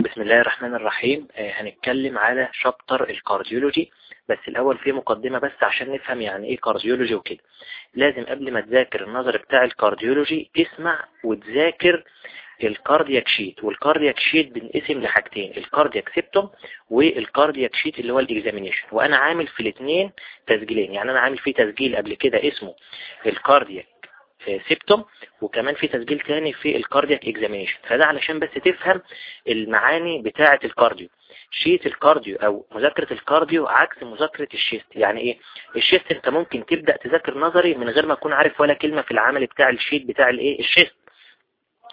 بسم الله الرحمن الرحيم. آه، هنتكلم على chapter ال cardiology بس الأول في مقدمة بس عشان نفهم يعني إيه cardiology وكده. لازم قبل ما تذاكر النظري بتاع ال cardiology تسمع وتذاكر ال cardiac sheet. وال cardiac sheet بنقسم لحاجتين ال cardiac symptom وال cardiac sheet اللي هو ال examination. وأنا عامل في الاثنين تسجيلين. يعني أنا عامل فيه تسجيل قبل كده اسمه ال cardiac symptom وكمان في تسجيل تاني في ال cardiac examination فده علشان بس تفهم المعاني بتاعة ال cardio. sheet ال cardio أو مذاكرة ال cardio عكس مذاكرة ال chest. يعني إيه؟ ال chest أنت ممكن تبدأ تذاكر نظري من غير ما تكون عارف ولا كلمة في العملي بتاع ال sheet بتاع الايه ال chest.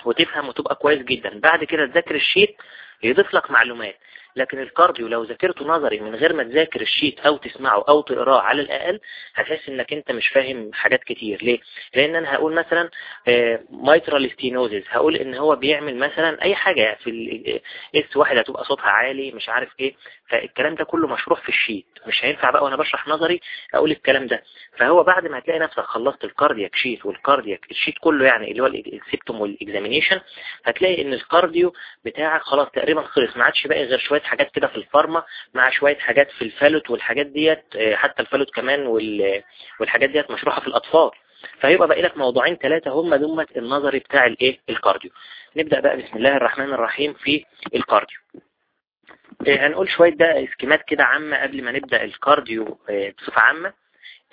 وتفهم وتبقى كويس جدا. بعد كده تذاكر ال sheet يضيف لك معلومات. لكن ال cardio لو ذاكرته نظري من غير ما تذاكر ال sheet أو تسمعه أو تقراه على الأقل هتحس إنك أنت مش فاهم حاجات كتير. ليه؟ لأن أنا هقول مثلا mitral stenosis هقول إن هو بيعمل مثلا أي حاجة في ال S واحد هتبقى صوتها عالي مش عارف إيه. فالكلام ده كله مشروح في ال sheet. مش هينفع بقى وأنا بشرح نظري أقول الكلام ده. فهو بعد ما هتلاقي نفسك خلصت ال cardiac sheet وال cardiac ال sheet كله يعني اللي هو ال symptom وال examination هتلاقي إن ال cardio بتاعك خلاص تقريبا خلص. ما عادش باقي غير شوية حاجات كده في ال pharma مع شوية حاجات في الفالوت والحاجات ديت حتى الفالوت كمان والحاجات ديت مشروحة في الأطفال. فهيبقى باقي لك موضوعين ثلاثة هم دمة النظري بتاع الإيه؟ ال cardio. نبدأ بقى بسم الله الرحمن الرحيم في ال cardio. هنقول شوية بقى scheme ات كده عامة قبل ما نبدأ ال cardio بصفة عامة.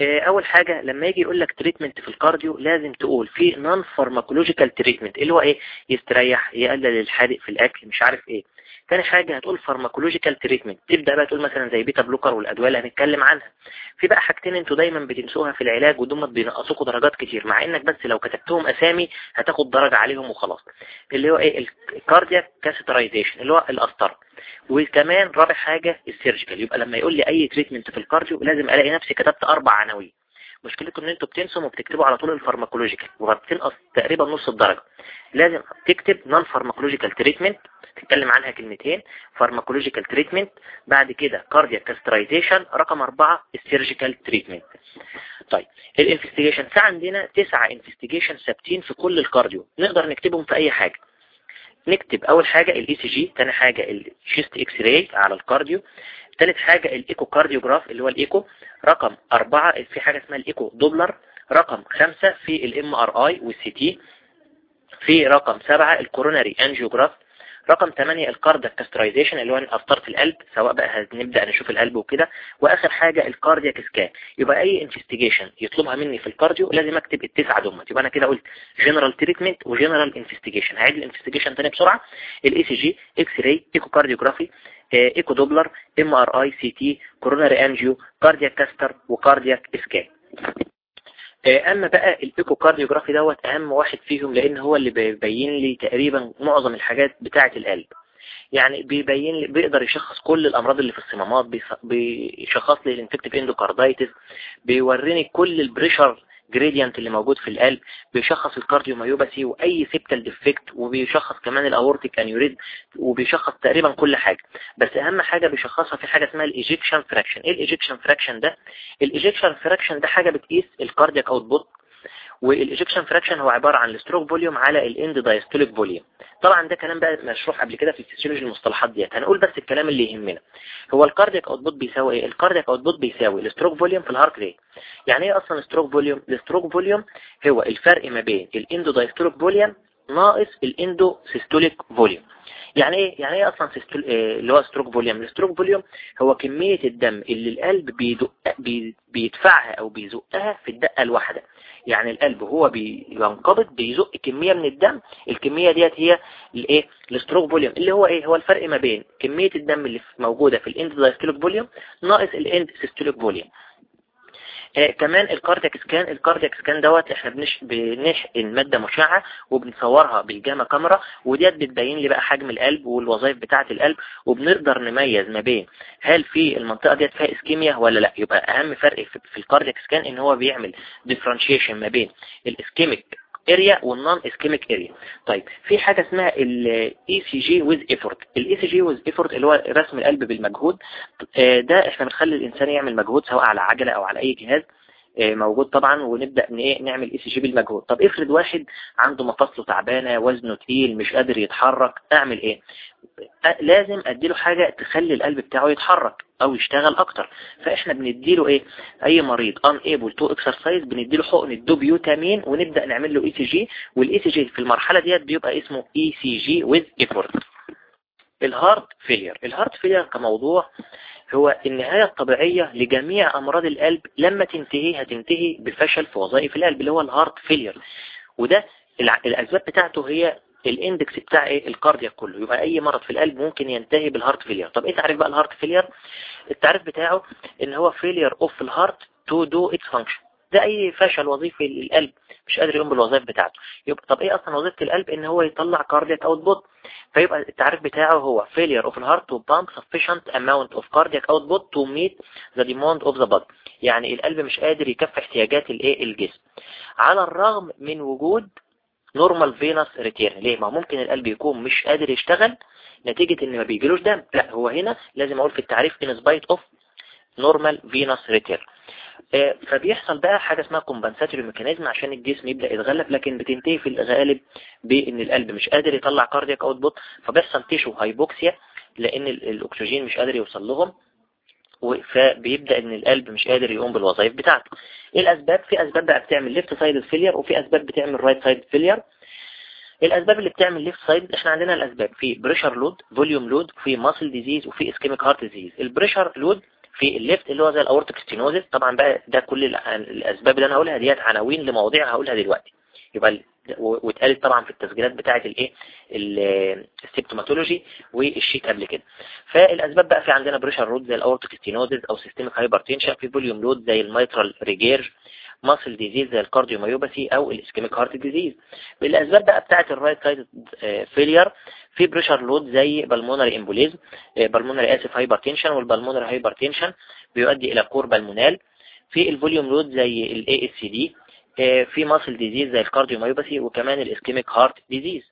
أول حاجة لما يجي يقول لك treatment في ال cardio لازم تقول في non pharmacological treatment اللي هو إيه؟ يستريح يقلل الحادق في الأكل مش عارف إيه. تاني حاجة هتقول pharmacological treatment تبدأ بقى تقول مثلا زي beta blocker والأدوية اللي هنتكلم عنها. في بقى حاجتين أنتوا دايما بتنسوها في العلاج ودول بينقصوكوا درجات كتير مع إنك بس لو كتبتهم أسامي هتاخد درجة عليهم وخلاص. اللي هو إيه؟ ال cardiac catheterization اللي هو القسطره وكمان رابع حاجة ال surgical. يبقى لما يقول لي أي treatment في ال cardio لازم ألاقي نفسي كتبت أربع عناوين. مشكلتكم إن أنتوا بتنسوا وبتكتبوا على طول ال pharmacological. وبتنقص تقريبا نص الدرجة. لازم تكتب non pharmacological treatment تتكلم عنها كلمتين. pharmacological treatment بعد كده cardiac catheterization رقم أربعة ال surgical treatment طيب ال investigation. عندنا تسعة investigation ثابتين في كل ال cardio نقدر نكتبهم في أي حاجة. نكتب أول حاجة ال ECG تاني حاجة ال chest X-ray على ال cardio ثالث حاجة ال echocardiograph اللي هو الايكو رقم أربعة في حاجة اسمها ال echo Doppler رقم خمسة في ال MRI وال CT في رقم سبعة ال coronary angiograph رقم 8 ال cardiac catheterization اللي هو قسطره القلب سواء بقى هنبدا نشوف القلب وكده. وآخر حاجة ال cardiac scan يبقى أي investigation يطلبها مني في ال cardio لازم أكتب التسعة دول يبقى أنا كده قلت general treatment و general investigation هعيد ال investigation تاني بسرعة. ال ECG X-ray echocardiography echo Doppler MRI CT coronary angio cardiac catheter و cardiac scan أما بقى ال echocardiography دوت أهم واحد فيهم لأن هو اللي بيبين لي تقريبا معظم الحاجات بتاعة القلب. يعني بيبين لي بيقدر يشخص كل الأمراض اللي في الصمامات بيشخص لي ال infective endocarditis بيوريني كل ال pressure gradient اللي موجود في القلب بيشخص ال cardiomyopathy وأي septal defect وبيشخص كمان ال aortic aneurysm وبيشخص تقريبا كل حاجة. بس أهم حاجة بيشخصها في حاجة اسمها ال ejection fraction إيه ال ejection fraction ده؟ ال ejection fraction ده حاجة بتقيس ال cardiac output وال ejection fraction هو عبارة عن ال stroke volume على ال end diastolic volume طبعا ده كلام بقى مشروح قبل كده في الفسيولوجي المصطلحات ديت. هنقول بس الكلام اللي يهمنا. هو ال cardiac output بيساوي إيه؟ ال cardiac output بيساوي ال stroke volume في ال heart rate يعني إيه أصلا stroke volume؟ ال stroke volume هو الفرق ما بين ال end diastolic volume ناقص ال end systolic volume يعني إيه؟ يعني إيه أصلا systole إيه اللي هو stroke volume ال stroke volume هو كمية الدم اللي القلب بيدق بي بيدفعها أو بيزقها في الدقة الواحدة. يعني القلب هو بينقبض بيزق كمية من الدم. الكمية ديت هي الايه ال stroke volume اللي هو إيه؟ هو الفرق ما بين كمية الدم اللي موجودة في ال end diastolic volume ناقص ال end systolic volume آه كمان ال cardiac scan ال cardiac scan دوت إحنا بنش بنحقن مادة مشعة وبنصورها بال gamma camera وديت بتبين لي بقى حجم القلب والوظائف بتاعة القلب وبنقدر نميز ما بين هل في المنطقة ديت فيها ischemia ولا لأ. يبقى أهم فرق في, ال cardiac scan إن هو بيعمل differentiation ما بين ال ischemic area وال non ischemic area طيب في حاجة اسمها ال ECG with effort ال ECG with effort اللي هو رسم القلب بالمجهود ده إحنا بنخلي الإنسان يعمل مجهود سواء على عجلة أو على أي جهاز. آه، موجود طبعا ونبدأ إيه نعمل ECG بالمجهود طب افرض واحد عنده مفاصله تعبانة وزنه تقيل مش قادر يتحرك أعمل إيه؟ لازم أديله حاجة تخلي القلب بتاعه يتحرك أو يشتغل أكتر. فإحنا بنديله إيه؟ أي مريض unable to exercise بنديله حقن الدوبيوتامين ونبدأ نعمل له ECG والاي سي جي في المرحلة ديت بيبقى اسمه اي سي جي with effort. ال heart failure. ال heart failure كموضوع هو النهاية الطبيعية لجميع أمراض القلب لما تنتهي هتنتهي بفشل في وظائف القلب اللي هو ال heart failure. وده الأسباب بتاعته هي ال index بتاع إيه؟ ال cardiac كله. يبقى أي مرض في القلب ممكن ينتهي بال heart failure. طب إيه تعريف بقى ال heart failure؟ التعريف بتاعه إن هو failure of the heart to do its function ده أي فشل وظيفي للقلب مش قادر يقوم بالوظائف بتاعته. يبقى طب إيه أصلا وظيفة القلب؟ إن هو يطلع cardiac output فيبقى التعريف بتاعه هو failure of the heart to pump sufficient amount of cardiac output to meet the demand of the body. يعني القلب مش قادر يكفي احتياجات الايه الجسم. على الرغم من وجود normal venous return ليه؟ ما ممكن القلب يكون مش قادر يشتغل نتيجة إن ما بيجيلوش دم. لا هو هنا لازم أقول في التعريف in spite of venous return آه، فبيحصل بقى حاجة اسمها compensatory mechanism عشان الجسم يبدأ يتغلب لكن بتنتهي في الغالب بإن القلب مش قادر يطلع cardiac output فبيحصل tissue hypoxia لأن الأكسجين مش قادر يوصل لهم فبيبدأ إن القلب مش قادر يقوم بالوظائف بتاعته. إيه الأسباب؟ في أسباب بقى بتعمل left side failure وفي أسباب بتعمل right side failure الأسباب اللي بتعمل left side إحنا عندنا الأسباب في pressure load volume load في muscle disease وفي ischemic heart disease ال pressure load في ال left اللي هو زي ال aortic stenosis طبعا بقى ده كل الأسباب اللي أنا هقولها ديت عناوين لمواضيع هقولها دلوقتي. يبقى واتقالت طبعا في التسجيلات بتاعه الايه؟ ال symptomatology وال sheet قبل كده. فالأسباب بقى في عندنا pressure load زي ال aortic stenosis أو systemic hypertension في volume load زي ال mitral regurge muscle disease زي ال cardiomyopathy أو ال ischemic heart disease الاسباب بقى بتاعه ال right side failure في pressure load زي pulmonary embolism pulmonary اسف hypertension وال pulmonary hypertension بيؤدي إلى cor pulmonale في ال volume load زي ال ASD في muscle disease زي ال cardiomyopathy وكمان ال ischemic heart disease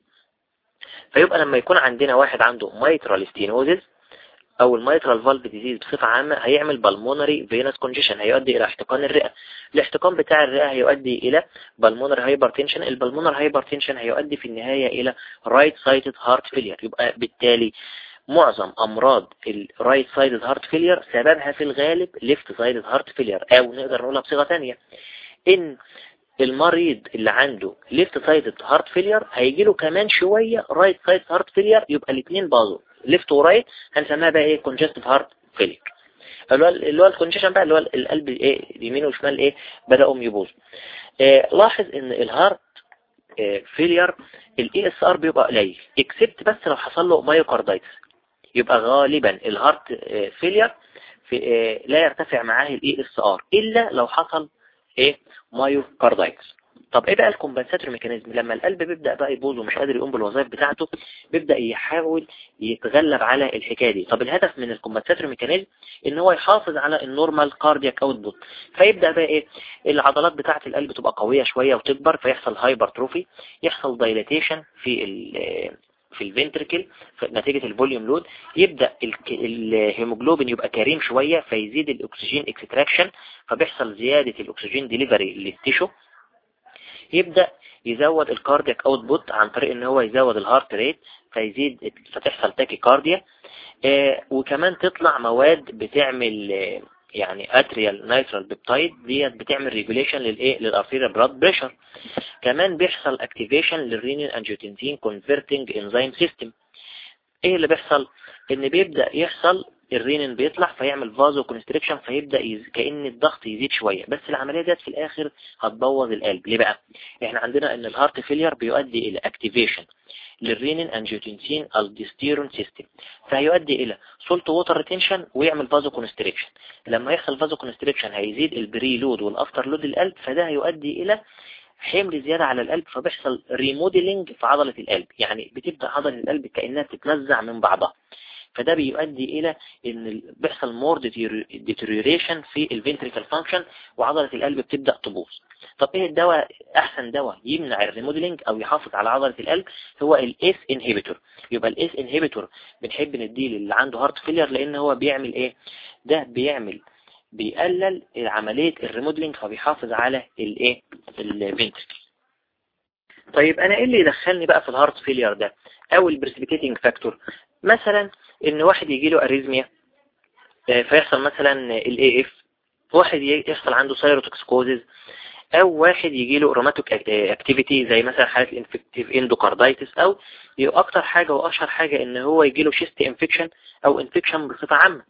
فيبقى لما يكون عندنا واحد عنده mitral stenosis أو ال mitral valve disease بصفة عامة هيعمل pulmonary venous congestion هيؤدي إلى احتقان الرئة. الاحتقان بتاع الرئة هيؤدي إلى pulmonary hypertension ال pulmonary hypertension هيؤدي في النهاية إلى right sided heart failure يبقى بالتالي معظم أمراض ال right sided heart failure سببها في الغالب left sided heart failure أو نقدر نقولها بصيغة ثانية إن المريض اللي عنده left sided heart failure هيجي له كمان شوية right side heart failure يبقى الاثنين باظوا. left و right هنسميها بقى إيه؟ congestive heart failure اللي هو ال congestion بقى اللي هو القلب إيه؟ اليمين والشمال إيه؟ بدأوا يبوظوا آه لاحظ إن ال heart failure ال ESR بيبقى قليل except بس لو حصل له myocarditis يبقى غالبا ال heart آه failure في آه لا يرتفع معاه ال ESR إلا لو حصل إيه؟ myocarditis طب إيه بقى ال compensatory mechanism؟ لما القلب بيبدأ بقى يبوظ ومش قادر يقوم بالوظائف بتاعته بيبدأ يحاول يتغلب على الحكاية دي. طب الهدف من ال compensatory mechanism إن هو يحافظ على ال normal cardiac output فيبدأ بقى إيه؟ العضلات بتاعة القلب تبقى قوية شوية وتكبر فيحصل hypertrophy يحصل dilatation في في ال ventricle نتيجة ال volume load يبدأ الهيموجلوبين يبقى كريم شوية فيزيد الأكسجين extraction فبيحصل زيادة الأكسجين delivery لل tissue يبدأ يزود ال cardiac output عن طريق إن هو يزود ال heart rate فيزيد فتحصل tachycardia آه وكمان تطلع مواد بتعمل آه يعني atrial natriuretic peptide ديت بتعمل regulation للإيه؟ لل arterial blood pressure كمان بيحصل activation لل renin angiotensin converting enzyme system إيه اللي بيحصل؟ إن بيبدأ يحصل الرينين بيطلع فيعمل vasoconstriction فيبدأ يز... كأن الضغط يزيد شوية. بس العملية ديت في الآخر هتبوظ القلب. ليه بقى؟ إحنا عندنا إن ال heart failure بيؤدي إلى activation لل renin angiotensin aldosterone system فهيؤدي إلى salt water retention ويعمل vasoconstriction. لما يحصل vasoconstriction هيزيد ال preload وال afterload للقلب فده هيؤدي إلى حمل زيادة على القلب فبيحصل remodeling في عضلة القلب. يعني بتبدأ عضلة القلب كأنها تتنزع من بعضها. فده بيؤدي إلى إن بيحصل more deterioration في ال ventricle function وعضلة القلب بتبدأ تبوظ. طب إيه الدواء أحسن دواء يمنع ال remodeling أو يحافظ على عضلة القلب؟ هو ال ACE inhibitor يبقى ال ACE inhibitor بنحب نديه اللي عنده heart failure لأن هو بيعمل إيه؟ ده بيعمل بيقلل عملية ال remodeling فبيحافظ على الايه ال ventricle طيب أنا إيه اللي يدخلني بقى في ال heart failure ده؟ أو ال precipitating factor مثلا إن واحد يجي له arrhythmia آه، فيحصل مثلا ال AF واحد يحصل عنده thyrotoxicosis أو واحد يجي له rheumatic activity زي مثلا حالة infective endocarditis أو أكتر حاجة وأشهر حاجة إن هو يجي له chest infection أو infection بصفة عامة.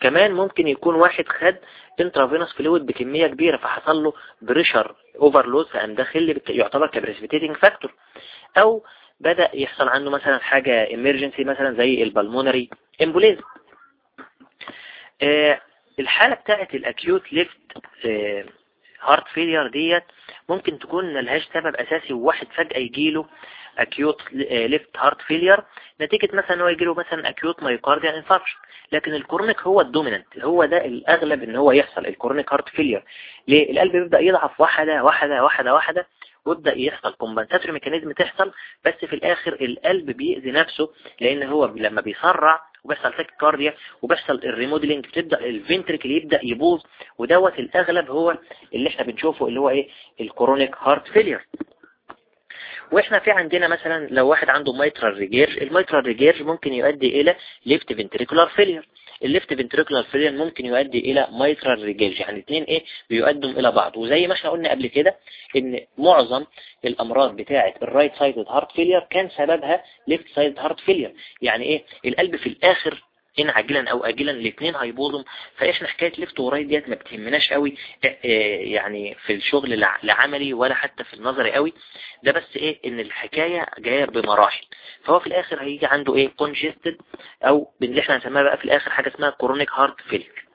كمان ممكن يكون واحد خد intravenous fluid بكمية كبيرة فحصل له pressure overload فقام داخل يعتبر ك precipitating factor أو بدأ يحصل عنده مثلا حاجة emergency مثلا زي ال pulmonary embolism آه الحالة بتاعت ال acute left heart failure ديت ممكن تكون ملهاش سبب أساسي وواحد فجأة يجيله acute left heart failure نتيجة مثلا إن هو يجيله مثلا acute myocardial infarction لكن ال chronic هو ال dominant هو ده الأغلب إن هو يحصل ال chronic heart failure ليه؟ القلب بيبدأ يضعف واحدة واحدة واحدة واحدة. ويبدأ يحصل compensatory mechanism تحصل بس في الآخر القلب بيأذي نفسه لأن هو لما بيسرع وبيحصل tachycardia وبيحصل ال remodeling بتبدأ ال ventricle يبدأ يبوظ ودوت الأغلب هو اللي إحنا بنشوفه اللي هو إيه؟ ال chronic heart failure وإحنا في عندنا مثلا لو واحد عنده mitral regurge ال mitral regurge ممكن يؤدي إلى left ventricular failure ال left ventricular failure ممكن يؤدي إلى mitral regurge يعني الاثنين إيه بيؤدوا إلى بعض. وزي ما إحنا قلنا قبل كده إن معظم الأمراض بتاعة ال right side heart failure كان سببها left side heart failure يعني إيه؟ القلب في الآخر إن عاجلا أو آجلا الاثنين هيبوظوا. فإحنا حكاية left و right ديت ما بتهمناش قوي يعني في الشغل العملي ولا حتى في النظري قوي. ده بس إيه؟ إن الحكاية جاية بمراحل. فهو في الآخر هيجي عنده إيه؟ congested أو اللي إحنا هنسميها بقى في الآخر حاجة اسمها chronic heart failure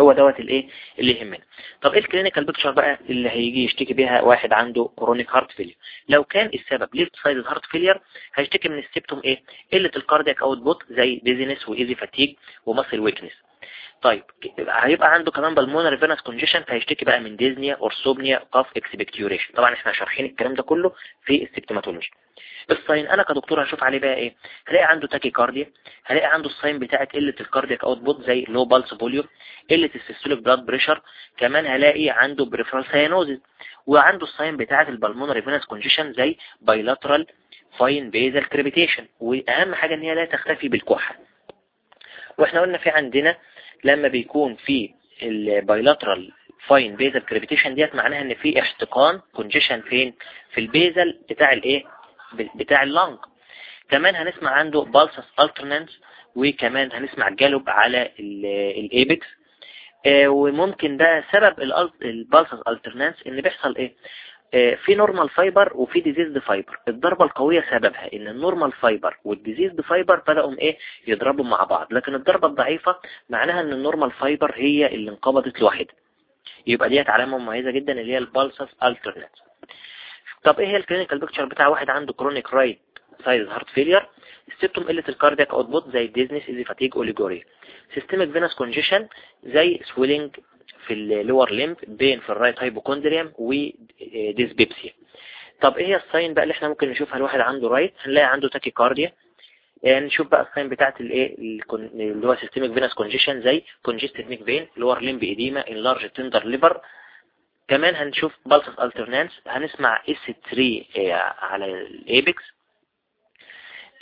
هو دوت الايه اللي يهمنا. طب إيه ال clinical picture بقى اللي هيجي يشتكي بيها واحد عنده chronic heart failure لو كان السبب left side heart failure هيشتكي من ال symptom إيه؟ قلة ال cardiac output زي dizziness و easy fatigue و muscle weakness طيب هيبقى عنده كمان pulmonary venous congestion فهيشتكي بقى من dyspnea orthopnea cough expectoration طبعا إحنا شارحين الكلام ده كله في ال symptomatology. ال sign أنا كدكتور هشوف عليه بقى إيه. هلاقي عنده tachycardia هلاقي عنده ال sign بتاعت قلة ال cardiac output زي low pulse volume قلة ال systolic blood pressure كمان هلاقي عنده peripheral cyanosis وعنده ال sign بتاعت ال pulmonary venous congestion زي bilateral fine basal crepitation وأهم حاجة إن هي لا تختفي بالكحة. وإحنا قلنا في عندنا لما بيكون في ال bilateral fine basal crepitation ديت معناها إن في احتقان congestion فين؟ في ال basal بتاع الايه بتاع ال lung كمان هنسمع عنده pulsus alternans وكمان هنسمع gallop على ال apex آه وممكن ده سبب ال pulsus alternans إن بيحصل إيه؟ في normal fiber وفي diseased fiber الضربة القوية سببها إن ال normal fiber وال diseased fiber بدأوا إيه؟ يضربوا مع بعض. لكن الضربة الضعيفة معناها إن ال normal fiber هي اللي انقبضت لوحدها. يبقى ديت علامة مميزة جدا اللي هي ال pulsus alternans طب إيه هي ال clinical picture بتاع واحد عنده chronic right side heart failure ال symptom قلة ال cardiac output زي dizziness easy fatigue oliguria systemic venous congestion زي swelling في ال lower limb pain في ال right hypochondrium و dyspepsia طب إيه هي ال sign بقى اللي إحنا ممكن نشوفها؟ الواحد عنده right هنلاقي عنده tachycardia يعني نشوف بقى ال sign بتاعت الايه؟ اللي هو systemic venous congestion زي congested neck vein lower limb edema enlarged tender liver كمان هنشوف pulsus alternans هنسمع S 3 على ال apex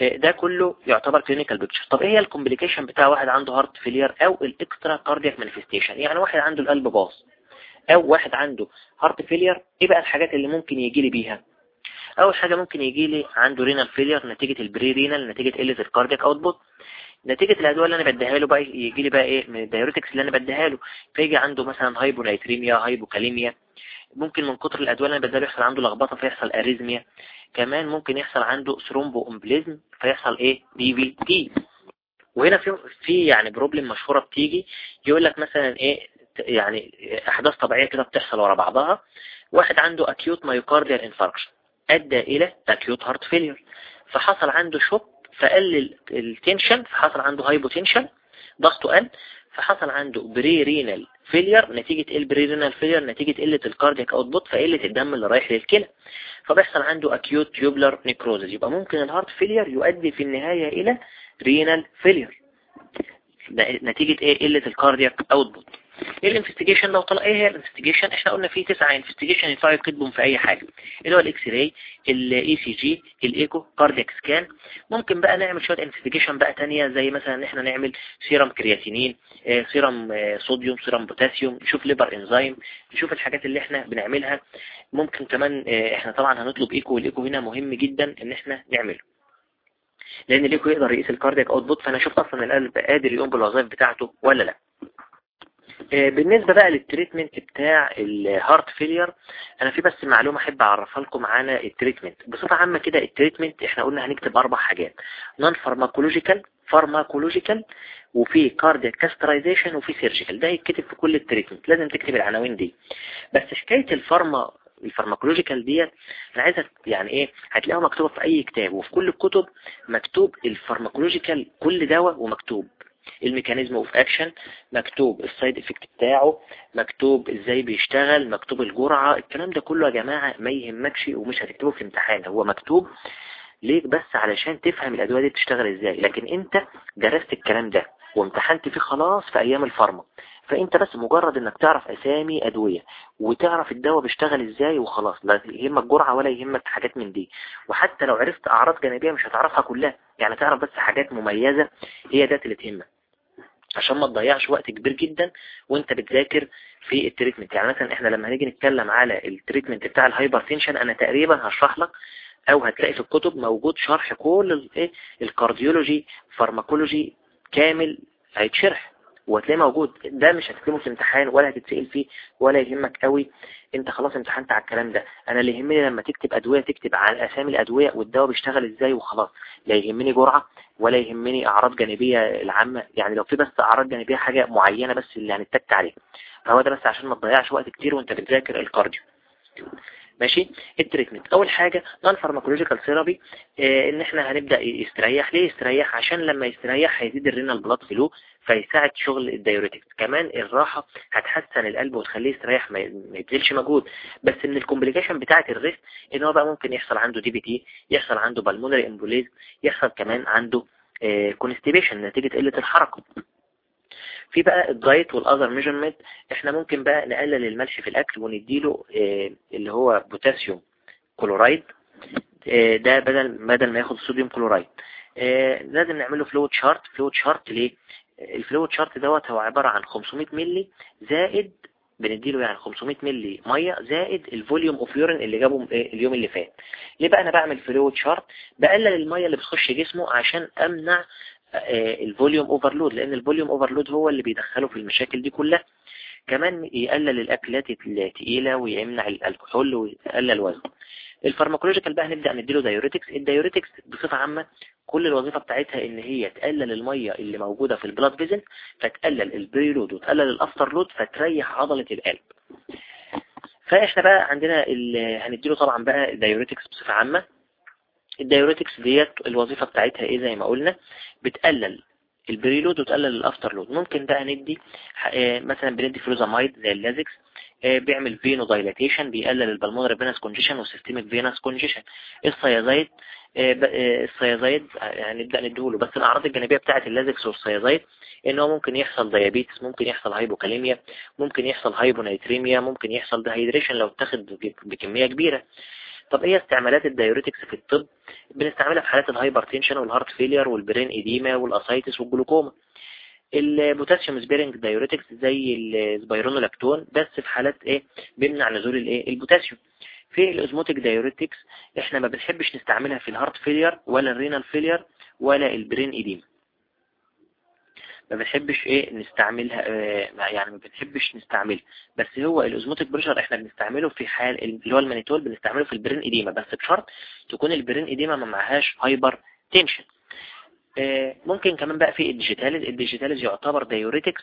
ده كله يعتبر clinical picture طب إيه هي ال complication بتاع واحد عنده heart failure أو ال extracardiac manifestation يعني واحد عنده القلب باظ أو واحد عنده heart failure إيه بقى الحاجات اللي ممكن يجي لي بيها؟ أول حاجة ممكن يجي لي عنده renal failure نتيجة ال prerenal نتيجة قلة ال cardiac output نتيجة الأدوية اللي أنا بديها له بقى يجي لي بقى إيه من ال diuretics اللي أنا بديها له فيجي عنده مثلا hyponatremia hypokalemia ممكن من كتر الأدوية اللي أنا بديها له يحصل عنده لخبطة فيحصل arrhythmia كمان ممكن يحصل عنده thromboembolism فيحصل إيه DVT وهنا في في يعني problem مشهورة بتيجي يقول لك مثلا إيه يعني أحداث طبيعية كده بتحصل ورا بعضها. واحد عنده acute myocardial infarction أدى إلى acute heart failure فحصل عنده shock فقلل ال tension فحصل عنده hypotension ضغطه قل فحصل عنده pre renal failure نتيجة ال pre renal failure نتيجة قلة ال cardiac output فقلة الدم اللي رايح للكلى. فبيحصل عنده acute tubular necrosis يبقى ممكن ال heart failure يؤدي في النهاية إلى renal failure نتيجة إيه؟ قلة ال cardiac output إيه ال investigation لو طلع إيه هي ال investigation إحنا قلنا في تسعة investigation ينفعوا يكتبهم في أي حاجة. اللي هو ال X-ray ال ECG ال echo cardiac scan ممكن بقى نعمل شوية investigation بقى تانية زي مثلا إن إحنا نعمل serum creatinine serum sodium serum potassium نشوف liver enzyme نشوف الحاجات اللي إحنا بنعملها. ممكن كمان آه، إحنا طبعا هنطلب إيكو والإيكو هنا مهم جدا إن إحنا نعمله. لأن الإيكو يقدر يقيس ال cardiac output فأنا أشوف أصلا القلب قادر يقوم بالوظائف بتاعته ولا لأ. بالنسبة بقى لل treatment بتاع ال heart failure أنا في بس معلومة أحب أعرفها لكم عن ال treatment. بصفة عامة كده ال treatment إحنا قلنا هنكتب أربع حاجات non pharmacological pharmacological وفي cardiac catheterization وفي surgical ده يتكتب في كل ال treatment لازم تكتب العناوين دي. بس حكاية ال pharma ال pharmacological ديت أنا عايزك يعني إيه هتلاقوها مكتوبة في أي كتاب وفي كل الكتب مكتوب ال pharmacological كل دواء ومكتوب. ال mechanism of action مكتوب ال side effect بتاعه مكتوب إزاي بيشتغل مكتوب الجرعة الكلام ده كله يا جماعة ما يهمكش ومش هتكتبه في امتحان هو مكتوب ليك بس علشان تفهم الأدوية دي بتشتغل إزاي لكن أنت درست الكلام ده وامتحنت فيه خلاص في أيام ال pharma فأنت بس مجرد إنك تعرف أسامي أدوية وتعرف الدواء بيشتغل إزاي وخلاص لا يهمك جرعة ولا يهمك حاجات من دي وحتى لو عرفت أعراض جانبية مش هتعرفها كلها يعني تعرف بس حاجات مميزة هي ذات اللي تهمك. عشان ما تضيعش وقت كبير جدا وانت بتذاكر في ال treatment. يعني مثلا إحنا لما هنيجي نتكلم على ال treatment بتاع ال hypertension أنا تقريبا هشرح لك أو هتلاقي في الكتب موجود شرح كل الايه ال cardiology pharmacology كامل هيتشرح وهتلاقيه موجود. ده مش هتكتبه في امتحان ولا هتتسأل فيه ولا يهمك قوي. انت خلاص امتحنت على الكلام ده. أنا اللي يهمني لما تكتب أدوية تكتب عن أسامي الأدوية والدواء بيشتغل إزاي وخلاص. لا يهمني جرعة ولا يهمني أعراض جانبية العامة. يعني لو في بس أعراض جانبية حاجة معينة بس اللي هنتكي عليها. فهو ده بس عشان ما تضيعش وقت كتير وأنت بتذاكر ال cardio. ماشي؟ ال treatment أول حاجة non pharmacological therapy إن إحنا هنبدأ يستريح. ليه يستريح؟ عشان لما يستريح هيزيد ال renal blood flow فيساعد شغل ال diuretics كمان الراحة هتحسن القلب وتخليه يستريح ما يبذلش مجهود. بس ان ال complication بتاعة ال rest إن هو بقى ممكن يحصل عنده DVT يحصل عنده pulmonary embolus يحصل كمان عنده constipation نتيجة قلة الحركة. في بقى ال diet وال other measurement إحنا ممكن بقى نقلل الملح في الأكل ونديله اللي هو potassium chloride ده بدل بدل ما ياخد sodium chloride لازم نعمله fluid chart fluid chart ليه؟ ال fluid chart دوت هو عبارة عن 500 ملي زائد بنديله يعني 500 ملي مية زائد ال volume of urine اللي جابه اليوم اللي فات. ليه بقى أنا بعمل fluid chart بقلل المية اللي بتخش جسمه عشان أمنع ال volume overload لأن ال volume overload هو اللي بيدخله في المشاكل دي كلها. كمان يقلل الأكلات الثقيله ويمنع الكحول ويقلل الوزن. ال pharmacological بقى هنبدأ نديله diuretics ال diuretics بصفة عامة كل الوظيفة بتاعتها إن هي تقلل المية اللي موجودة في ال blood vessel فتقلل ال preload وتقلل ال afterload فتريح عضلة القلب. فإحنا بقى عندنا هنديله طبعا بقى diuretics بصفة عامة. ال diuretics ديت الوظيفة بتاعتها إيه زي ما قلنا؟ بتقلل ال preload وتقلل ال afterload. ممكن بقى ندي مثلا بندي furosemide زي ال Lasix بيعمل venodilatation بيقلل البلمونري فينس كونجيشن والسيستميك فينس كونجيشن الصيازايد الصيازايد هنبدأ نديهوله. بس الأعراض الجانبية بتاعه ال Lasix وال thiazide إن هو ممكن يحصل diabetes ممكن يحصل hypokalemia ممكن يحصل hyponatremia ممكن يحصل dehydration لو اتاخد بكمية كبيرة. طب إيه استعمالات ال diuretics في الطب؟ بنستعملها في حالات الهايبرتنشن والهارت فيلير والبرين ايديما والاسايتس والجلوكوما. ال potassium sparing diuretics زي ال spironolactone بس في حالات إيه؟ بيمنع نزول الايه؟ البوتاسيوم في ال osmotic diuretics إحنا ما بنحبش نستعملها في ال heart failure ولا ال renal failure ولا ال brain edema ما بنحبش إيه نستعملها آه يعني ما بنحبش نستعملها. بس هو ال osmotic pressure إحنا بنستعمله في حال اللي هو المانيتول بنستعمله في ال brain edema بس بشرط تكون ال brain edema ما معهاش hypertension. آه ممكن كمان بقى في ال digitalis ال digitalis يعتبر diuretics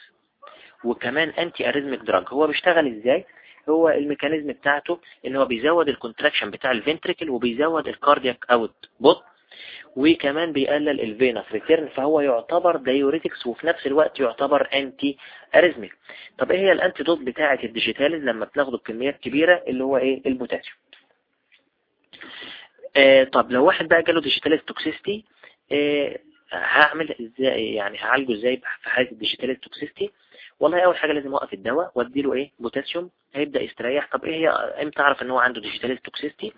وكمان anti arrhythmic drug هو بيشتغل إزاي؟ هو ال mechanism بتاعته إن هو بيزود ال contraction بتاع ال ventricle وبيزود ال cardiac output وكمان بيقلل ال venous return فهو يعتبر diuretics وفي نفس الوقت يعتبر anti arrhythmic طب إيه هي ال antidote بتاعة ال digitalis لما بتاخده بكميات كبيرة؟ اللي هو إيه؟ البوتاسيوم. آه طب لو واحد بقى جاله digitalis toxicity آه هعمل إزاي؟ يعني هعالجه إزاي في حالة ال digital toxicity والله أول حاجة لازم اوقف الدواء وأديله إيه؟ بوتاسيوم. هيبدأ يستريح. طب إيه هي؟ إمتى أعرف إن هو عنده digital toxicity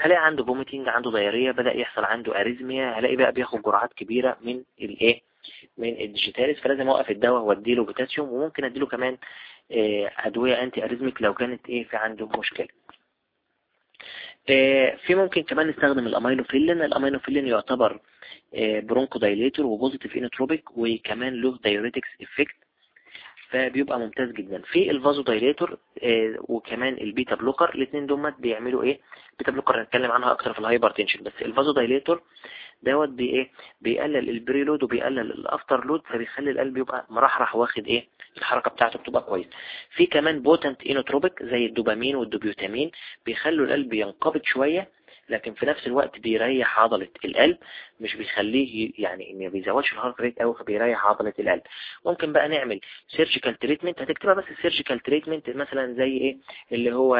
هلاقي عنده vomiting عنده diarrhea بدأ يحصل عنده arrhythmia هلاقي بقى بياخد جرعات كبيرة من الايه من ال digitalis فلازم أوقف الدواء وأديله بوتاسيوم وممكن أديله كمان آه، أدوية anti-arrhythmic لو كانت إيه؟ في عنده مشكلة. آه، في ممكن كمان نستخدم ال aminophylline. ال aminophylline يعتبر bronchodilator و positive inotropic وكمان له diuretics effect فبيبقى ممتاز جدا. في ال vasodilator آه، وكمان ال beta blocker الاثنين دول بيعملوا إيه؟ ال beta blocker هنتكلم عنها أكتر في ال hypertension بس ال vasodilator دوت بي إيه؟ بيقلل ال preload وبيقلل ال afterload فبيخلي القلب يبقى مرحرح واخد إيه؟ الحركة بتاعته بتبقى كويس. في كمان potent inotropic زي ال dopamine وال dobutamine بيخلوا القلب ينقبض شوية لكن في نفس الوقت بيريح عضلة القلب مش بيخليه يعني ما بيزودش ال heart rate قوي فبيريح عضلة القلب. ممكن بقى نعمل surgical treatment هتكتبها بس ال surgical treatment مثلا زي إيه؟ اللي هو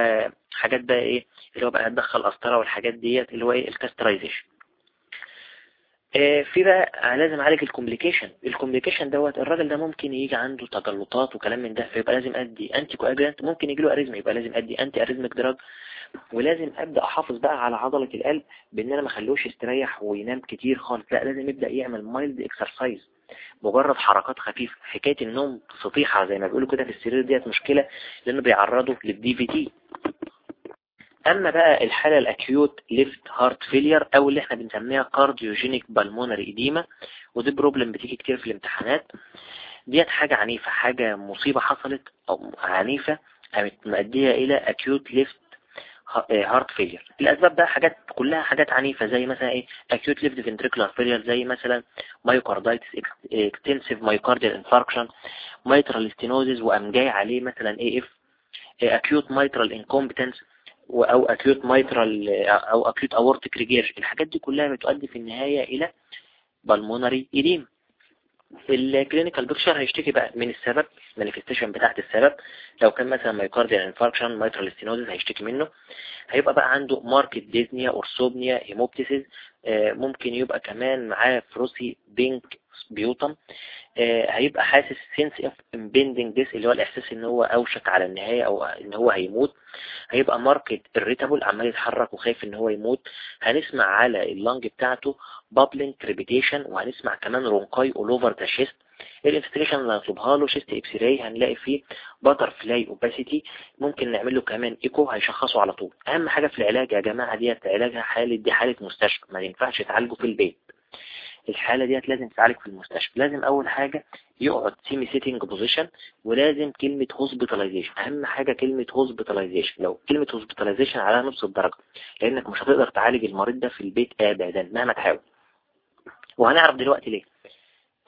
حاجات بقى إيه؟ اللي هو بقى هتدخل قسطره والحاجات ديت اللي هو إيه؟ ال catheterization في بقى لازم أعالج ال complication. ال complication دوت الراجل ده ممكن يجي عنده تجلطات وكلام من ده فيبقى لازم أدي anticoagulant ممكن يجي له arrhythm يبقى لازم أدي anti-arrhythmic drug ولازم أبدأ أحافظ بقى على عضلة القلب بإن أنا ما أخلوش يستريح وينام كتير خالص. لا لازم يبدأ يعمل mild exercise مجرد حركات خفيفة. حكاية النوم سطيحة زي ما بيقولوا كده في السرير ديت مشكلة لأنه بيعرضوا لل DVT أما بقى الحالة ال acute left heart failure أو اللي إحنا بنسميها cardiogenic pulmonary edema ودي problem بتيجي كتير في الامتحانات. ديت حاجة عنيفة حاجة مصيبة حصلت أو عنيفة قامت مؤدية إلى acute left heart failure الاسباب بقى حاجات كلها حاجات عنيفة زي مثلا إيه؟ acute left ventricular failure زي مثلا myocarditis extensive myocardial infarction mitral stenosis وقام جاي عليه مثلا AF acute mitral incompetence أو acute mitral أو acute aortic regurge الحاجات دي كلها بتؤدي في النهاية إلى pulmonary edema ال clinical picture هيشتكي بقى من السبب manifestation بتاعت السبب. لو كان مثلا myocardial infarction mitral stenosis هيشتكي منه. هيبقى بقى عنده marked dyspnea orthopnea hemoptysis ممكن يبقى كمان معاه frothy pink sputum آه، هيبقى حاسس sense of impending death اللي هو الإحساس إن هو أوشك على النهاية أو إن هو هيموت. هيبقى marked irritable عمال يتحرك وخايف إن هو يموت. هنسمع على ال lung بتاعته bubbling crepitation وهنسمع كمان rhonchi all over chest ال investigation اللي هنطلبها له. chest X-ray هنلاقي فيه butterfly opacity ممكن نعمل له كمان ايكو هيشخصه على طول. أهم حاجة في العلاج يا جماعة ديت علاجها حالة دي حالة مستشفى. ما ينفعش تعالجه في البيت. الحالة ديت لازم تتعالج في المستشفى. لازم أول حاجة يقعد semi-sitting position ولازم كلمة hospitalization أهم حاجة كلمة hospitalization لو كلمة hospitalization عليها نص الدرجة لأنك مش هتقدر تعالج المريض ده في البيت ابدا مهما تحاول. وهنعرف دلوقتي ليه؟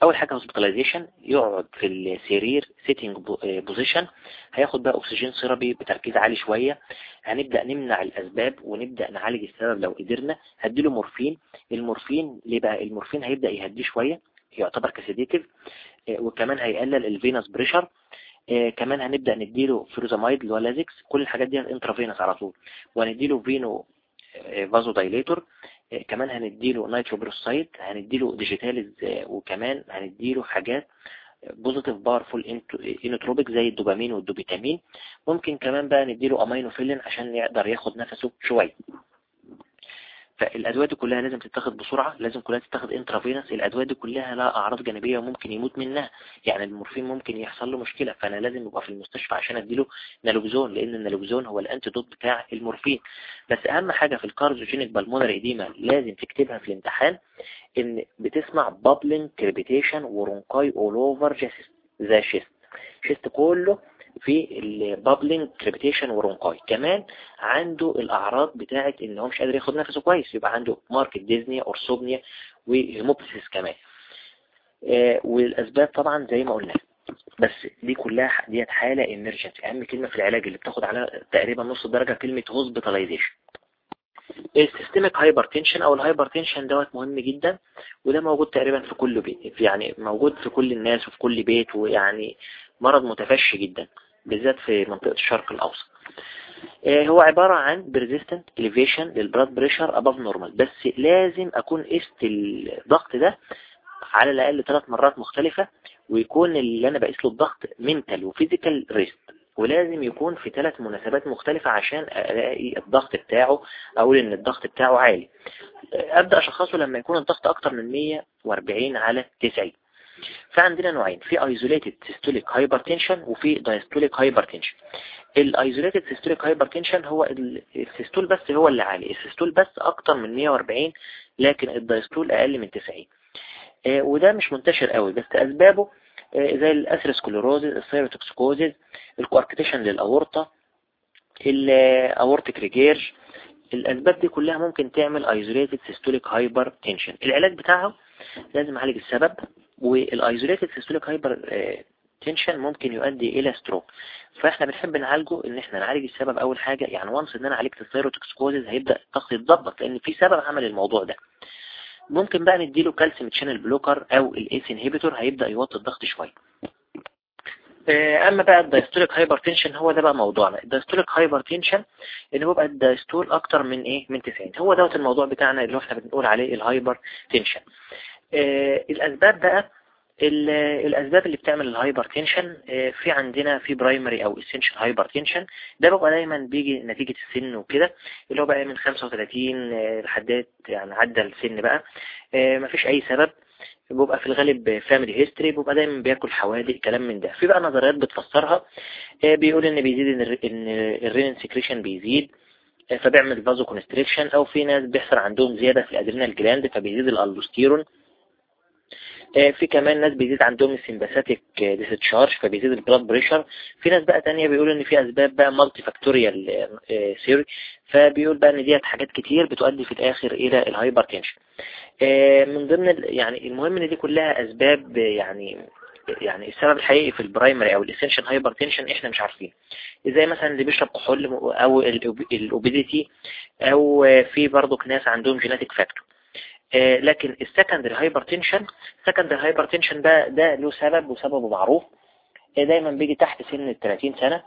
أول حاجة hospitalization يقعد في السرير sitting position هياخد بقى oxygen therapy بتركيز عالي شوية. هنبدأ نمنع الأسباب ونبدأ نعالج السبب لو قدرنا. هديله مورفين المورفين ليه بقى؟ المورفين هيبدأ يهديه شوية يعتبر ك sedative وكمان هيقلل ال venous pressure كمان هنبدأ نديله furosemide اللي هو Lasix كل الحاجات دي intravenous على طول. وهنديله venovasodilator كمان هنديله nitroprusside هنديله digitalis وكمان هنديله حاجات positive powerful inotropic زي ال dopamine وال dobutamine. ممكن كمان بقى نديله امينوفيلين عشان يقدر ياخد نفسه شوية. فالأدوية دي كلها لازم تتاخد بسرعة لازم كلها تتاخد intravenous الأدوية دي كلها لها أعراض جانبية وممكن يموت منها. يعني المورفين ممكن يحصل له مشكلة فأنا لازم يبقى في المستشفى عشان أديله naloxone لأن ال naloxone هو ال antidote بتاع المورفين. بس أهم حاجة في ال cardiogenic pulmonary edema لازم تكتبها في الامتحان إن بتسمع bubbling crepitation و rhonchi all over chest the chest chest كله في ال bubbling crepitation و rhonchi كمان عنده الأعراض بتاعة إن هو مش قادر ياخد نفسه كويس. يبقى عنده marked dyspnea orthopnea و hemoptysis كمان. آه والأسباب طبعا زي ما قلنا. بس دي كلها ديت حالة emergency. أهم كلمة في العلاج اللي بتاخد على تقريبا نص درجة كلمة hospitalization. ال systemic hypertension أو ال hypertension دوت مهم جدا وده موجود تقريبا في كل بيت يعني موجود في كل الناس وفي كل بيت ويعني مرض متفشي جدا بالذات في منطقة الشرق الأوسط. هو عبارة عن persistent elevation لل blood pressure above normal. بس لازم أكون قست الضغط ده على الأقل ثلاث مرات مختلفة ويكون اللي أنا بقيس له الضغط mental و physical rest ولازم يكون في ثلاث مناسبات مختلفة عشان ألاقي الضغط بتاعه أقول إن الضغط بتاعه عالي. أبدأ أشخصه لما يكون الضغط أكتر من 140 على 90 فعندنا نوعين في isolated systolic hypertension وفي diastolic hypertension. ال isolated systolic hypertension هو ال systole بس هو اللي عالي ال systole بس أكتر من 140 لكن ال diastole أقل من 90 آه، وده مش منتشر قوي بس أسبابه آه، زي ال atherosclerosis ال thyrotoxicosis ال coarctation للأورطة ال aortic regurge الأسباب دي كلها ممكن تعمل isolated systolic hypertension العلاج بتاعها لازم أعالج السبب. وال isolated systolic hypertension ممكن يؤدي إلى stroke فإحنا بنحب نعالجه إن إحنا نعالج السبب أول حاجة. يعني once إن أنا عالجت ال thyrotoxicosis هيبدأ الضغط يتظبط لأن في سبب عمل الموضوع ده. ممكن بقى نديله calcium channel blocker أو ال ACE inhibitor هيبدأ يوطي الضغط شوية. آه، أما بقى ال diastolic hypertension هو ده بقى موضوعنا. ال diastolic hypertension إن هو بقى ال diastole أكتر من إيه؟ من 90 هو دوت الموضوع بتاعنا اللي إحنا بنقول عليه ال hyper tension آه الأسباب بقى الأسباب اللي بتعمل ال hypertension آه، في عندنا في primary أو essential hypertension ده بقى دايما بيجي نتيجة السن وكده اللي هو بقى من 35 آه، لحدات يعني عدى السن بقى. مفيش أي سبب. بيبقى في الغالب family history بيبقى دايما بياكل حوادق كلام من ده. في بقى نظريات بتفسرها بيقول إن بيزيد إن ال renin secretion بيزيد فبيعمل vasoconstriction أو في ناس بيحصل عندهم زيادة في ال adrenal gland فبيزيد الالدوستيرون في كمان ناس بيزيد عندهم السمباثيك ديستشارج فبيزيد ال blood pressure في ناس بقى تانية بيقولوا إن في أسباب بقى multifactorial theory فبيقول بقى إن ديت حاجات كتير بتؤدي في الآخر إلى ال hypertension آه، من ضمن يعني المهم إن دي كلها أسباب يعني يعني السبب الحقيقي في ال primary أو ال essential hypertension إحنا مش عارفين. زي مثلا اللي بيشرب كحول أو ال obesity أو في برضه ناس عندهم genetic factor آه، لكن ال secondary hypertension ال secondary hypertension ده ده له سبب وسببه معروف. آه، دايما بيجي تحت سن ال 30 سنة.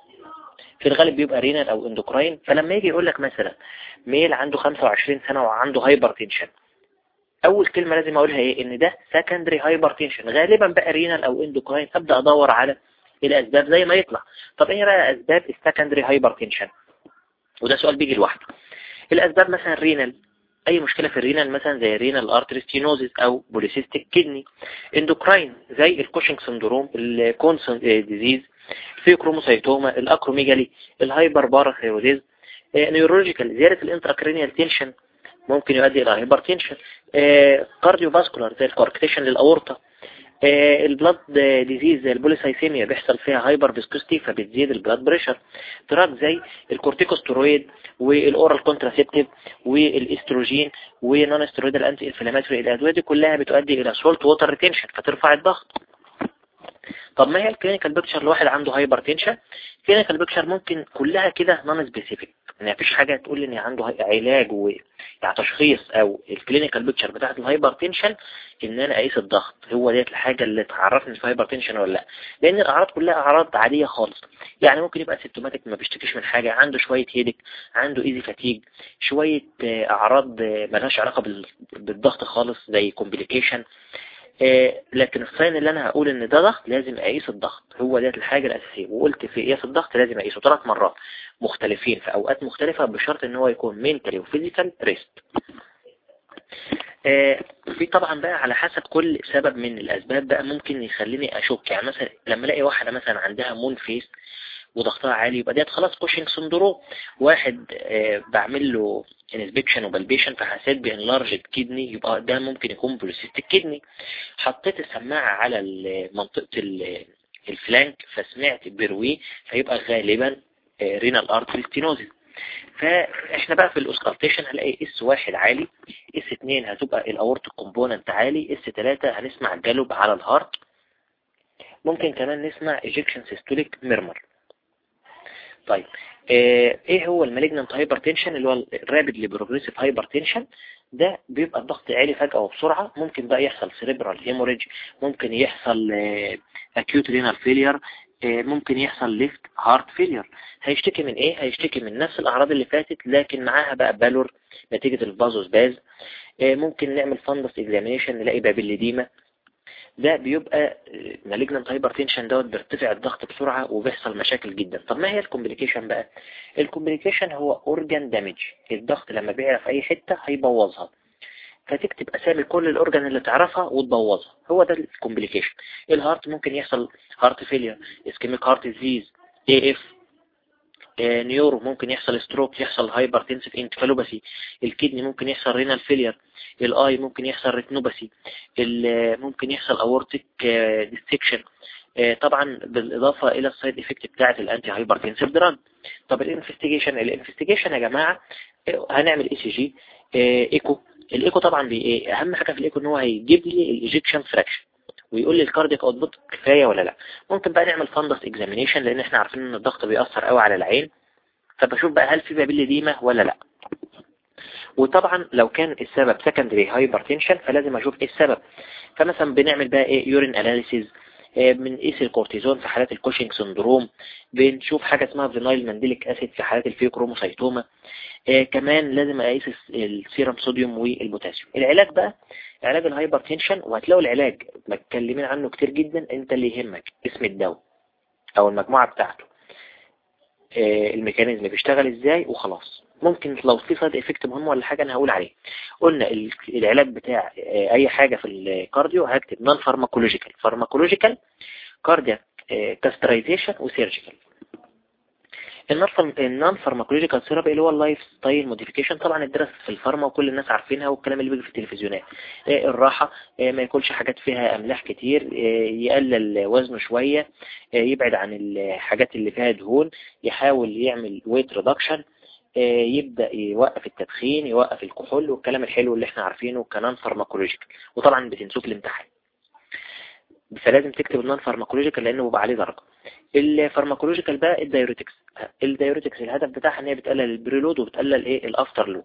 في الغالب بيبقى renal أو endocrine فلما يجي يقول لك مثلا male عنده 25 سنة وعنده hypertension أول كلمة لازم أقولها إيه؟ إن ده secondary hypertension غالبا بقى renal أو endocrine أبدأ أدور على الاسباب زي ما يطلع. طب إيه بقى أسباب ال secondary hypertension وده سؤال بيجي لوحده. الأسباب مثلا renal أي مشكلة في ال renal مثلا زي ال renal artery stenosis أو polycystic kidney endocrine زي ال Cushing syndrome ال Conn's disease pheochromocytoma ال acromegaly ال hyperparathyroidism neurological زيادة ال intracranial tension ممكن يؤدي إلى hypertension cardiovascular زي ال coarctation للأورطة. آه، ال blood disease زي ال polycythemia بيحصل فيها hyperviscosity فبتزيد ال blood pressure drug زي الكورتيكوستيرويد وال oral contraceptive والاستروجين و non-steroidal anti-inflammatory الأدوية دي كلها بتؤدي إلى salt water retention فترفع الضغط. طب ما هي ال clinical picture لواحد عنده hypertension ال clinical picture ممكن كلها كده non-specific يعني مفيش حاجة تقول إن عنده علاج و يعني تشخيص أو ال clinical picture بتاعت ال hypertension إن أنا أقيس الضغط. هو ديت الحاجة اللي تعرفني في hypertension ولا لأ. لأن الأعراض كلها أعراض عادية خالص. يعني ممكن يبقى asymptomatic ما بيشتكيش من حاجة عنده شوية headache عنده easy fatigue شوية أعراض ملهاش علاقة بالضغط خالص زي complication لكن ال sign اللي أنا هقول إن ده ضغط لازم اقيس الضغط. هو ده الحاجة الأساسية. وقلت في قياس الضغط لازم اقيسه ثلاث مرات. مختلفين في أوقات مختلفة بشرط إن هو يكون mentally و physical rest في طبعا بقى على حسب كل سبب من الأسباب بقى ممكن يخليني أشك. يعني مثلا لما ألاقي واحدة مثلا عندها moon face وضغطها عالي يبقى ديت خلاص Cushing syndrome واحد آه، بعمل له inspection و palpation فحسيت ب enlarged kidney يبقى ده ممكن يكون polycystic kidney حطيت السماعة على منطقة ال flank فسمعت bruit فيبقى غالبا renal artery stenosis فإحنا بقى في ال auscultation هنلاقي S واحد عالي S اتنين هتبقى ال aortic component عالي S تلاتة هنسمع gallop على ال heart ممكن كمان نسمع ejection systolic murmur طيب آه، إيه هو ال malignant hypertension اللي هو ال rapidly progressive hypertension ده بيبقى الضغط عالي فجأة وبسرعة ممكن بقى يحصل cerebral hemorrhage ممكن يحصل acute renal failure ممكن يحصل left heart failure هيشتكي من إيه؟ هيشتكي من نفس الأعراض اللي فاتت لكن معاها بقى pallor نتيجة ال vasospasm. آه، ممكن نعمل fundus examination نلاقي papilledema ده بيبقى malignant hypertension دوت بيرتفع الضغط بسرعة وبيحصل مشاكل جدا. طب ما هي ال complication بقى؟ ال complication هو organ damage الضغط لما بيعرف في أي حتة هيبوظها. فتكتب اسامي كل ال organ اللي تعرفها وتبوظها. هو ده ال complication. ال heart ممكن يحصل heart failure ischemic heart disease AF neuro ممكن يحصل stroke يحصل hypertensive encephalopathy ال kidney ممكن يحصل renal failure. ال eye ممكن يحصل retinopathy ممكن يحصل aortic dissection. طبعا بالإضافة إلى ال side effect بتاعة ال antihypertensive drug طب ال investigation ال investigation يا جماعة هنعمل اي سي جي إيكو. الإيكو طبعا أهم حاجة في الإيكو إن هو هيجيب لي ال ejection fraction ويقول لي ال cardiac output كفاية ولا لا. ممكن بقى نعمل fundus examination لأن إحنا عارفين إن الضغط بيأثر قوي على العين. فبشوف بقى هل في papilledema ولا لا. وطبعا لو كان السبب secondary hypertension فلازم أشوف إيه السبب. فمثلا بنعمل بقى إيه؟ urine analysis بنقيس الكورتيزون في حالات ال Cushing syndrome بنشوف حاجة اسمها vanillyl mandelic acid في حالات ال pheochromocytoma كمان لازم أقيس ال serum sodium والبوتاسيوم. العلاج بقى علاج ال hypertension وهتلاقوا العلاج متكلمين عنه كتير جدا أنت اللي يهمك اسم الدواء أو المجموعة بتاعته. ال mechanism بيشتغل إزاي وخلاص. ممكن لو في side effect مهم ولا حاجة أنا هقول عليه. قلنا العلاج بتاع أي حاجة في ال cardio هكتب non-pharmacological pharmacological cardiac catheterization و surgical ال non-pharmacological therapy اللي هو ال lifestyle modification طبعا الدرس في ال pharma وكل الناس عارفينها والكلام اللي بيجي في التلفزيونات. الراحة ما ياكلش حاجات فيها أملاح كتير يقلل وزنه شوية يبعد عن الحاجات اللي فيها دهون يحاول يعمل weight reduction يبدأ يوقف التدخين يوقف الكحول والكلام الحلو اللي إحنا عارفينه ك non-pharmacological. وطبعا بتنسوه الامتحان. فلازم تكتب ال non-pharmacological لأنه بيبقى عليه درجة. ال pharmacological بقى ال diuretics. ال diuretics الهدف بتاعها إن هي بتقلل ال preload وبتقلل إيه؟ ال afterload.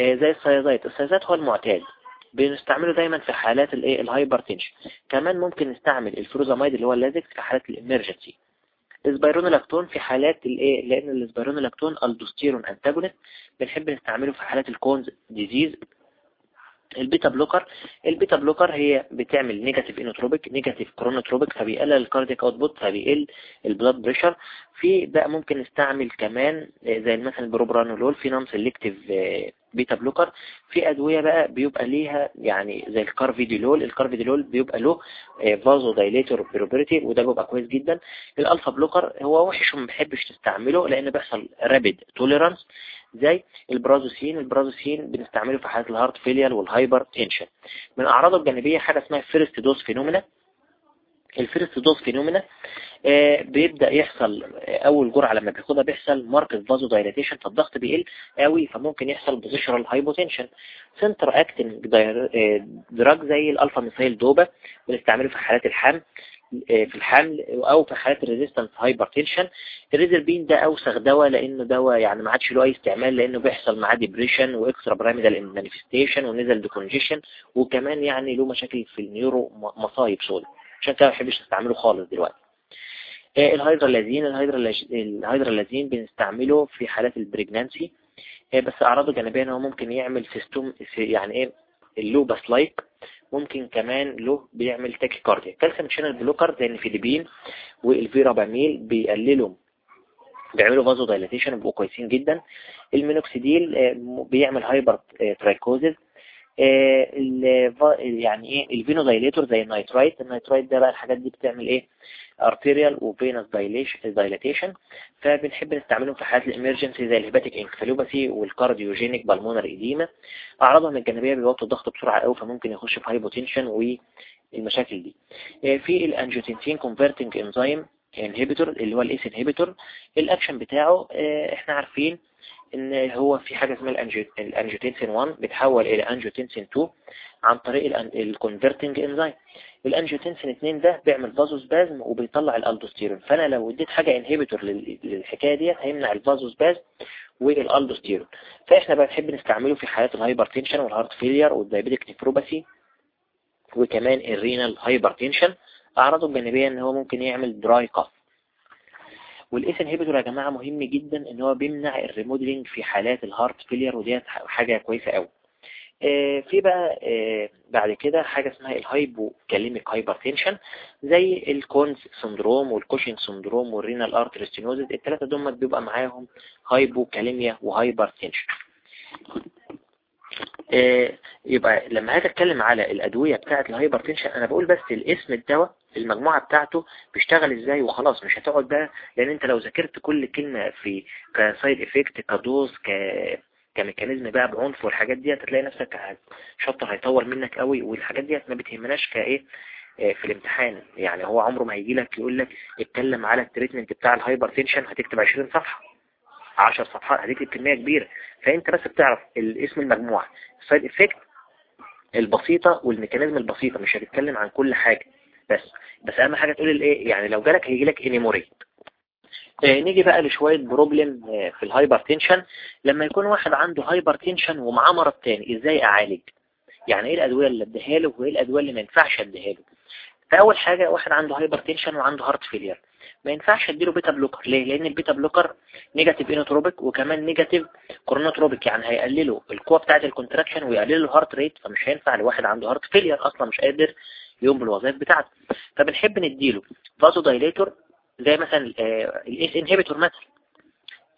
آه زي ال thiazide ال thiazide هو المعتاد. بنستعمله دايما في حالات الإيه؟ ال hypertension. كمان ممكن نستعمل ال furosemide اللي هو ال Lasix في حالات ال emergency. ال spironolactone في حالات الايه؟ لأن ال spironolactone aldosterone antagonist بنحب نستعمله في حالات ال Conn's disease. ال beta blocker ال beta blocker هي بتعمل negative inotropic negative chronotropic فبيقلل ال cardiac output فبيقل ال blood pressure في بقى ممكن نستعمل كمان زي مثلا البروبرانولول في non-selective beta blocker. في أدوية بقى بيبقى ليها يعني زي ال carvedilol ال carvedilol بيبقى له vasodilator property وده بيبقى كويس جدا. ال alpha blocker هو وحش وما بحبش تستعمله لأن بيحصل rapid tolerance زي ال prazosin ال prazosin بنستعمله في حالات ال heart failure وال hypertension. من أعراضه الجانبية حاجة اسمها first dose phenomena ال first dose phenomena آه بيبدأ يحصل أول جرعة لما بياخدها بيحصل marked vasodilatation فالضغط بيقل قوي فممكن يحصل positional hypotension central acting drug زي ال alpha methyldopa بنستعمله في حالات الحمل. في الحمل أو في حالات ال resistance hypertension ال reserpine ده أوسخ دواء لأنه دواء يعني ما عادش له أي استعمال لأنه بيحصل معاه depression و extrapyramidal manifestation و nasal decongestion وكمان يعني له مشاكل في ال neuro مصايب سودا عشان كده ما بحبش أستعمله خالص دلوقتي. ال hydralazine ال hydralazine بنستعمله في حالات ال pregnancy بس أعراضه جانبية إن هو ممكن يعمل systemic يعني إيه ال lupus like ممكن كمان له بيعمل tachycardia calcium channel blocker زي ال nifedipine وال verapamil بيقللوا بيعملوا vasodilatation بيبقوا كويسين جدا. المينوكسيديل بيعمل hypertrichosis يعني إيه ال venodilator زي ال nitrate ال nitrate ده بقى الحاجات دي بتعمل إيه؟ arterial و venous dilatation فبنحب نستعملهم في حالات ال emergency زي ال hepatic encephalopathy وال cardiogenic pulmonary edema أعراضهم الجانبية بيوطوا الضغط بسرعة قوي فممكن يخش في hypotension والمشاكل دي. في ال angiotensin converting enzyme inhibitor اللي هو ال ACE inhibitor ال action بتاعه إحنا عارفين إن هو في حاجة اسمها ال angiotensin 1 بتحول إلى angiotensin 2 عن طريق ال converting enzyme ال angiotensin 2 ده بيعمل vasospasm وبيطلع الالدوستيرون فأنا لو اديت حاجة inhibitor للحكاية ديت هيمنع ال vasospasm وال aldosterone فإحنا بقى نحب نستعمله في حالات الهايبرتنشن والهارت فيلير والدايابيتيك نيفروباثي وكمان الرينال هايبرتنشن اعراضه الجانبية إن هو ممكن يعمل dry cough وال ACE inhibitor يا جماعة مهم جدا إن هو بيمنع ال remodeling في حالات ال heart failure وديت حاجة كويسة قوي آه، في بقى آه، بعد كده حاجة اسمها ال hypokalemic hypertension زي الكونز سندروم والكوشن سندروم والرينال ارتريستينوزيس الثلاثة دول بيبقى معاهم hypokalemia و hypertension يبقى لما هاجي اتكلم على الأدوية بتاعة ال hypertension أنا بقول بس الاسم الدواء المجموعة بتاعته بيشتغل إزاي وخلاص مش هتقعد بقى لأن أنت لو ذاكرت كل كلمة في ك side effect ك dose ك ك mechanism بقى بعنف والحاجات دي هتلاقي نفسك chapter هيطول منك قوي والحاجات دي ما بتهمناش كإيه آه، في الامتحان. يعني هو عمره ما هيجي لك يقول لك اتكلم على ال treatment بتاع ال hypertension هتكتب 20 صفحة. 10 صفحات هتكتب كمية كبيرة. فأنت بس بتعرف اسم المجموعة. ال side effect البسيطة وال mechanism البسيطة مش هتتكلم عن كل حاجة. بس بس أهم حاجة تقول الإيه؟ يعني لو جالك هيجي لك enumerate آه، نيجي بقى لشوية problem آه، في ال hypertension لما يكون واحد عنده hypertension ومعاه مرض تاني إزاي أعالج؟ يعني إيه الأدوية اللي أديها له وإيه الأدوية اللي ما ينفعش أديها له؟ فأول حاجة واحد عنده hypertension وعنده heart failure ما ينفعش اديله beta blocker ليه؟ لأن ال beta blocker negative inotropic وكمان negative chronotropic يعني هيقللوا القوة بتاعة ال contraction ويقللوا ال heart rate فمش هينفع لواحد عنده heart failure أصلا مش قادر يقوم بالوظائف بتاعته. فبنحب نديله vasodilator زي مثلا ال ACE inhibitor مثلا.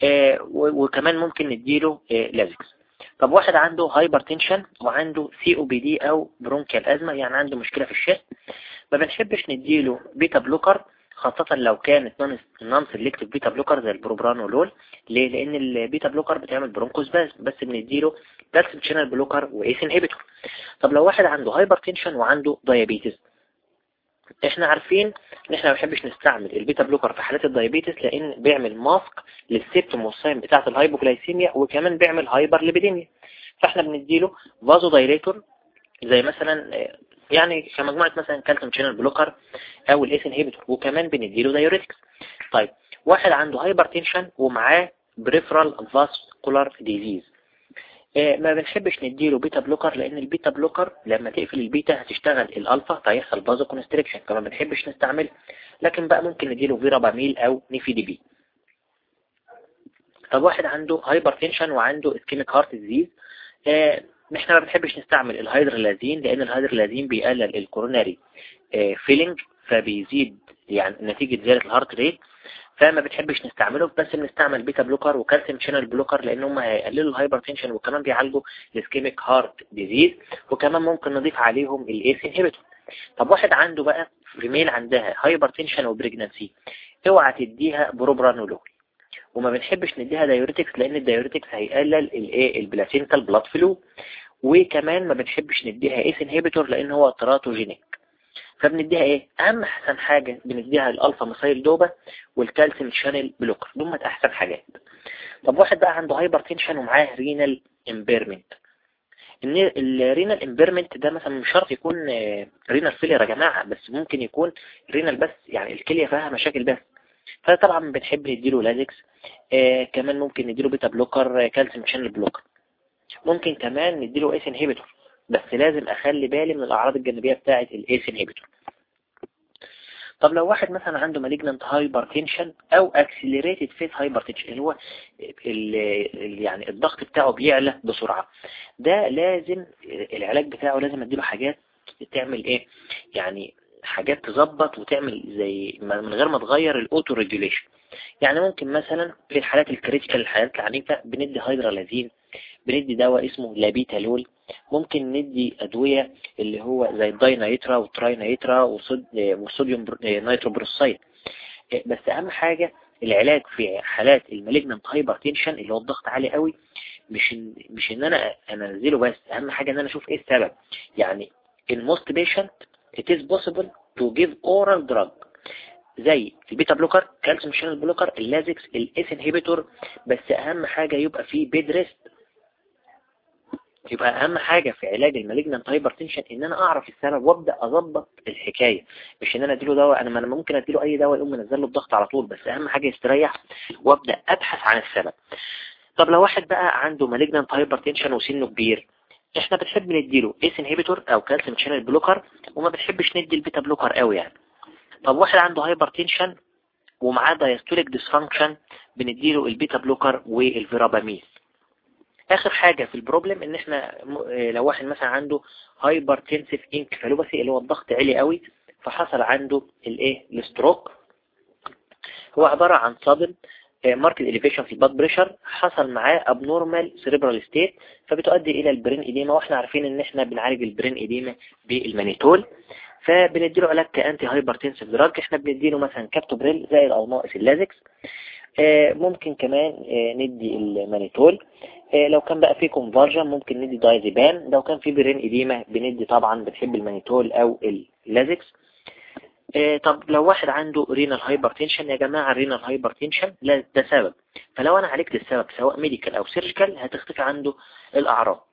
آه، وكمان ممكن نديله آه، Lasix طب واحد عنده hypertension وعنده COPD أو bronchial asthma يعني عنده مشكلة في ال chest ما بنحبش نديله beta blocker خاصة لو كانت non-selective beta blocker زي البروبرانولول ليه؟ لأن ال beta blocker بتعمل bronchospasm بس بنديله calcium channel blocker و ACE inhibitor طب لو واحد عنده hypertension وعنده diabetes إحنا عارفين إن إحنا ما بنحبش نستعمل ال beta blocker في حالات ال diabetes لأن بيعمل mask لل symptom وال sign بتاعة ال hypoglycemia وكمان بيعمل hyperlipidemia فإحنا بنديله vasodilator زي مثلا يعني كمجموعة مثلا calcium channel blocker أو ال ACE inhibitor وكمان بنديله diuretics طيب واحد عنده hypertension ومعاه peripheral vascular disease ما بنحبش نديله beta blocker لأن ال beta blocker لما تقفل البيتا هتشتغل الالفا فهيحصل vasoconstriction فما بنحبش نستعمل لكن بقى ممكن نديله verapamil أو nifedipine طب واحد عنده hypertension وعنده ischemic heart disease إحنا ما بنحبش نستعمل ال hydralazine لأن ال hydralazine بيقلل ال coronary filling فبيزيد يعني نتيجة زيادة ال heart rate فما بتحبش نستعمله بس بنستعمل beta blocker و calcium channel blocker لأن هم هيقللوا ال hypertension وكمان بيعالجوا ال ischemic heart disease وكمان ممكن نضيف عليهم ال ACE inhibitor طب واحد عنده بقى female عندها hypertension و pregnancy اوعى تديها بروبرانولول وما بنحبش نديها diuretics لأن ال diuretics هيقلل الايه ال placental blood flow وكمان ما بنحبش نديها ACE inhibitor لأن هو teratogenic فبنديها إيه أهم أحسن حاجة بنديها ال alpha methyldopa وال calcium channel blocker دول أحسن حاجات. طب واحد بقى عنده hypertension ومعاه renal impairment إن ال renal impairment ده مثلا مش شرط يكون renal آه، failure يا جماعة بس ممكن يكون renal بس يعني الكلية فيها مشاكل بس. فطبعا بنحب نديله Lasix؟ آه كمان ممكن نديله beta blocker calcium channel blocker. ممكن كمان نديله ACE inhibitor بس لازم أخلي بالي من الأعراض الجانبية بتاعة ال ACE inhibitor طب لو واحد مثلا عنده malignant hypertension أو accelerated phase hypertension اللي هو ال يعني الضغط بتاعه بيعلى بسرعة ده لازم العلاج بتاعه لازم أديله حاجات تعمل إيه؟ يعني حاجات تظبط وتعمل زي من غير ما تغير ال autoregulation يعني ممكن مثلا في الحالات ال critical الحالات العنيفة بندي hydralazine بندي دواء اسمه لابيتالول. ممكن ندي أدوية اللي هو زي ال dinitra وال trinitra وال sodium nitroprusside بس أهم حاجة العلاج في حالات ال malignant hypertension اللي هو الضغط عالي قوي مش إن مش إن أنا أنزله بس أهم حاجة إن أنا أشوف إيه السبب. يعني most patient it is possible to give oral drug. زي ال beta blocker calcium channel blocker ال Lasix ال ACE inhibitor بس أهم حاجة يبقى فيه bed rest يبقى أهم حاجة في علاج ال malignant hypertension إن أنا أعرف السبب وأبدأ أظبط الحكاية. مش إن أنا أديله دواء أنا ممكن أديله أي دواء يقوم منزل له الضغط على طول بس أهم حاجة يستريح وأبدأ أبحث عن السبب. طب لو واحد بقى عنده malignant hypertension وسنه كبير إحنا بنحب نديله ACE inhibitor أو calcium channel blocker وما بنحبش ندي ال beta blocker قوي يعني. طب واحد عنده hypertension ومعاه diastolic dysfunction بنديله ال beta blocker وال verapamil آخر حاجة في ال problem إن إحنا لو واحد مثلا عنده hypertensive encephalopathy اللي هو الضغط عالي قوي فحصل عنده الايه ال stroke هو عبارة عن sudden marked elevation في ال blood pressure حصل معاه abnormal cerebral state فبتؤدي إلى ال brain edema وإحنا عارفين إن إحنا بنعالج ال brain edema بال mannitol. فبنديله علاج ك antihypertensive drug إحنا بنديله مثلا كابتوبريل زائد أو ناقص ال Lasix. آه، ممكن كمان آه، ندي المانيتول. آه، لو كان بقى في convulsion ممكن ندي دايزيبان لو كان في brain edema بندي طبعا بنحب المانيتول أو ال Lasix. طب لو واحد عنده renal hypertension يا جماعة renal hypertension لا ده سبب. فلو أنا عالجت السبب سواء medical أو surgical هتختفي عنده الأعراض.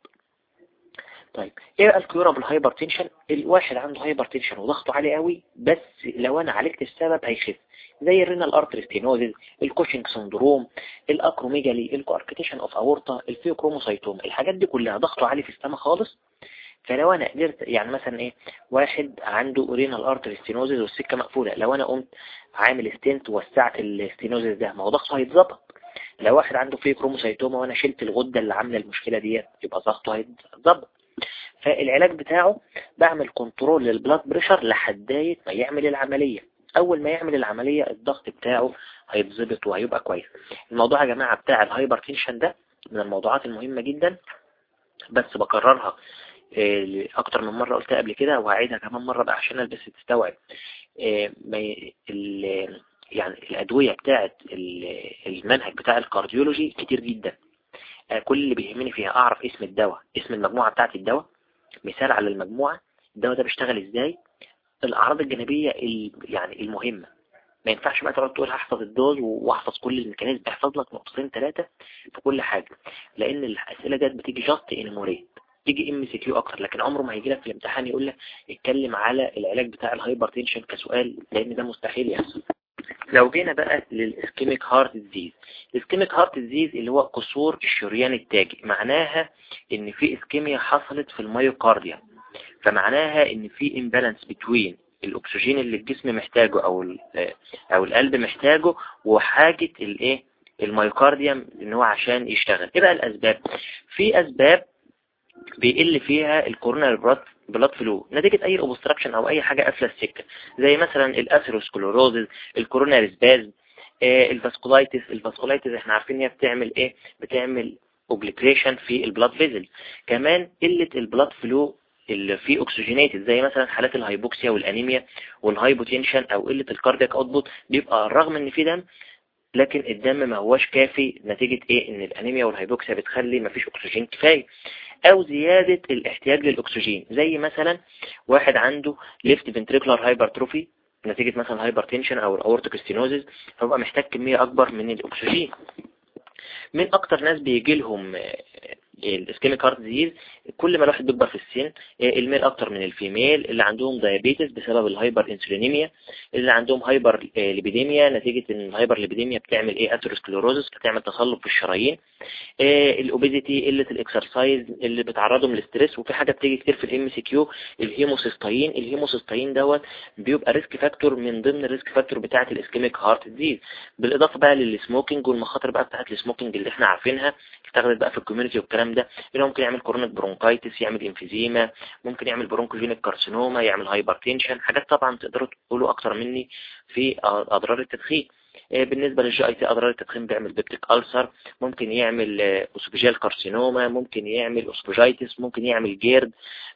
طيب إيه ال curable hypertension الواحد عنده hypertension وضغطه عالي قوي بس لو أنا عالجت السبب هيخف. زي ال renal artery stenosis الكوشنج سندروم الأكروميجالي الكواركتيشن أوف أورتا الفيوكروموسايتوم الحاجات دي كلها. ضغطه عالي في السماء خالص فلو أنا قدرت يعني مثلا إيه واحد عنده renal artery stenosis والسكة مقفولة لو أنا قمت عامل stent ووسعت ال stenosis ده ما هو ضغطه هيتظبط. لو واحد عنده pheochromocytoma وأنا شلت الغدة اللي عاملة المشكلة ديت يبقى ضغطه هيتظبط. فالعلاج بتاعه بعمل control لل blood pressure لحداية ما يعمل العملية. أول ما يعمل العملية الضغط بتاعه هيتظبط وهيبقى كويس. الموضوع يا جماعة بتاع ال hypertension ده من الموضوعات المهمة جدا بس بكررها أكتر من مرة قلتها قبل كده وهعيدها كمان مرة بقى عشان بس تستوعب. آه، يعني الأدوية بتاعت المنهج بتاع ال cardiology كتير جدا. آه، كل اللي بيهمني فيها أعرف اسم الدواء اسم المجموعة بتاعت الدواء. مثال على المجموعة الدواء ده بيشتغل إزاي؟ الأعراض الجانبية يعني المهمة. ما ينفعش بقى تقعد تقول هحفظ ال dose واحفظ كل ال mechanism بحفظ لك نقطتين ثلاثة في كل حاجة. لأن الأسئلة ديت بتيجي just ان تيجي MCQ أكتر لكن عمره ما هيجي لك في الامتحان يقول لك اتكلم على العلاج بتاع ال hypertension كسؤال لأن ده مستحيل يحصل. لو جينا بقى لل ischemic heart disease ال ischemic heart disease اللي هو قصور الشريان التاجي معناها إن في ischemia حصلت في ال myocardium. فمعناها إن في imbalance between الأكسجين اللي الجسم محتاجه أو أو القلب محتاجه وحاجة الايه ال myocardium إن هو عشان يشتغل. إيه بقى الأسباب؟ في أسباب بيقل فيها ال coronary blood flow نتيجة أي obstruction أو أي حاجة قافلة السكة. زي مثلا ال atherosclerosis ال coronary spasm آه ال vasculitis ال vasculitis إحنا عارفين هي بتعمل إيه؟ بتعمل obliteration في ال blood vessel كمان قلة ال blood flow اللي فيه oxygenated زي مثلا حالات ال hypoxia وال anemia وال hypotension أو قلة ال cardiac output بيبقى رغم إن في دم لكن الدم ما هوش كافي. نتيجة إيه؟ إن ال anemia وال hypoxia بتخلي ما فيش اكسجين كفاية. أو زيادة الاحتياج للأكسجين. زي مثلا واحد عنده left ventricular hypertrophy نتيجة مثلا hypertension أو ال aortic stenosis فبقى محتاج كمية أكبر من الأكسجين. من أكتر ناس بيجي لهم ال ischemic heart disease كل ما الواحد بيكبر في السن آه، ال male أكتر من ال female اللي عندهم diabetes بسبب ال hyperinsulinemia اللي عندهم hyper آه، lipidemia نتيجة إن ال hyperlipidemia بتعمل إيه؟ atherosclerosis بتعمل تصلب في الشرايين آه، ال obesity قلة ال exercise اللي بتعرضهم لل stress وفي حاجة بتيجي كتير في ال MCQ ال homocysteine ال homocysteine دوت بيبقى risk factor من ضمن ال risk factor بتاعة ال ischemic heart disease بالإضافة بقى لل smoking والمخاطر بقى بتاعة ال smoking اللي إحنا عارفينها اشتغلت بقى في ال community والكلام ده اللي ممكن يعمل chronic bronchitis يعمل emphysema ممكن يعمل bronchogenic carcinoma يعمل hypertension حاجات طبعا تقدروا تقولوا أكتر مني في أضرار التدخين. آه، بالنسبة لل GIT أضرار التدخين بيعمل peptic ulcer ممكن يعمل esophageal carcinoma ممكن يعمل esophagitis ممكن يعمل GERD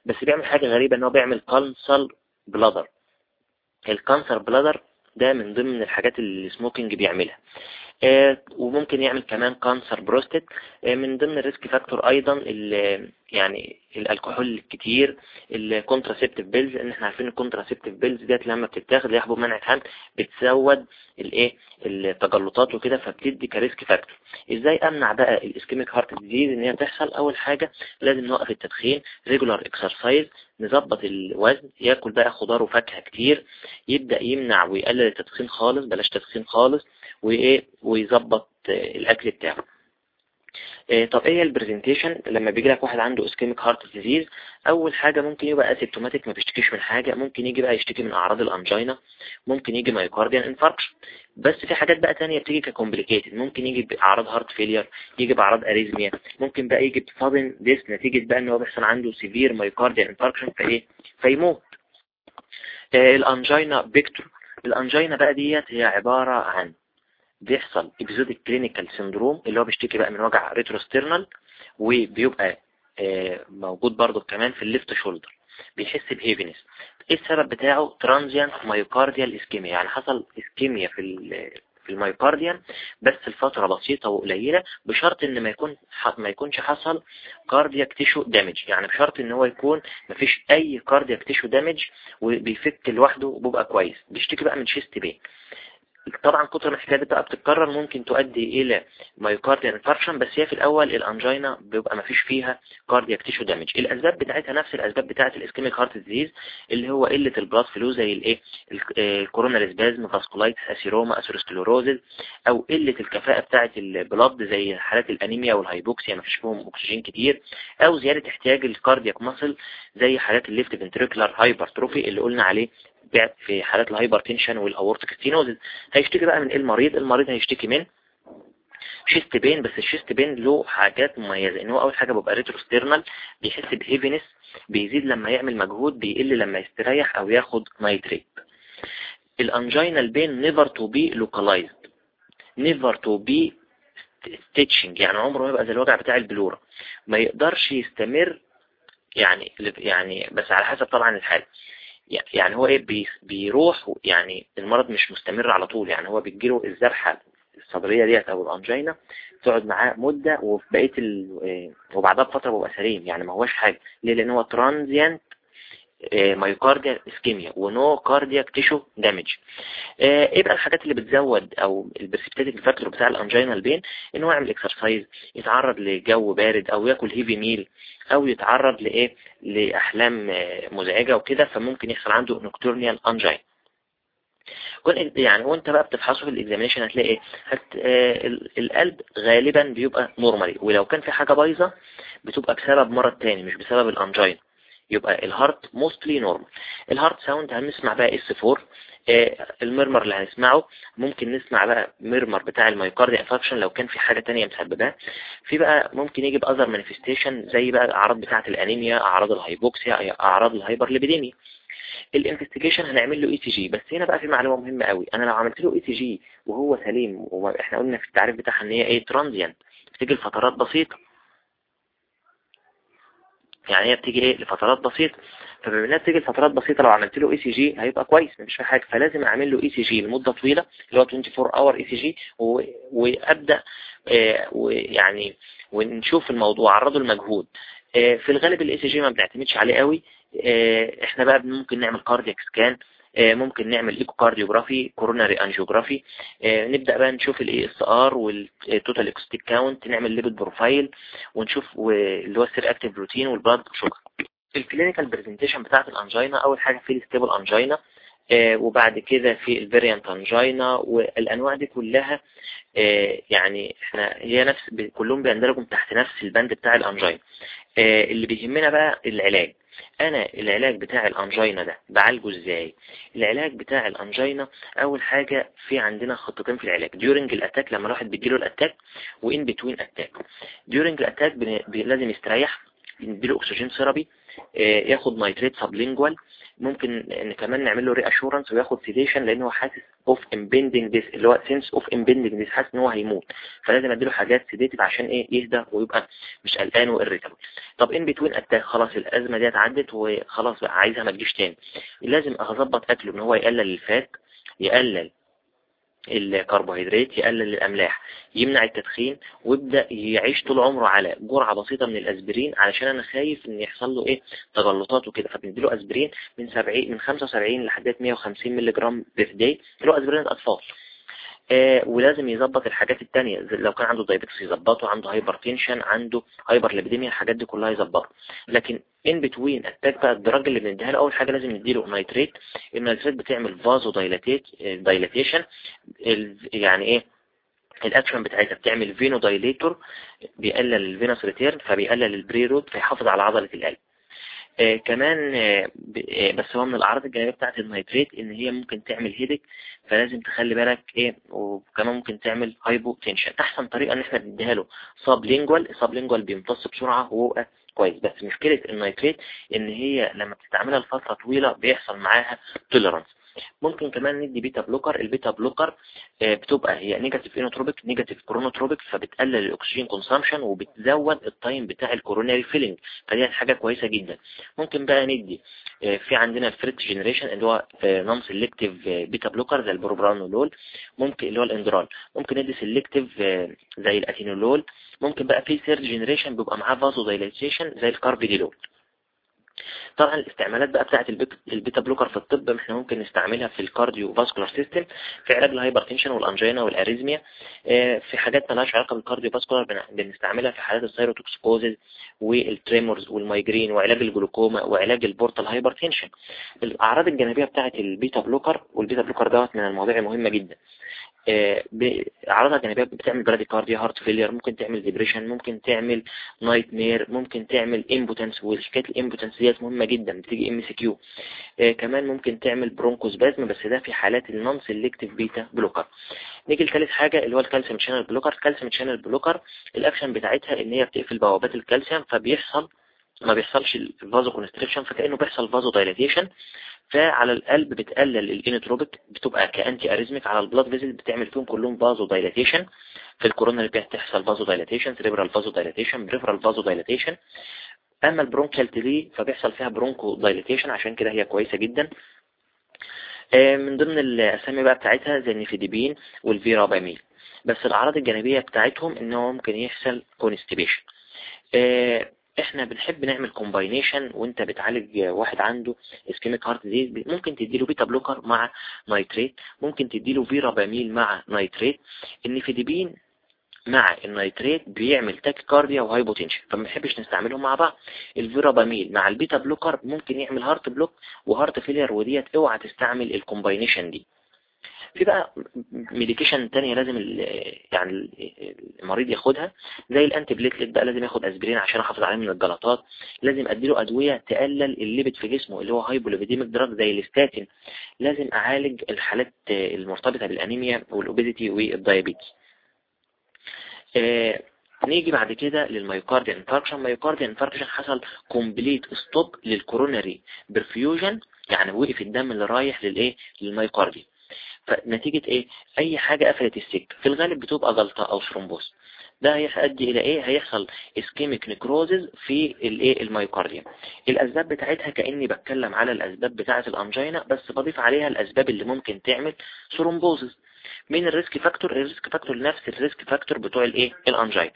بس بيعمل حاجة غريبة إن هو بيعمل cancer bladder. ال cancer bladder ده من ضمن الحاجات اللي ال smoking بيعملها. آه، وممكن يعمل كمان cancer prostate آه، من ضمن ال risk factor أيضا يعني الكحول الكتير ال contraceptive pills إن إحنا عارفين ال contraceptive pills ديت لما بتتاخد حبوب منع الحمل بتزود الايه التجلطات وكده فبتدي ك risk factor. إزاي أمنع بقى ال ischemic heart disease إن هي تحصل؟ أول حاجة لازم نوقف التدخين regular exercise نظبط الوزن ياكل بقى خضار وفاكهة كتير يبدأ يمنع ويقلل التدخين خالص بلاش تدخين خالص وإيه ويظبط الأكل بتاعه. طب إيه ال presentation لما بيجي لك واحد عنده ischemic heart disease أول حاجة ممكن يبقى asymptomatic ما بيشتكيش من حاجة. ممكن يجي بقى يشتكي من أعراض ال angina ممكن يجي myocardial infarction بس في حاجات بقى تانية بتيجي ك complicated ممكن يجي بأعراض heart failure يجي بأعراض arrhythmia ممكن بقى يجي ب sudden death نتيجة بقى إن هو بيحصل عنده severe myocardial infarction فإيه؟ فيموت. إيه ال angina pectoris. ال angina بقى ديت هي عبارة عن بيحصل episodic clinical syndrome اللي هو بيشتكي بقى من وجع retrosternal وبيبقى آه، موجود برضه كمان في ال left shoulder. بيحس ب heaviness إيه السبب بتاعه؟ transient myocardial ischemia يعني حصل ischemia في في ال myocardium بس الفترة بسيطة وقليلة بشرط إن ما يكون ما يكونش حصل cardiac tissue damage يعني بشرط إن هو يكون ما فيش أي cardiac tissue damage وبيفك لوحده وبيبقى كويس. بيشتكي بقى من chest pain طبعا كتر الحكاية دي بقى بتتكرر ممكن تؤدي إلى myocardial infarction بس هي في الأول ال angina بيبقى ما فيش فيها cardiac tissue damage الأسباب بتاعتها نفس الأسباب بتاعه ال ischemic heart disease اللي هو قلة ال blood flow زي الايه ال coronary spasm vasculitis atheroma atherosclerosis أو قلة الكفاءة بتاعه ال blood زي حالات ال anemia وال hypoxia ما فيش فيهم اكسجين كتير أو زيادة احتياج ال cardiac muscle زي حالات ال left ventricular hypertrophy اللي قلنا عليه في حالات وال aortic stenosis هيشتكي بقى من إيه المريض؟ المريض هيشتكي من chest pain بس ال chest pain له حاجات مميزة. إن هو أول حاجة بيبقى retrosternal بيحس ب heaviness بيزيد لما يعمل مجهود بيقل لما يستريح أو ياخد nitrate ال anginal pain never to be localized never to be stitching يعني عمره ما يبقى زي الوجع بتاع البلورة ما يقدرش يستمر يعني يعني بس على حسب طبعا الحالة. يعني هو إيه بيروح يعني المرض مش مستمر على طول يعني هو بيجيله الذبحة الصدرية ديت أو ال angina تقعد معاه مدة وفي بقية. آه، وبعدها بفترة بيبقى سليم يعني ما هوش حاجة ليه لأن هو transient myocardial ischemia و no cardiac tissue damage إيه بقى الحاجات اللي بتزود أو ال precipitating factor بتاع ال anginal pain ان هو يعمل exercise يتعرض لجو بارد أو ياكل heavy meal أو يتعرض لإيه؟ لأحلام آه، مزعجة وكده فممكن يحصل عنده nocturnal angina يعني وأنت بقى بتفحصه في ال examination هتلاقي إيه هت... آه القلب غالبا بيبقى normal ولو كان في حاجة بايظة بتبقى بسبب مرض تاني مش بسبب ال angina يبقى ال heart mostly normal ال heart sound هنسمع بقى S 4 آه ال murmur اللي هنسمعه ممكن نسمع بقى murmur بتاع ال myocardial infarction لو كان في حاجة تانية مسبباه في بقى ممكن يجي ب other manifestation زي بقى الاعراض بتاعة الأنيميا أعراض ال hypoxia أعراض ال hyperlipidemia ال investigation هنعمل له ECG بس هنا بقى في معلومة مهمة قوي. أنا لو عملت له ECG وهو سليم وإحنا قلنا في التعريف بتاعها إن هي إيه transient بتيجي لفترات بسيطة. يعني هي بتيجي إيه؟ لفترات بسيطة. فبما إنها بتيجي لفترات بسيطة لو عملت له ECG هيبقى كويس مش في حاجة. فلازم أعمل له ECG لمدة طويلة اللي هو 24 hour ECG وأبدأ آه ويعني ونشوف الموضوع عرضه المجهود آه في الغالب ال ECG ما بنعتمدش عليه قوي. آه إحنا بقى ممكن نعمل cardiac scan ممكن نعمل echocardiography coronary angiography نبدأ بقى نشوف ال ESR وال total leukocytic count نعمل lipid profile ونشوف اللي هو ال C-reactive protein وال blood sugar ال clinical presentation بتاعت ال angina أول حاجة في ال stable angina آه، وبعد كده في ال variant angina والأنواع دي كلها آه، يعني إحنا هي نفس كلهم بيندرجوا تحت نفس البند بتاع ال angina اللي بيهمنا بقى العلاج. أنا العلاج بتاع ال angina ده بعالجه إزاي؟ العلاج بتاع ال angina أول حاجة في عندنا خطتين في العلاج. during ال attack لما الواحد بيجيله ال attack و in between attack during ال attack لازم يستريح نديله أكسجين therapy آه، ياخد nitrate sublingual ممكن إن كمان نعمل له reassurance وياخد sedation لأن هو حاسس of impending death اللي هو sense of impending death حاسس إن هو هيموت. فلازم أديله حاجات sedative عشان إيه يهدى ويبقى مش قلقان و irritable طب in between attack خلاص الأزمة دي اتعدت وخلاص بقى عايزها ما تجيش تاني. لازم اظبط أكله إن هو يقلل ال fat يقلل الكربوهيدرات يقلل الأملاح يمنع التدخين ويبدأ يعيش طول عمره على جرعة بسيطة من الأسبرين علشان أنا خايف إن يحصل له إيه؟ تجلطات وكده. فبنديله أسبرين من 70 من 75 لحد 150 مللي جرام per day أسبرين الأطفال. ولازم يظبط الحاجات التانية. لو كان عنده diabetes يظبطه عنده hypertension عنده hyperlipidemia الحاجات دي كلها يظبطها لكن in between attack بقى ال drug اللي بنديها له اول حاجة لازم نديله nitrate ال nitrate بتعمل vasodilate dilatation يعني إيه؟ الأكشن بتاعتها بتعمل venodilator بيقلل ال venous return فبيقلل ال preload فيحافظ على عضلة القلب. آه كمان آه بس هو من الأعراض الجانبية بتاعت ال nitrate إن هي ممكن تعمل headache فلازم تخلي بالك إيه وكمان ممكن تعمل hypotension أحسن طريقة إن إحنا نديها له sublingual sublingual بيمتص بسرعة وهو كويس. بس مشكلة ال nitrate إن هي لما بتستعملها لفترة طويلة بيحصل معاها tolerance ممكن كمان ندي beta blocker ال beta blocker بتبقى هي negative inotropic negative chronotropic فبتقلل الأكسجين consumption وبتزود ال time بتاع ال coronary filling فدي حاجة كويسة جدا. ممكن بقى ندي آه، في عندنا ال first generation اللي هو non-selective beta blocker زي البروبرانولول ممكن اللي هو ال Inderal. ممكن ندي selective آه، زي الأتينولول. ممكن بقى في third generation بيبقى معاه vasodilatation زي الكاربيديلول. طبعا الاستعمالات بقى بتاعت ال beta blocker في الطب إحنا ممكن نستعملها في ال cardiovascular system في علاج ال hypertension وال angina وال arrhythmia آه، في حاجات مالهاش علاقة بال cardiovascular بنستعملها في حالات ال thyrotoxicosis وال tremors وال migraine وعلاج الجلوكوما وعلاج ال portal hypertension. الأعراض الجانبية بتاعت ال beta blocker وال beta blocker دوت من المواضيع المهمه جدا. اعراضها الجانبيه بتعمل bradycardia heart failure ممكن تعمل depression ممكن تعمل nightmare ممكن تعمل impotence وحكايه ال impotence ديت مهمة جدا بتيجي MCQ كمان ممكن تعمل bronchospasm بس ده في حالات ال non-selective beta blocker نيجي لثالث حاجة اللي هو ال calcium channel blocker ال calcium channel blocker ال action بتاعتها إن هي بتقفل بوابات الكالسيوم فبيحصل ما بيحصلش ال vasoconstriction فكأنه بيحصل vasodilatation فعلى القلب بتقلل ال inotropic بتبقى ك antiarrhythmic على ال blood vessel بتعمل فيهم كلهم vasodilatation في ال coronary بتحصل vasodilatation cerebral vasodilatation peripheral vasodilatation أما ال bronchial tree فبيحصل فيها bronchodilatation عشان كده هي كويسة جدا. آه، من ضمن الأسامي بقى بتاعتها زي ال nifedipine وال verapamil بس الأعراض الجانبية بتاعتهم إن هو ممكن يحصل constipation إحنا بنحب نعمل combination وانت بتعالج واحد عنده ischemic heart disease ممكن تديله beta blocker مع nitrate ممكن تديله verapamil مع nitrate ال nifedipine مع ال nitrate بيعمل tachycardia و hypotension فما بنحبش نستعملهم مع بعض. ال verapamil مع ال beta blocker ممكن يعمل heart block و heart failure وديت اوعى تستعمل ال combination دي. في بقى medication تانية لازم يعني المريض ياخدها زي ال antiplatelet بقى لازم ياخد اسبرين عشان احافظ عليه من الجلطات لازم اديله ادوية تقلل ال lipid في جسمه اللي هو hypolipidemic drug زي الاستاتين لازم أعالج الحالات المرتبطة بالأنيميا وال obesity وال diabetes آه نيجي بعد كده لل myocardial infarction myocardial infarction حصل complete stop لل coronary perfusion يعني وقف الدم اللي رايح للإيه؟ لل myocardium. فنتيجة إيه؟ أي حاجة قفلت السكة. في الغالب بتبقى غلطة أو thrombus ده هيؤدي إلى إيه؟ هيحصل ischemic necrosis في الإيه؟ ال myocardium الأسباب بتاعتها كأني بتكلم على الأسباب بتاعة ال angina بس بضيف عليها الأسباب اللي ممكن تعمل thrombosis مين ال risk factor؟ ال risk factor نفس ال risk factor بتوع الإيه؟ ال angina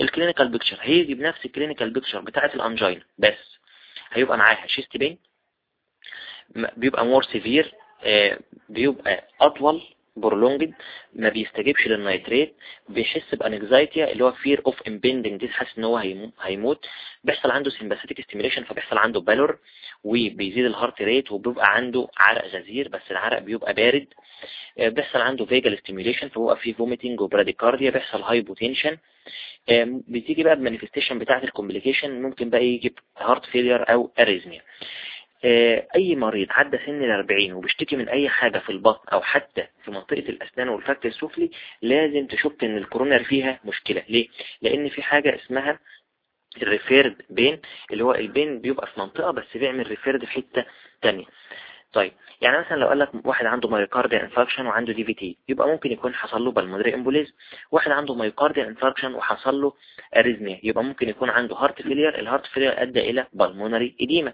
ال clinical picture هيجي بنفس ال clinical picture بتاعة ال angina بس هيبقى معاها chest pain بيبقى more severe بيبقى أطول prolonged ما بيستجيبش لل nitrate بيحس ب anxiety اللي هو fear of impending death حاسس إن هو هيموت. بيحصل عنده sympathetic stimulation فبيحصل عنده pallor وبيزيد ال heart rate وبيبقى عنده عرق غزير بس العرق بيبقى بارد. آه، بيحصل عنده vagal stimulation فبيبقى فيه vomiting و bradycardia بيحصل hypotension بتيجي بقى ال manifestation بتاعة ال complication ممكن بقى يجي heart failure أو arrhythmia آه، أي مريض عدى سن الاربعين وبيشتكي من أي حاجة في البطن أو حتى في منطقة الأسنان والفك السفلي لازم تشك إن ال coronary فيها مشكلة. ليه؟ لأن في حاجة اسمها ال referred pain اللي هو ال pain بيبقى في منطقة بس بيعمل referred في حتة تانية. طيب يعني مثلا لو قال لك واحد عنده myocardial infarction وعنده DVT يبقى ممكن يكون حصل له pulmonary embolism واحد عنده myocardial infarction وحصل له arrhythmia يبقى ممكن يكون عنده heart failure ال heart failure أدى إلى pulmonary edema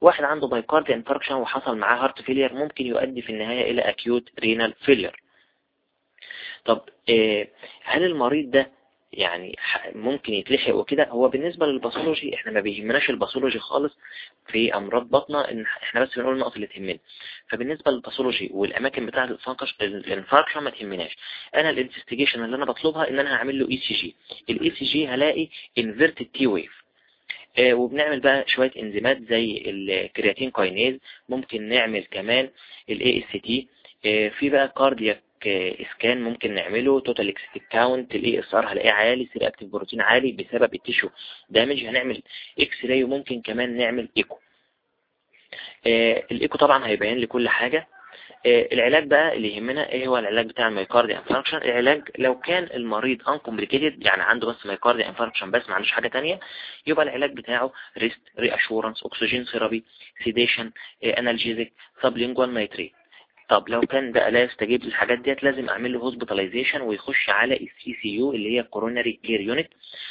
واحد عنده myocardial infarction وحصل معاه heart failure ممكن يؤدي في النهاية إلى acute renal failure طب آه، هل المريض ده يعني ممكن يتلحق وكده. هو بالنسبة لل pathology إحنا ما بيهمناش ال pathology خالص في أمراض بطنة إن إحنا بس بنقول النقط اللي تهمنا. فبالنسبة لل pathology والأماكن بتاعة ال infarction ما تهمناش. أنا ال investigation اللي أنا بطلبها إن أنا هعمل له اي سي جي الاي سي جي هلاقي inverted T wave وبنعمل بقى شوية إنزيمات زي ال creatine kinase ممكن نعمل كمان ال AST في بقى cardiac scan ممكن نعمله. total leukocytic count ال ESR هلاقيه عالي. C-reactive protein عالي بسبب ال tissue damage هنعمل X-ray وممكن كمان نعمل ايكو الايكو طبعا هيبين لي كل حاجة. آه، العلاج بقى اللي يهمنا إيه هو العلاج بتاع ال myocardial infarction العلاج لو كان المريض uncomplicated يعني عنده بس myocardial infarction بس ما عندوش حاجة تانية يبقى العلاج بتاعه rest reassurance oxygen therapy sedation analgesic sublingual nitrate طب لو كان بقى لا يستجيب للحاجات ديت لازم أعمل له hospitalization ويخش على ال CCU اللي هي coronary care unit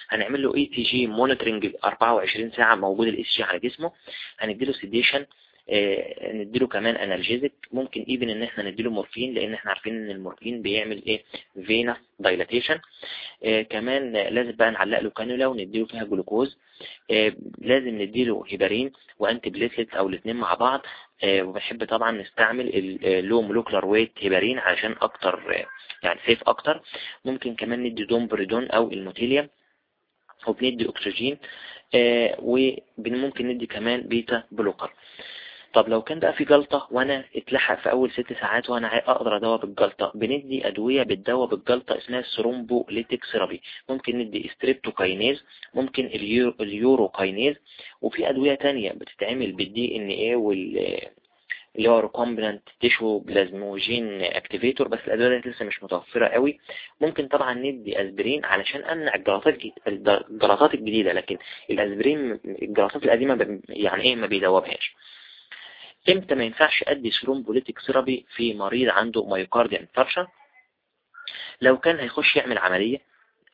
هنعمل له ECG monitoring 24 ساعة موجود ال ECG على جسمه. هنديله sedation آه، نديله كمان analgesic ممكن even إن إحنا نديله مورفين لأن إحنا عارفين إن المورفين بيعمل إيه؟ venodilatation آه، كمان لازم بقى نعلق له كانولا ونديله فيها جلوكوز لازم نديله heparin و antiplatelet أو الاثنين مع بعض. وبنحب طبعا نستعمل ال low molecular weight heparin عشان أكتر يعني safe أكتر. ممكن كمان ندي domperidone أو الموتيليوم وبندي أكسجين وممكن ندي كمان beta blocker طب لو كان بقى في جلطة وأنا اتلحق في أول ست ساعات وأنا أقدر ادوى بالجلطة بندي أدوية بتدوى بالجلطة اسمها ال thrombolytic therapy ممكن ندي streptokinase ممكن ال urokinase وفي أدوية تانية بتتعمل بال DNA وال اللي هو recombinant tissue plasminogen activator بس الأدوية دي لسه مش متوفرة قوي. ممكن طبعا ندي اسبرين علشان أمنع الجلطات الجلطات الجديدة لكن الأسبرين الجلطات القديمة يعني إيه ما بيدوبهاش. إمتى ما ينفعش أدي thrombolytic therapy في مريض عنده myocardial infarction لو كان هيخش يعمل عملية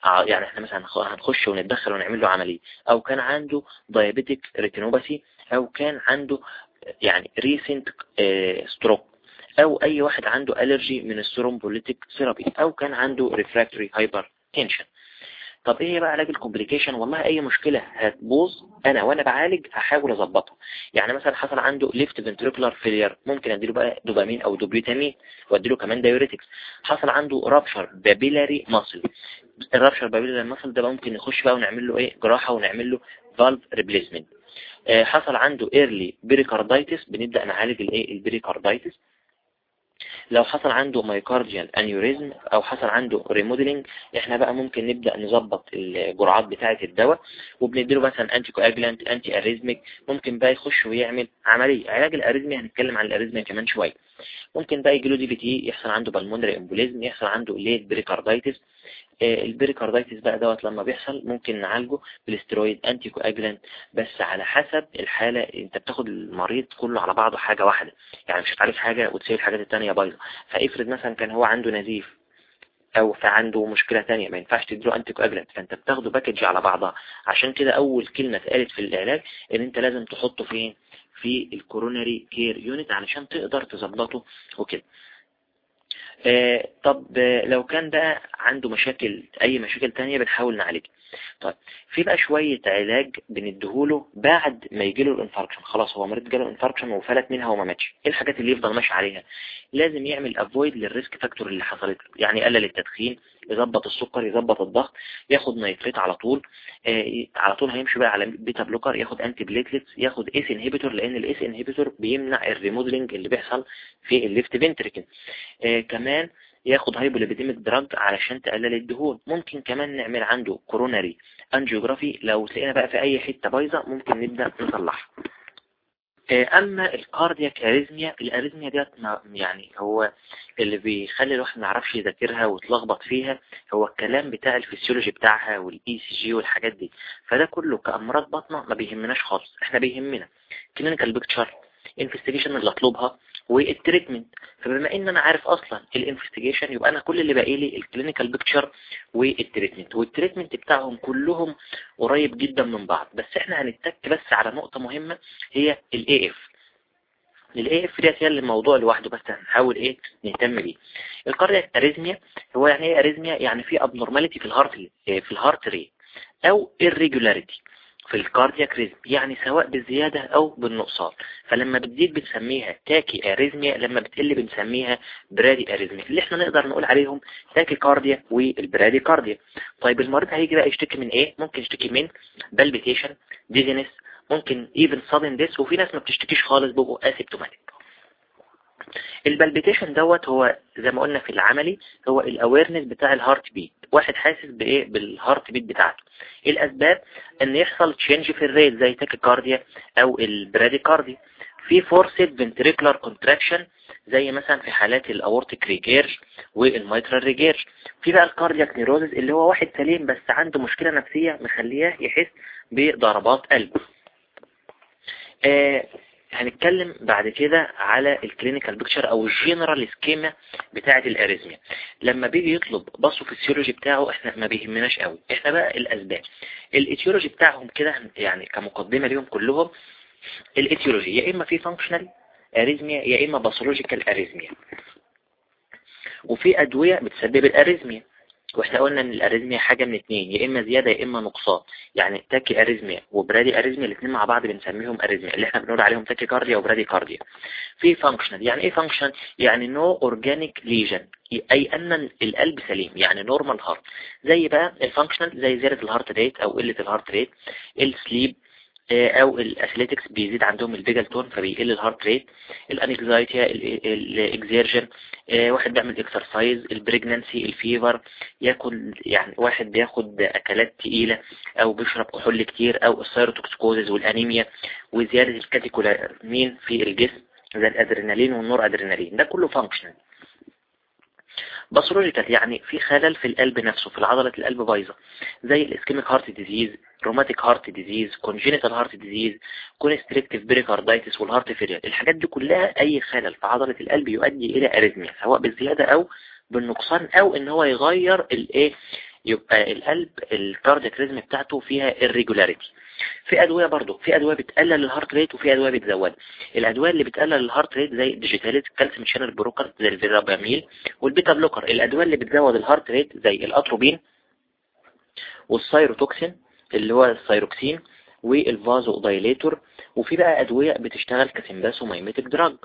آه، يعني إحنا مثلا هنخش ونتدخل ونعمل له عملية. أو كان عنده diabetic retinopathy أو كان عنده يعني recent stroke آه، أو أي واحد عنده allergy من ال thrombolytic therapy أو كان عنده refractory hypertension طب إيه بقى علاج ال complication؟ والله أي مشكلة هتبوظ أنا وأنا بعالج هحاول أظبطها. يعني مثلا حصل عنده left ventricular failure ممكن أديله بقى دوبامين أو دوبيوتامين وأديله كمان diuretics حصل عنده rupture papillary muscle ال rupture papillary muscle ده ممكن نخش بقى ونعمل له إيه؟ جراحة ونعمل له valve replacement حصل عنده early pericarditis بنبدأ نعالج الإيه؟ ال pericarditis لو حصل عنده myocardial aneurysm أو حصل عنده remodeling إحنا بقى ممكن نبدأ نظبط الجرعات بتاعة الدواء وبنديله مثلا anticoagulant antiarrhythmic ممكن بقى يخش ويعمل عملية. علاج ال arrhythmia هنتكلم عن ال arrhythmia كمان شوية. ممكن بقى يجيله DVT يحصل عنده pulmonary embolism يحصل عنده late pericarditis ال pericarditis بقى دوت لما بيحصل ممكن نعالجه بال steroid anticoagulant بس على حسب الحالة انت بتاخد المريض كله على بعضه حاجة واحدة. يعني مش هتعالج حاجة وتسيب الحاجات التانية بايظة. فافرض مثلا كان هو عنده نزيف أو في عنده مشكلة تانية ما ينفعش تديله anticoagulant فانت بتاخده package على بعضها. عشان كده اول كلمة اتقالت في العلاج ان انت لازم تحطه فين؟ في ال coronary care unit علشان تقدر تظبطه وكده. طب لو كان بقى عنده مشاكل أي مشاكل تانية بنحاول نعالجها. طيب في بقى شوية علاج بنديهوله بعد ما يجيله ال infarction خلاص هو مريض جاله infarction وفلت منها وما ماتش. إيه الحاجات اللي يفضل ماشي عليها؟ لازم يعمل avoid لل risk factor اللي حصلت له. يعني يقلل التدخين يظبط السكر يظبط الضغط ياخد nitrate على طول. آه على طول هيمشي بقى على beta blocker ياخد antiplatelets ياخد ACE inhibitor لأن ال ACE inhibitor بيمنع ال remodeling اللي بيحصل في ال left ventricle آه كمان ياخد hypolipidemic drug علشان تقلل الدهون. ممكن كمان نعمل عنده coronary angiography لو لقينا بقى في أي حتة بايظة ممكن نبدأ نصلحها. آه، أما ال cardiac arrhythmia ال arrhythmia ديت يعني هو اللي بيخلي الواحد ما يعرفش يذاكرها ويتلخبط فيها هو الكلام بتاع الفسيولوجي بتاعها وال ECG والحاجات دي. فده كله كأمراض بطنه ما بيهمناش خالص إحنا بيهمنا. clinical picture investigation اللي أطلبها وال treatment فبما إن أنا عارف أصلا ال investigation يبقى أنا كل اللي باقي لي ال clinical picture وال treatment وال treatment بتاعهم كلهم قريب جدا من بعض. بس إحنا هن attack بس على نقطة مهمة هي ال AF ال AF ديت هي الموضوع لوحده بس هنحاول إيه؟ نهتم بيه. ال cardiac arrhythmia هو يعني إيه arrhythmia؟ يعني في abnormality في ال heart في ال heart rate أو irregularity. في ال cardiac rhythm يعني سواء بالزيادة أو بالنقصان. فلما بتزيد بنسميها tachyarrhythmia لما بتقل بنسميها bradyarrhythmia. اللي إحنا نقدر نقول عليهم tachycardia وال bradycardia. طيب المريض هيجي بقى يشتكي من إيه؟ ممكن يشتكي من palpitation dizziness ممكن even sudden death وفي ناس ما بتشتكيش خالص بيبقوا asymptomatic ال palpitation دوت هو زي ما قلنا في العملي هو ال awareness بتاع ال heart beat واحد حاسس بإيه؟ بال heart beat بتاعته. الأسباب إن يحصل change في ال rate زي tachycardia أو ال bradycardia في forced ventricular contraction زي مثلا في حالات ال aortic regurge وال mitral regurge في بقى ال cardiac neurosis اللي هو واحد سليم بس عنده مشكلة نفسية مخليه يحس بضربات قلب. آه هنتكلم بعد كده على ال clinical picture أو ال general schema بتاعة ال arrhythmia. لما بيجي يطلب pathophysiology بتاعه إحنا ما بيهمناش قوي. إحنا بقى الأسباب. ال etiology بتاعهم كده يعني كمقدمة ليهم كلهم ال etiology يا إما في functional arrhythmia يا إما pathological arrhythmia وفي أدوية بتسبب ال arrhythmia. وإحنا قلنا إن ال arrhythmia حاجة من اتنين يا إما زيادة يا إما نقصان. يعني tachyarrhythmia و bradyarrhythmia الاثنين مع بعض بنسميهم arrhythmia اللي إحنا بنقول عليهم tachycardia و bradycardia. في functional يعني إيه function يعني no organic lesion أي أن القلب سليم يعني normal heart زي بقى ال functional زي زيادة ال heart rate أو قلة ال heart rate ال sleep أو ال athletics بيزيد عندهم ال vagal tone فبيقل ال heart rate ال anxiety ال exertion آه، واحد بيعمل exercise ال pregnancy ال fever ياكل يعني واحد بياخد أكلات تقيلة أو بيشرب كحول كتير أو ال thyrotoxicosis وال anemia وزيادة ال catecholamine في الجسم زي الأدرينالين والنورادرينالين ده كله functional pathological يعني في خلل في القلب نفسه في العضلة القلب بايظة زي ال ischemic heart disease rheumatic heart disease congenital heart disease constrictive pericarditis وال heart failure الحاجات دي كلها أي خلل في عضلة القلب يؤدي إلى arrhythmia سواء بالزيادة أو بالنقصان أو إن هو يغير الايه يبقى القلب ال cardiac rhythm بتاعته فيها irregularity. في أدوية برضو في أدوية بتقلل ال heart rate وفي أدوية بتزودها الأدوية اللي بتقلل ال heart rate زي ال digitalis calcium channel blocker زي ال verapamil وال beta blocker الأدوية اللي بتزود ال heart rate زي ال atropine وال thyrotoxin اللي هو ال thyroxine وال vasodilator وفي بقى أدوية بتشتغل ك sympathomimetic drug.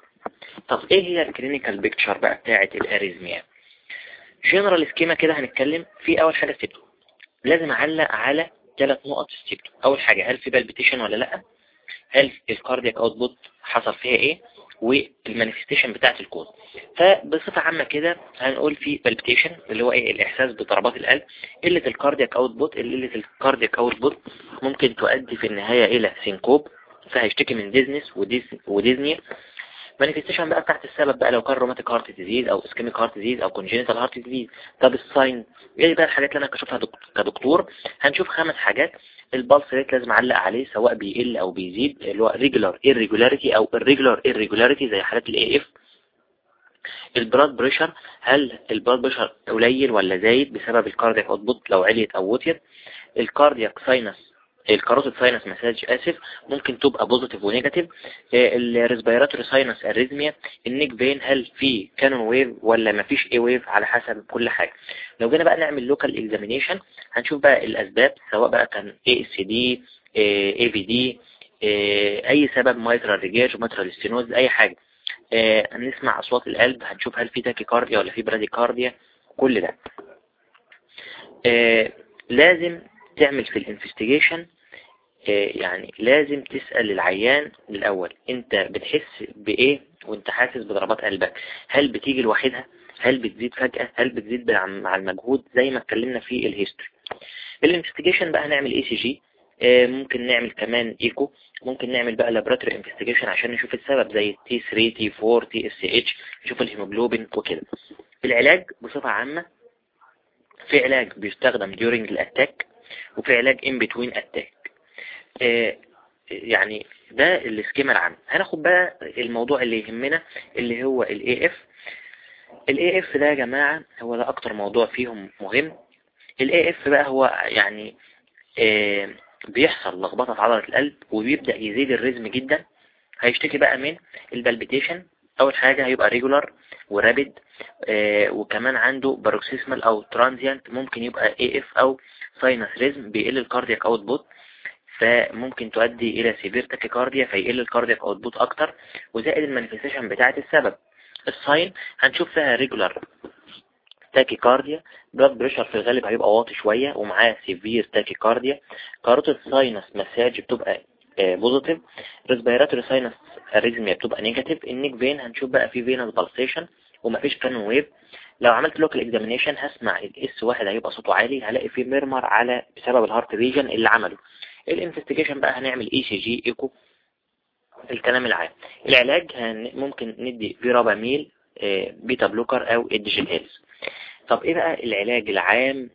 طب إيه هي ال clinical picture بقى بتاعة ال arrhythmia؟ general schema كده هنتكلم في أول حاجة ستو لازم أعلق على ثلاث نقط استيكتو أول حاجة هل في palpitation ولا لأ؟ هل ال cardiac output حصل فيها إيه؟ وال manifestation بتاعت ال cause. فبصفة عامة كده هنقول في palpitation اللي هو إيه؟ الإحساس بضربات القلب. قلة ال cardiac output قلة ال cardiac output ممكن تؤدي في النهاية إلى syncope فهيشتكي من dizziness وديزني manifestation بقى بتاعت السبب بقى لو كان rheumatic heart disease أو ischemic heart disease أو congenital heart disease طب ال sign إيه بقى الحاجات اللي أنا كشوفها كدكتور؟ هنشوف خمس حاجات. ال pulse rate لازم اعلق عليه سواء بيقل أو بيزيد اللي هو regular irregularity أو irregular irregularity زي حالات ال AF ال blood pressure هل ال blood pressure قليل ولا زايد بسبب ال cardiac output لو عليت أو وطيت؟ ال carotid sinus ال carotid sinus massage آسف ممكن تبقى positive و negative ال respiratory sinus arrhythmia ال neck vein هل في cannon wave ولا ما فيش a wave على حسب كل حاجة. لو جينا بقى نعمل local examination هنشوف بقى الأسباب سواء بقى كان اي اس دي اي في دي أي سبب mitral regurge mitral stenosis أي حاجة. آه، نسمع أصوات القلب هنشوف هل في tachycardia ولا في bradycardia كل ده. آه، لازم تعمل في ال investigation يعني لازم تسأل العيان الأول أنت بتحس بإيه وأنت حاسس بضربات قلبك؟ هل بتيجي لوحدها؟ هل بتزيد فجأة؟ هل بتزيد مع المجهود؟ زي ما اتكلمنا في ال history ال investigation بقى هنعمل ECG ممكن نعمل كمان ايكو ممكن نعمل بقى laboratory investigation عشان نشوف السبب زي تي 3 تي 4 تي اس اتش نشوف الهيموجلوبين وكده. العلاج بصفة عامة في علاج بيستخدم during ال attack وفي علاج in between attack. آه، يعني ده ال schema العام هناخد بقى الموضوع اللي يهمنا اللي هو ال AF ال AF ده يا جماعة هو ده أكتر موضوع فيهم مهم. ال AF بقى هو يعني آه، بيحصل لخبطة في عضلة القلب وبيبدأ يزيد ال rhythm جدا. هيشتكي بقى من ال palpitation. أول حاجة هيبقى irregular و rapid آه وكمان عنده paroxysmal أو transient ممكن يبقى AF أو sinus rhythm بيقل ال cardiac output فممكن تؤدي إلى severe tachycardia فيقل ال cardiac output أكتر وزائد ال manifestation بتاعة السبب. ال sign هنشوف فيها irregular tachycardia blood pressure في الغالب هيبقى واطي شوية ومعاه severe tachycardia carotid sinus massage بتبقى positive respiratory sinus arrhythmia بتبقى negative ال neck vein هنشوف بقى في venous pulsation ومفيش cannon wave لو عملت local examination هسمع ال S واحد هيبقى صوته عالي هلاقي فيه murmur على بسبب ال heart lesion اللي عمله. ال investigation بقى هنعمل اي سي جي ايكو الكلام العام. العلاج ممكن ندي verapamil آه، beta blocker أو ال digitalis طب إيه بقى العلاج العام؟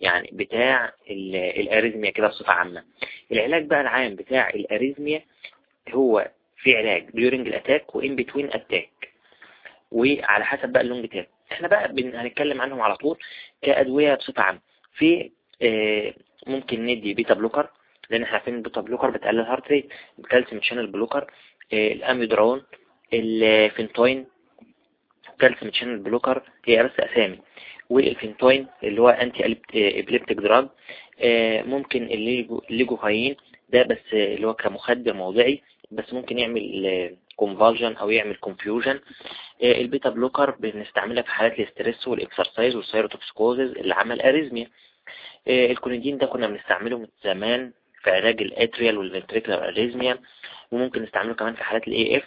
يعني بتاع ال arrhythmia كده بصفة عامة. العلاج بقى العام بتاع ال arrhythmia هو في علاج during ال attack و in between attack وعلى حسب بقى اللون بتاعه إحنا بقى هنتكلم عنهم على طول كأدوية بصفة عامة. في آه، ممكن ندي beta blocker لأن إحنا عارفين ال beta blocker بتقلل ال heart rate ال calcium channel blocker آه، ال amiodarone ال phenytoin calcium channel blocker هي بس أسامي. والفينتوين اللي هو anti epileptic drug ممكن ال lignocaine ده بس اللي هو كمخدر موضعي بس ممكن يعمل convulsion أو يعمل confusion آه، ال beta blocker بنستعملها في حالات ال stress وال exercise وال thyrotoxicosis اللي عمل arrhythmia آه، الكونيدين ده كنا بنستعمله من زمان في علاج ال atrial وال ventricular arrhythmia وممكن نستعمله كمان في حالات ال AF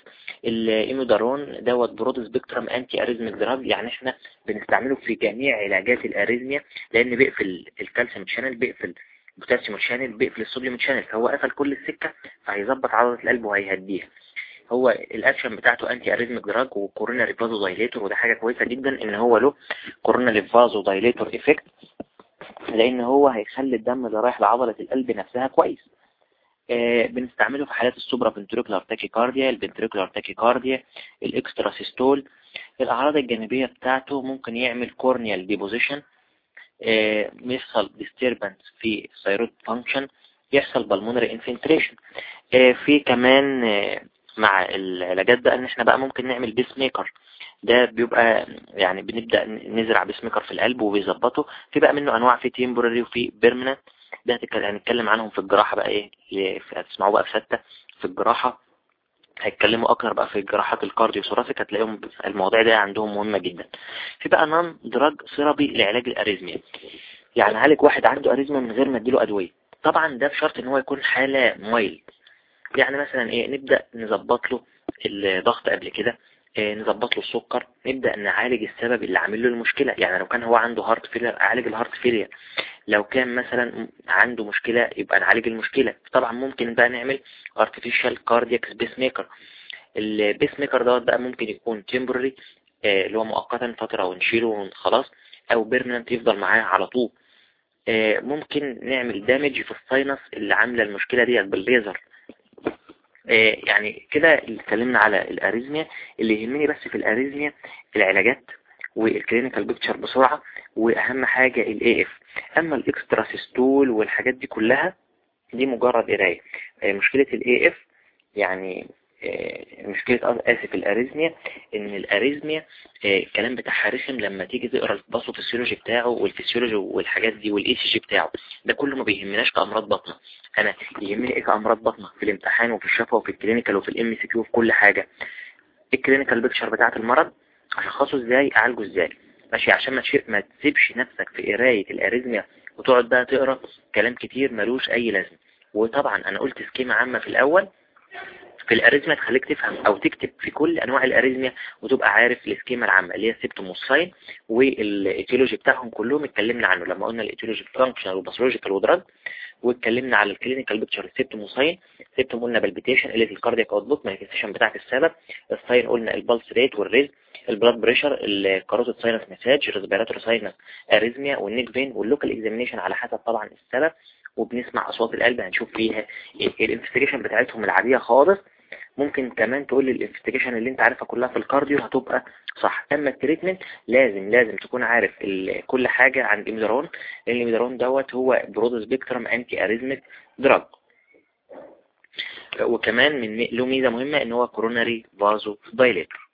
ال amiodarone دوت broad spectrum anti arrhythmic drug يعني إحنا بنستعمله في جميع علاجات ال arrhythmia لأن بيقفل ال calcium channel بيقفل ال potassium channel بيقفل ال sodium channel فهو قفل كل السكة فهيظبط عضلة القلب وهيهديها. هو الأكشن بتاعته anti arrhythmic drug و coronary vasodilator وده حاجة كويسة جدا إن هو له coronary vasodilator effect لأن هو هيخلي الدم اللي رايح لعضلة القلب نفسها كويس. آه بنستعمله في حالات ال supraventricular tachycardia ال ventricular tachycardia ال extrasystole الأعراض الجانبية بتاعته ممكن يعمل corneal deposition آه يحصل disturbance في thyroid function يحصل pulmonary infiltration آه في كمان آه مع العلاجات بقى إن إحنا بقى ممكن نعمل pacemaker ده بيبقى يعني بنبدأ نزرع pacemaker في القلب وبيظبطه. في بقى منه أنواع في temporary وفي permanent ده هنتكلم عنهم في الجراحة بقى إيه هتسمعوه بقى في ستة. في الجراحة هيتكلموا أكتر بقى في جراحات ال cardiothoracic هتلاقيهم المواضيع دي عندهم مهمة جدا. في بقى non drug therapy لعلاج ال arrhythmia. يعني عالج واحد عنده arrhythmia من غير ما اديله أدوية. طبعا ده بشرط إن هو يكون حالة mild يعني مثلا إيه نبدأ نظبط له الضغط قبل كده إيه نظبط له السكر نبدأ نعالج السبب اللي عامل له المشكلة. يعني لو كان هو عنده heart failure اعالج ال heart failure لو كان مثلا عنده مشكلة يبقى نعالج المشكلة. طبعا ممكن بقى نعمل artificial cardiac pacemaker ال pacemaker دوت بقى ممكن يكون temporary آه اللي هو مؤقتا فترة ونشيله وخلاص أو permanent يفضل معاه على طول. آه ممكن نعمل damage في ال sinus اللي عاملة المشكلة ديت بالليزر يعني كده اتكلمنا على ال arrhythmia اللي يهمني بس في ال arrhythmia العلاجات وال clinical picture بسرعة وأهم حاجة ال AF أما ال extrasystole والحاجات دي كلها دي مجرد قراية. مشكلة ال AF يعني مشكلة آسف ال arrhythmia إن ال arrhythmia الكلام بتاعها رخم لما تيجي تقرا ال pathophysiology بتاعه والفسيولوجي والحاجات دي وال ECG بتاعه. ده كله ما بيهمناش كأمراض بطنة. أنا يهمني إيه كأمراض بطنة؟ في الامتحان وفي الشفا وفي ال clinical وفي ال MCQ وفي كل حاجة. ال clinical picture بتاعت المرض أشخصه إزاي؟ أعالجه إزاي؟ ماشي عشان ما ما تسيبش نفسك في قراية ال arrhythmia وتقعد بقى تقرا كلام كتير ملوش أي لازمة. وطبعا أنا قلت سكيمة عامة في الأول. في ال arrhythmia تخليك تفهم أو تكتب في كل انواع ال arrhythmia وتبقى عارف السكيمة العامة اللي هي السيبتوموساين والايتيولوجي بتاعهم كلهم اتكلمنا عنه. لما قلنا ال etiology functional و pathological و drug واتكلمنا على الكلينيكال بيكتشر السيبتوموساين سيبتوم قلنا palpitation اللي في ال cardiac output manifestation بتاعت السبب. ال sign قلنا البلس ريت والريز البلاد بريشر الكاروتيد ساينس مساج الريسبيراتوري ساينس arrhythmia وال neck vein وال local examination على حسب طبعا السبب. وبنسمع أصوات القلب هنشوف فيها ال investigation بتاعتهم العادية خالص. ممكن كمان تقول ال investigation اللي انت عارفها كلها في ال cardio هتبقى صح. أما ال treatment لازم لازم تكون عارف كل حاجة عن الاميدرون لأن الاميدرون دوت هو broad spectrum anti arrhythmic drug وكمان من له ميزة مهمة إن هو coronary vasodilator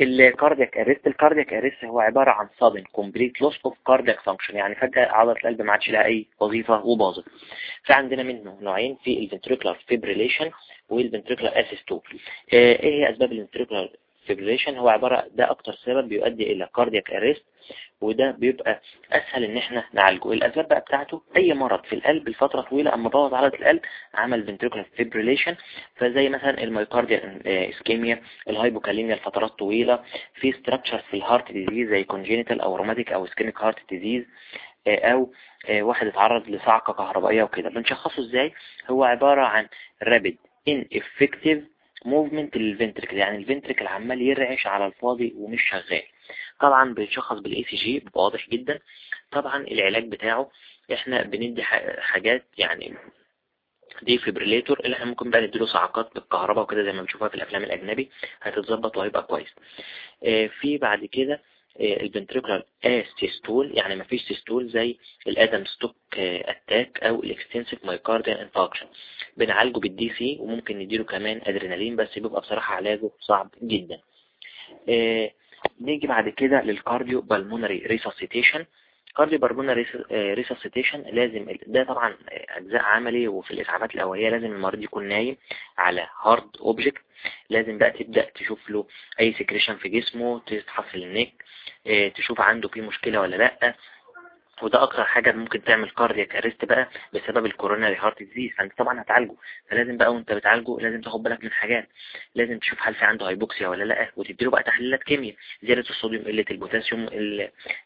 ال cardiac arrest ال cardiac arrest هو عبارة عن sudden complete loss of cardiac function يعني فجأة عضلة القلب ما عادش لها أي وظيفة وباظت. في عندنا منه نوعين في ال ventricular fibrillation وال ventricular asystole إيه هي أسباب ال ventricular fibrillation هو عبارة ده أكتر سبب بيؤدي إلى cardiac arrest وده بيبقى أسهل إن إحنا نعالجه. الأسباب بقى بتاعته أي مرض في القلب لفترة طويلة أما بوظ عضلة القلب عمل ventricular fibrillation. زي مثلا ال myocardial ischemia ال hypokalemia لفترات طويلة في structural heart disease زي congenital أو rheumatic أو ischemic heart disease أو واحد اتعرض لصعقة كهربائية وكده. بنشخصه إزاي؟ هو عبارة عن rapid ineffective movement لل ventricle يعني ال ventricle عمال يرعش على الفاضي ومش شغال. طبعا بيتشخص بال ECG واضح جدا. طبعا العلاج بتاعه إحنا بندي حاجات يعني defibrillator اللي إحنا ممكن بقى نديله صعقات بالكهرباء وكده زي ما بنشوفها في الأفلام الأجنبي هتتظبط وهيبقى كويس. في بعد كده ال ventricular asystole يعني مفيش systole زي ال Adams-Stokes attack أو ال extensive myocardial infarction بنعالجه بال DC وممكن نديله كمان ادرينالين بس بيبقى بصراحة علاجه صعب جدا. نيجي بعد كده لل cardiopulmonary resuscitation cardiopulmonary resuscitation لازم ده طبعا أجزاء عملي وفي الإسعافات الاوليه لازم المريض يكون نايم على hard object لازم بقى تبدأ تشوف له أي secretion في جسمه تفحص ال neck تشوف عنده فيه مشكلة ولا لأ. وده أكتر حاجة ممكن تعمل cardiac arrest بقى بسبب ال coronary heart disease فأنت طبعا هتعالجه. فلازم بقى وأنت بتعالجه لازم تاخد بالك من حاجات. لازم تشوف هل في عنده hypoxia ولا لأ وتديله بقى تحليلات كيمياء. زيادة الصوديوم قلة البوتاسيوم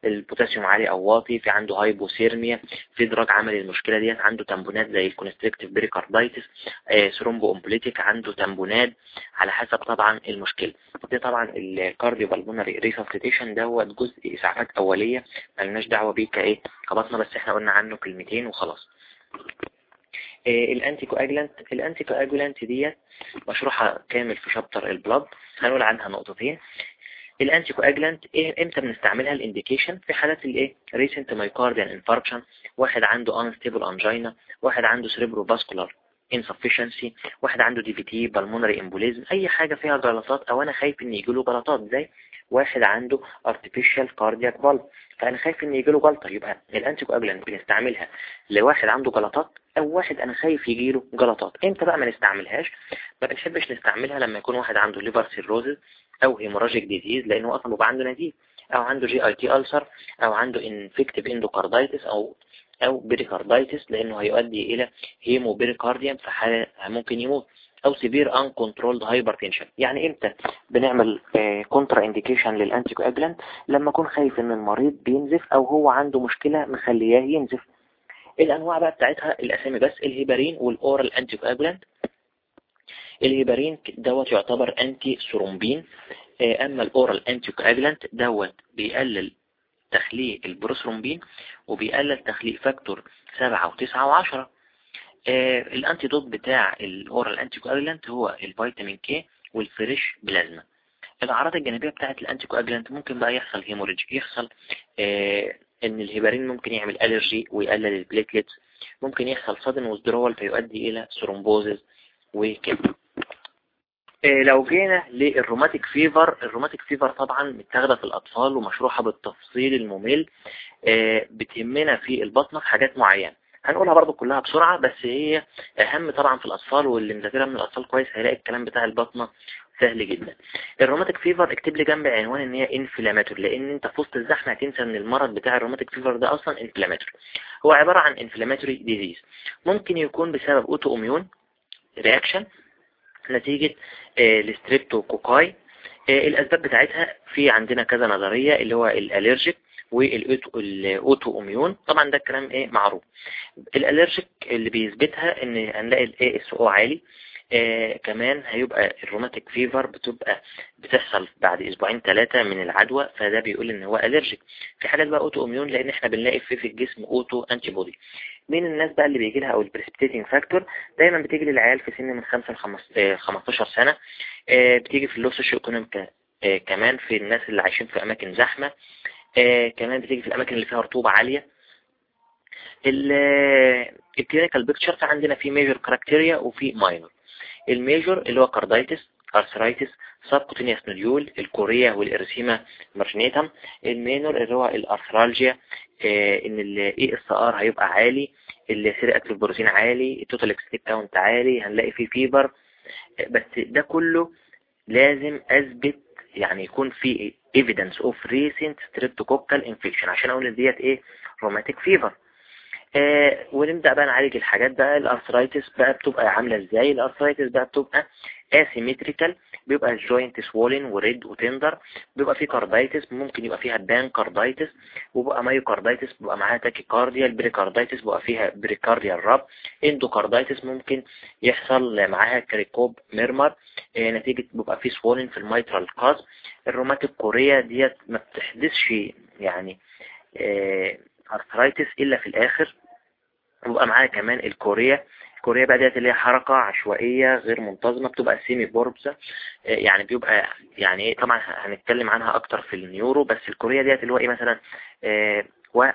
البوتاسيوم عالي أو واطي. في عنده hypothermia في drug عمل المشكلة ديت. عنده tamponade زي ال constrictive pericarditis thromboembolic عنده tamponade على حسب طبعا المشكلة. ده طبعا ال cardiopulmonary resuscitation دوت جزء إسعافات أولية. مالناش دعوة بيه كإيه خبطنا بس إحنا قلنا عنه كلمتين وخلاص. ال anticoagulant ال anticoagulant ديت مشروحة كامل في chapter ال blood. هنقول عنها نقطتين. ال anticoagulant إيه إمتى بنستعملها ال indication؟ في حالات الإيه؟ recent myocardial infarction واحد عنده unstable angina واحد عنده cerebrovascular insufficiency واحد عنده DVT pulmonary embolism أي حاجة فيها جلطات أو أنا خايف ان يجيله جلطات زي واحد عنده artificial cardiac valve فأنا خايف إن يجيله جلطة يبقى ال anticoagulant بنستعملها لواحد عنده جلطات أو واحد أنا خايف يجيله جلطات. إمتى بقى ما نستعملهاش؟ ما بنحبش نستعملها لما يكون واحد عنده liver cirrhosis أو hemorrhagic disease لأنه أصلا بيبقى عنده نزيف أو عنده GIT ulcer أو عنده infective endocarditis أو أو pericarditis لأنه هيؤدي إلى hemopericardium في حالة ممكن يموت. أو severe uncontrolled hypertension يعني إمتى بنعمل contraindication لل anticoagulant لما أكون خايف إن المريض بينزف أو هو عنده مشكلة مخلياه ينزف. الأنواع بقى بتاعتها الأسامي بس ال heparin وال oral anticoagulant ال heparin دوت يعتبر antithrombin أما ال oral anticoagulant دوت بيقلل تخليق البروثرومبين وبيقلل تخليق factor 7 و9 و10 آه ال antidote بتاع ال oral anticoagulant هو ال vitamin K وال fresh plasma. الأعراض الجانبية بتاعت ال anticoagulant ممكن بقى يحصل hemorrhage يحصل آه إن الهيبارين ممكن يعمل allergy ويقلل ال platelets ممكن يحصل sudden withdrawal فيؤدي إلى thrombosis وكده. آه لو جينا لل rheumatic fever ال rheumatic fever طبعا متاخدة في الأطفال ومشروحة بالتفصيل الممل بتهمنا في الباطنة في حاجات معينة. هنقولها برضو كلها بسرعة بس هي أهم طبعا في الأطفال واللي مذاكرها من الأطفال كويس هيلاقي الكلام بتاع الباطنة سهل جدا. ال rheumatic fever اكتب لي جنب عنوان إن هي inflammatory لأن أنت في وسط الزحمة هتنسى إن المرض بتاع ال rheumatic fever ده أصلا inflammatory هو عبارة عن inflammatory disease ممكن يكون بسبب autoimmune reaction نتيجة ال streptococci الأسباب بتاعتها في عندنا كذا نظرية اللي هو ال allergic وال autoimmune طبعا ده الكلام إيه معروف. ال allergic اللي بيثبتها إن هنلاقي ال ASO عالي آه كمان هيبقى ال rheumatic fever بتبقى بتحصل بعد أسبوعين ثلاثة من العدوى فده بيقول إن هو allergic في حالات بقى autoimmune لأن إحنا بنلاقي في في الجسم autoantibody مين الناس بقى اللي بيجي لها أو ال precipitating factor؟ دايما بتيجي للعيال في سن من 5 ل 15 سنة. آه بتيجي في ال low socioeconomic آه كمان في الناس اللي عايشين في أماكن زحمة. آه كمان بتيجي في الأماكن اللي فيها رطوبة عالية. ال clinical picture عندنا في major criteria وفي minor ال major اللي هو carditis arthritis subcutaneous nodule ال chorea وال erythema marginatum ال minor اللي هو ال arthralgia آه إن ال ESR هيبقى عالي ال C-reactive protein عالي ال total leukocyte count عالي هنلاقي فيه fever آه بس ده كله لازم أثبت يعني يكون في evidence of recent streptococcal infection. عشان أقول إن ديت إيه؟ rheumatic fever آه ونبدأ بقى نعالج الحاجات بقى. ال arthritis بقى بتبقى عاملة إزاي؟ ال arthritis بقى بتبقى asymmetrical. بيبقى ال joint swollen و red و tender بيبقى فيه carditis ممكن يبقى فيها pancarditis وبقى myocarditis بيبقى معاها tachycardia ال pericarditis بيبقى فيها pericardial rub endocarditis ممكن يحصل معاها Carey Coombs murmur آه نتيجة بيبقى فيه swollen في ال mitral cusps ال rheumatic chorea ديت ما بتحدثش يعني آه arthritis إلا في الآخر. وبقى معاها كمان ال chorea ال chorea بقى ديت اللي هي حركة عشوائية غير منتظمة بتبقى semi-purposive يعني بيبقى يعني إيه طبعا هنتكلم عنها أكتر في ال neuro بس ال chorea ديت اللي هو إيه مثلا آه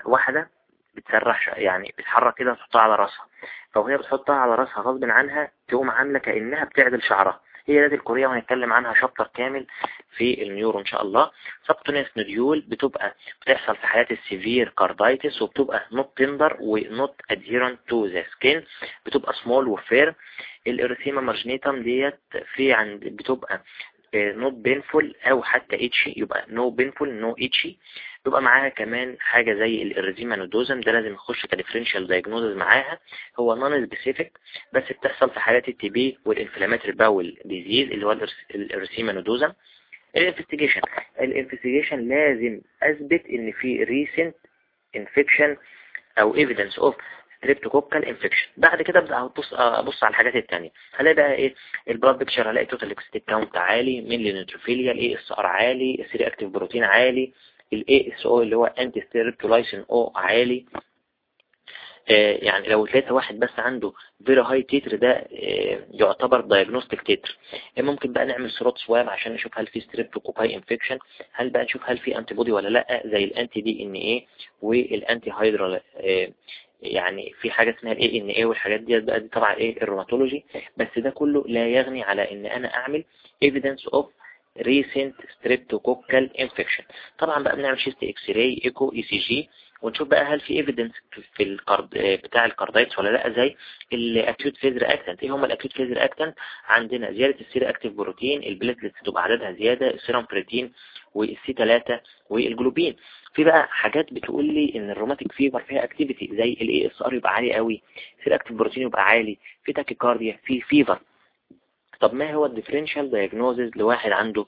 واحدة بتسرح يعني بتحرك كده تحطها على راسها. فوهي بتحطها على راسها غصب عنها تقوم عاملة كأنها بتعدل شعرها. هي ديت ال chorea وهنتكلم عنها chapter كامل في ال neuro إن شاء الله. subcutaneous nodule بتبقى بتحصل في حالات ال severe carditis وبتبقى not tender و not adherent to the skin بتبقى small و firm ال erythema marginatum ديت في عند بتبقى not painful أو حتى itchy يبقى no painful no itchy بيبقى معاها كمان حاجة زي ال erythema nodosum ده لازم يخش ك differential diagnosis معاها. هو non-specific بس بتحصل في حالات ال TB وال inflammatory bowel disease اللي هو ال erythema nodosum. ال investigation ال investigation لازم أثبت إن في recent infection أو evidence of streptococcal infection بعد كده ابدا ابص أبص على الحاجات الثانية هلاقي بقى إيه؟ ال blood picture هلاقي total leukocytic count عالي mainly neutrophilia ال ESR عالي ال C-reactive protein عالي. ال ASO اللي هو antistreptolysin O عالي. آه يعني لو لقيت واحد بس عنده very high titer ده آه يعتبر diagnostic titer آه ممكن بقى نعمل throat swab عشان نشوف هل في streptococci infection هل بقى نشوف هل في antibody ولا لأ زي ال anti-DNA وال anti هيدرال يعني في حاجة اسمها ال ANA والحاجات دي بقى دي طبعا إيه ال rheumatology بس ده كله لا يغني على إن أنا أعمل evidence of recent streptococcal infection. طبعا بقى بنعمل chest X-ray echo ECG ونشوف بقى هل في evidence في ال card بتاع ال carditis ولا لأ زي ال acute phase reactant إيه هم ال acute phase reactant عندنا زيادة ال C-reactive protein ال platelets تبقى عددها زيادة ال serum ferritin وال C 3 والجلوبين. في بقى حاجات بتقول لي إن ال rheumatic fever فيها activity زي ال ESR يبقى عالي قوي ال C-reactive protein يبقى عالي في tachycardia في fever طب ما هو ال differential diagnosis لواحد عنده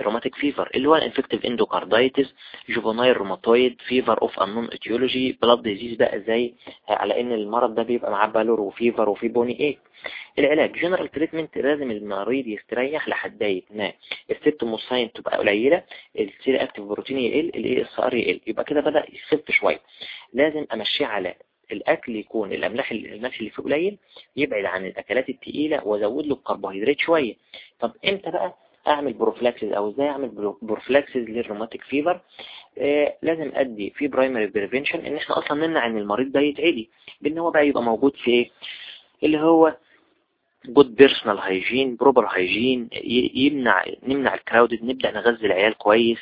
rheumatic fever اللي هو ال infective endocarditis juvenile rheumatoid fever of unknown etiology blood disease بقى زي على إن المرض ده بيبقى معاه pallor و fever وفي bony إيه العلاج general treatment لازم المريض يستريح لحد ما. ال symptoms وال sign تبقى قليلة ال C-reactive protein يقل ال ESR يقل يبقى كده بدأ يخف شوية. لازم أمشيه على الأكل يكون الأملاح الملح اللي فيه قليل يبعد عن الأكلات التقيلة وازود له الكربوهيدرات شوية. طب إمتى بقى أعمل prophylaxis أو إزاي أعمل prophylaxis لل rheumatic fever آه لازم أدي في primary prevention إن إحنا أصلا نمنع إن المريض ده يتعدي بإن هو بقى يبقى موجود في إيه؟ اللي هو good personal hygiene proper hygiene يمنع نمنع ال crowded نبدأ نغذي العيال كويس.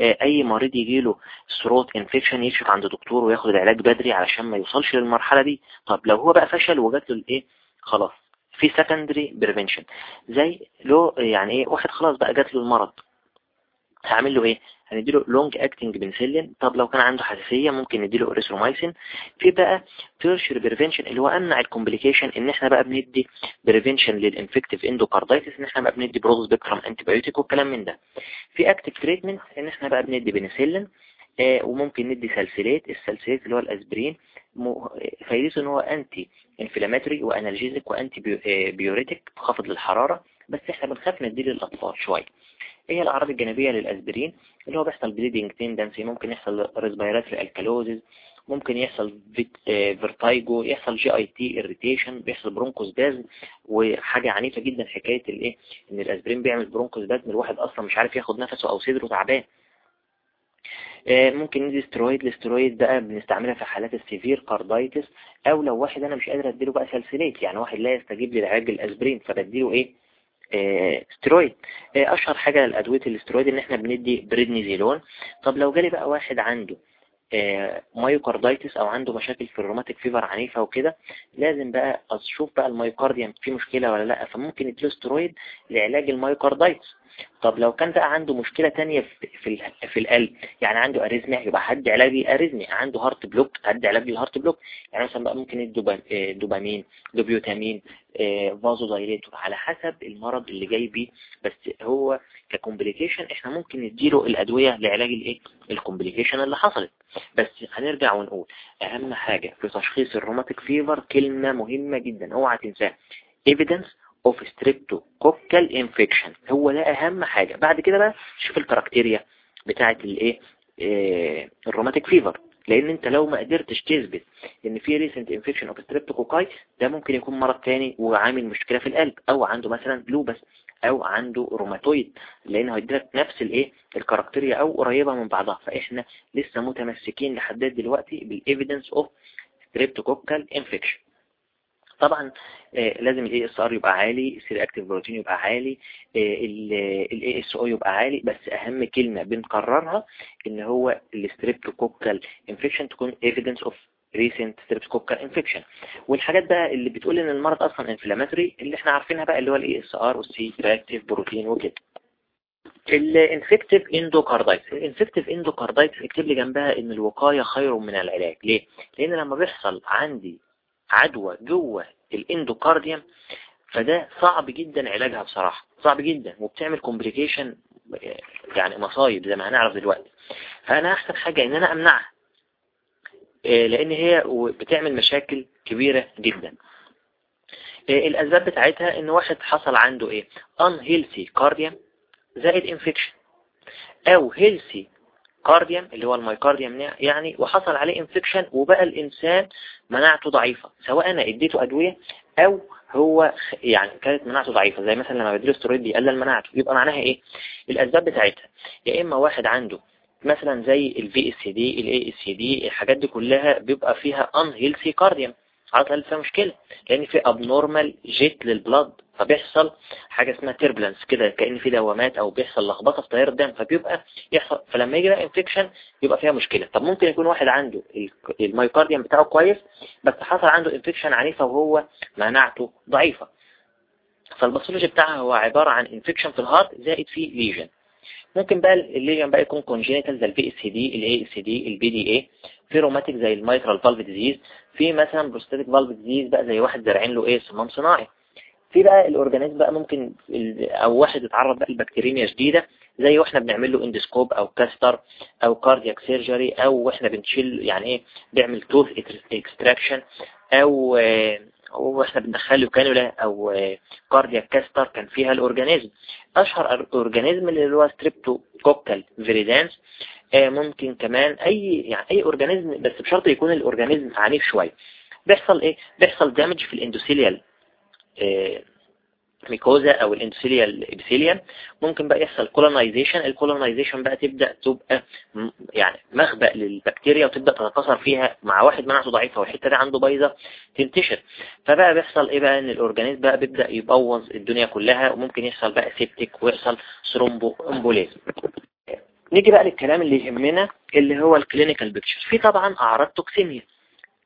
أي مريض يجيله throat infection يكشف عند دكتور وياخد العلاج بدري علشان ما يوصلش للمرحلة دي. طب لو هو بقى فشل وجات له الإيه؟ خلاص في secondary prevention زي له يعني إيه واحد خلاص بقى جات له المرض هعمل له إيه؟ هنديله long acting penicillin طب لو كان عنده حساسية ممكن نديله اوريثرومايسين في بقى tertiary prevention اللي هو أمنع ال complication إن إحنا بقى بندي prevention لل infective endocarditis إن إحنا بقى بندي broad spectrum antibiotic والكلام من ده. في active treatment إن إحنا بقى بندي بنسلين آه وممكن ندي salicylate ال salicylate اللي هو الأسبرين فايدته إن هو anti-inflammatory و analgesic و antipyretic خافض للحرارة بس إحنا بنخاف نديه للأطفال شوية. إيه الأعراض الجانبية للأسبرين. اللي هو بيحصل bleeding tendency ممكن يحصل respiratory alkalosis ممكن يحصل vertigo يحصل GIT irritation بيحصل bronchospasm وحاجة عنيفة جدا حكاية الايه إن الأسبرين بيعمل bronchospasm الواحد أصلا مش عارف ياخد نفسه أو صدره تعبان. ممكن ندي steroid ال steroid بقى بنستعملها في حالات ال severe carditis أو لو واحد أنا مش قادر أديله بقى salicylate يعني واحد لا يستجيب للعلاج الأسبرين فبديله إيه؟ آه سترويد آه أشهر حاجة للادوية الاسترويد إن إحنا بندي بريدنيزيلون طب لو جالي بقى واحد عنده آه myocarditis أو عنده مشاكل في ال rheumatic fever عنيفة وكده لازم بقى أشوف بقى ال myocardium فيه مشكلة ولا لأ. فممكن نديله سترويد لعلاج ال myocarditis طب لو كان بقى عنده مشكلة تانية في في القلب يعني عنده arrhythmia يبقى خد علاج ال arrhythmia عنده heart block خد علاج ال heart block يعني مثلا بقى ممكن ال dopamine dobutamine vasodilator على حسب المرض اللي جاي بيه. بس هو ك complication إحنا ممكن نديله الأدوية لعلاج الإيه؟ ال complication اللي حصلت. بس هنرجع ونقول أهم حاجة في تشخيص ال rheumatic fever كلمة مهمة جدا أوعى تنساها. evidence of streptococcal infection هو ده أهم حاجة. بعد كده بقى شوف ال criteria بتاعة الايه آه، ال rheumatic fever. لأن أنت لو ما قدرتش تثبت إن في recent infection of streptococci ده ممكن يكون مرض تاني وعامل مشكلة في القلب أو عنده مثلا lupus أو عنده روماتويد لأن هيديلك نفس الايه ال criteria أو قريبة من بعضها. فإحنا لسه متمسكين لحد دلوقتي بال evidence of streptococcal infection طبعا آه، لازم ال ESR يبقى عالي ال C-reactive protein يبقى عالي ال ASO يبقى عالي. بس أهم كلمة بنكررها إن هو ال streptococcal infection تكون evidence of recent streptococcal infection والحاجات بقى اللي بتقول إن المرض أصلا inflammatory اللي إحنا عارفينها بقى اللي هو ال ESR وال C-reactive protein وكده. ال infective endocarditis ال infective endocarditis اكتب لي جنبها إن الوقاية خير من العلاج. ليه؟ لأن لما بيحصل عندي عدوى جوه ال endocardium فده صعب جدا علاجها بصراحة صعب جدا وبتعمل complication يعني مصايب زي ما هنعرف دلوقتي. فأنا أحسن حاجة إن أنا أمنعها آه، لأن هي بتعمل مشاكل كبيرة جدا. آه، الأسباب بتاعتها إن واحد حصل عنده إيه؟ unhealthy cardium زائد infection أو healthy cardium اللي هو ال myocardium يعني وحصل عليه infection وبقى الإنسان مناعته ضعيفة سواء أنا إديته أدوية أو هو يعني كانت مناعته ضعيفة زي مثلا لما بديله استرويد بيقلل مناعته يبقى معناها إيه؟ الأسباب بتاعتها يا إما واحد عنده مثلا زي ال VSD ال ASD الحاجات دي كلها بيبقى فيها unhealthy cardium على طول فيها مشكلة لأن في abnormal jet لل blood فبيحصل حاجة اسمها turbulence كده كأن في دوامات أو بيحصل لخبطة في تيار الدم فبيبقى يحصل فلما يجي بقى infection يبقى فيها مشكلة. طب ممكن يكون واحد عنده ال myocardium بتاعه كويس بس حصل عنده infection عنيفة وهو مناعته ضعيفة. فال pathology بتاعها هو عبارة عن infection في ال heart زائد فيه lesion ممكن بقى ال lesion بقى يكون congenital زي ال VSD ال ASD ال PDA في rheumatic زي ال mitral valve disease في مثلا prosthetic valve disease بقى زي واحد زارعين له إيه صمام صناعي. في بقى ال organism بقى ممكن أو واحد يتعرض بقى ل bacteremia شديدة زي وإحنا بنعمل له endoscope أو catheter أو cardiac surgery أو وإحنا بنشيل يعني إيه بيعمل tooth extraction أو وإحنا بندخله كانولا أو cardiac catheter كان فيها ال organism. أشهر organism اللي هو streptococcal viridans ممكن كمان أي يعني أي organism بس بشرط يكون ال organism عنيف شوية. بيحصل إيه؟ بيحصل damage في ال endothelial mucosa أو ال endothelial epithelium ممكن بقى يحصل colonization ال colonization بقى تبدأ تبقى يعني مخبأ للبكتيريا وتبدأ تتكاثر فيها مع واحد مناعته ضعيفة والحتة دي عنده بايظة تنتشر. فبقى بيحصل إيه بقى؟ إن ال organism بقى بيبدأ يبوظ الدنيا كلها وممكن يحصل بقى septic ويحصل thromboembolism نيجي بقى للكلام اللي يهمنا اللي هو ال clinical picture في طبعا أعراض toxemia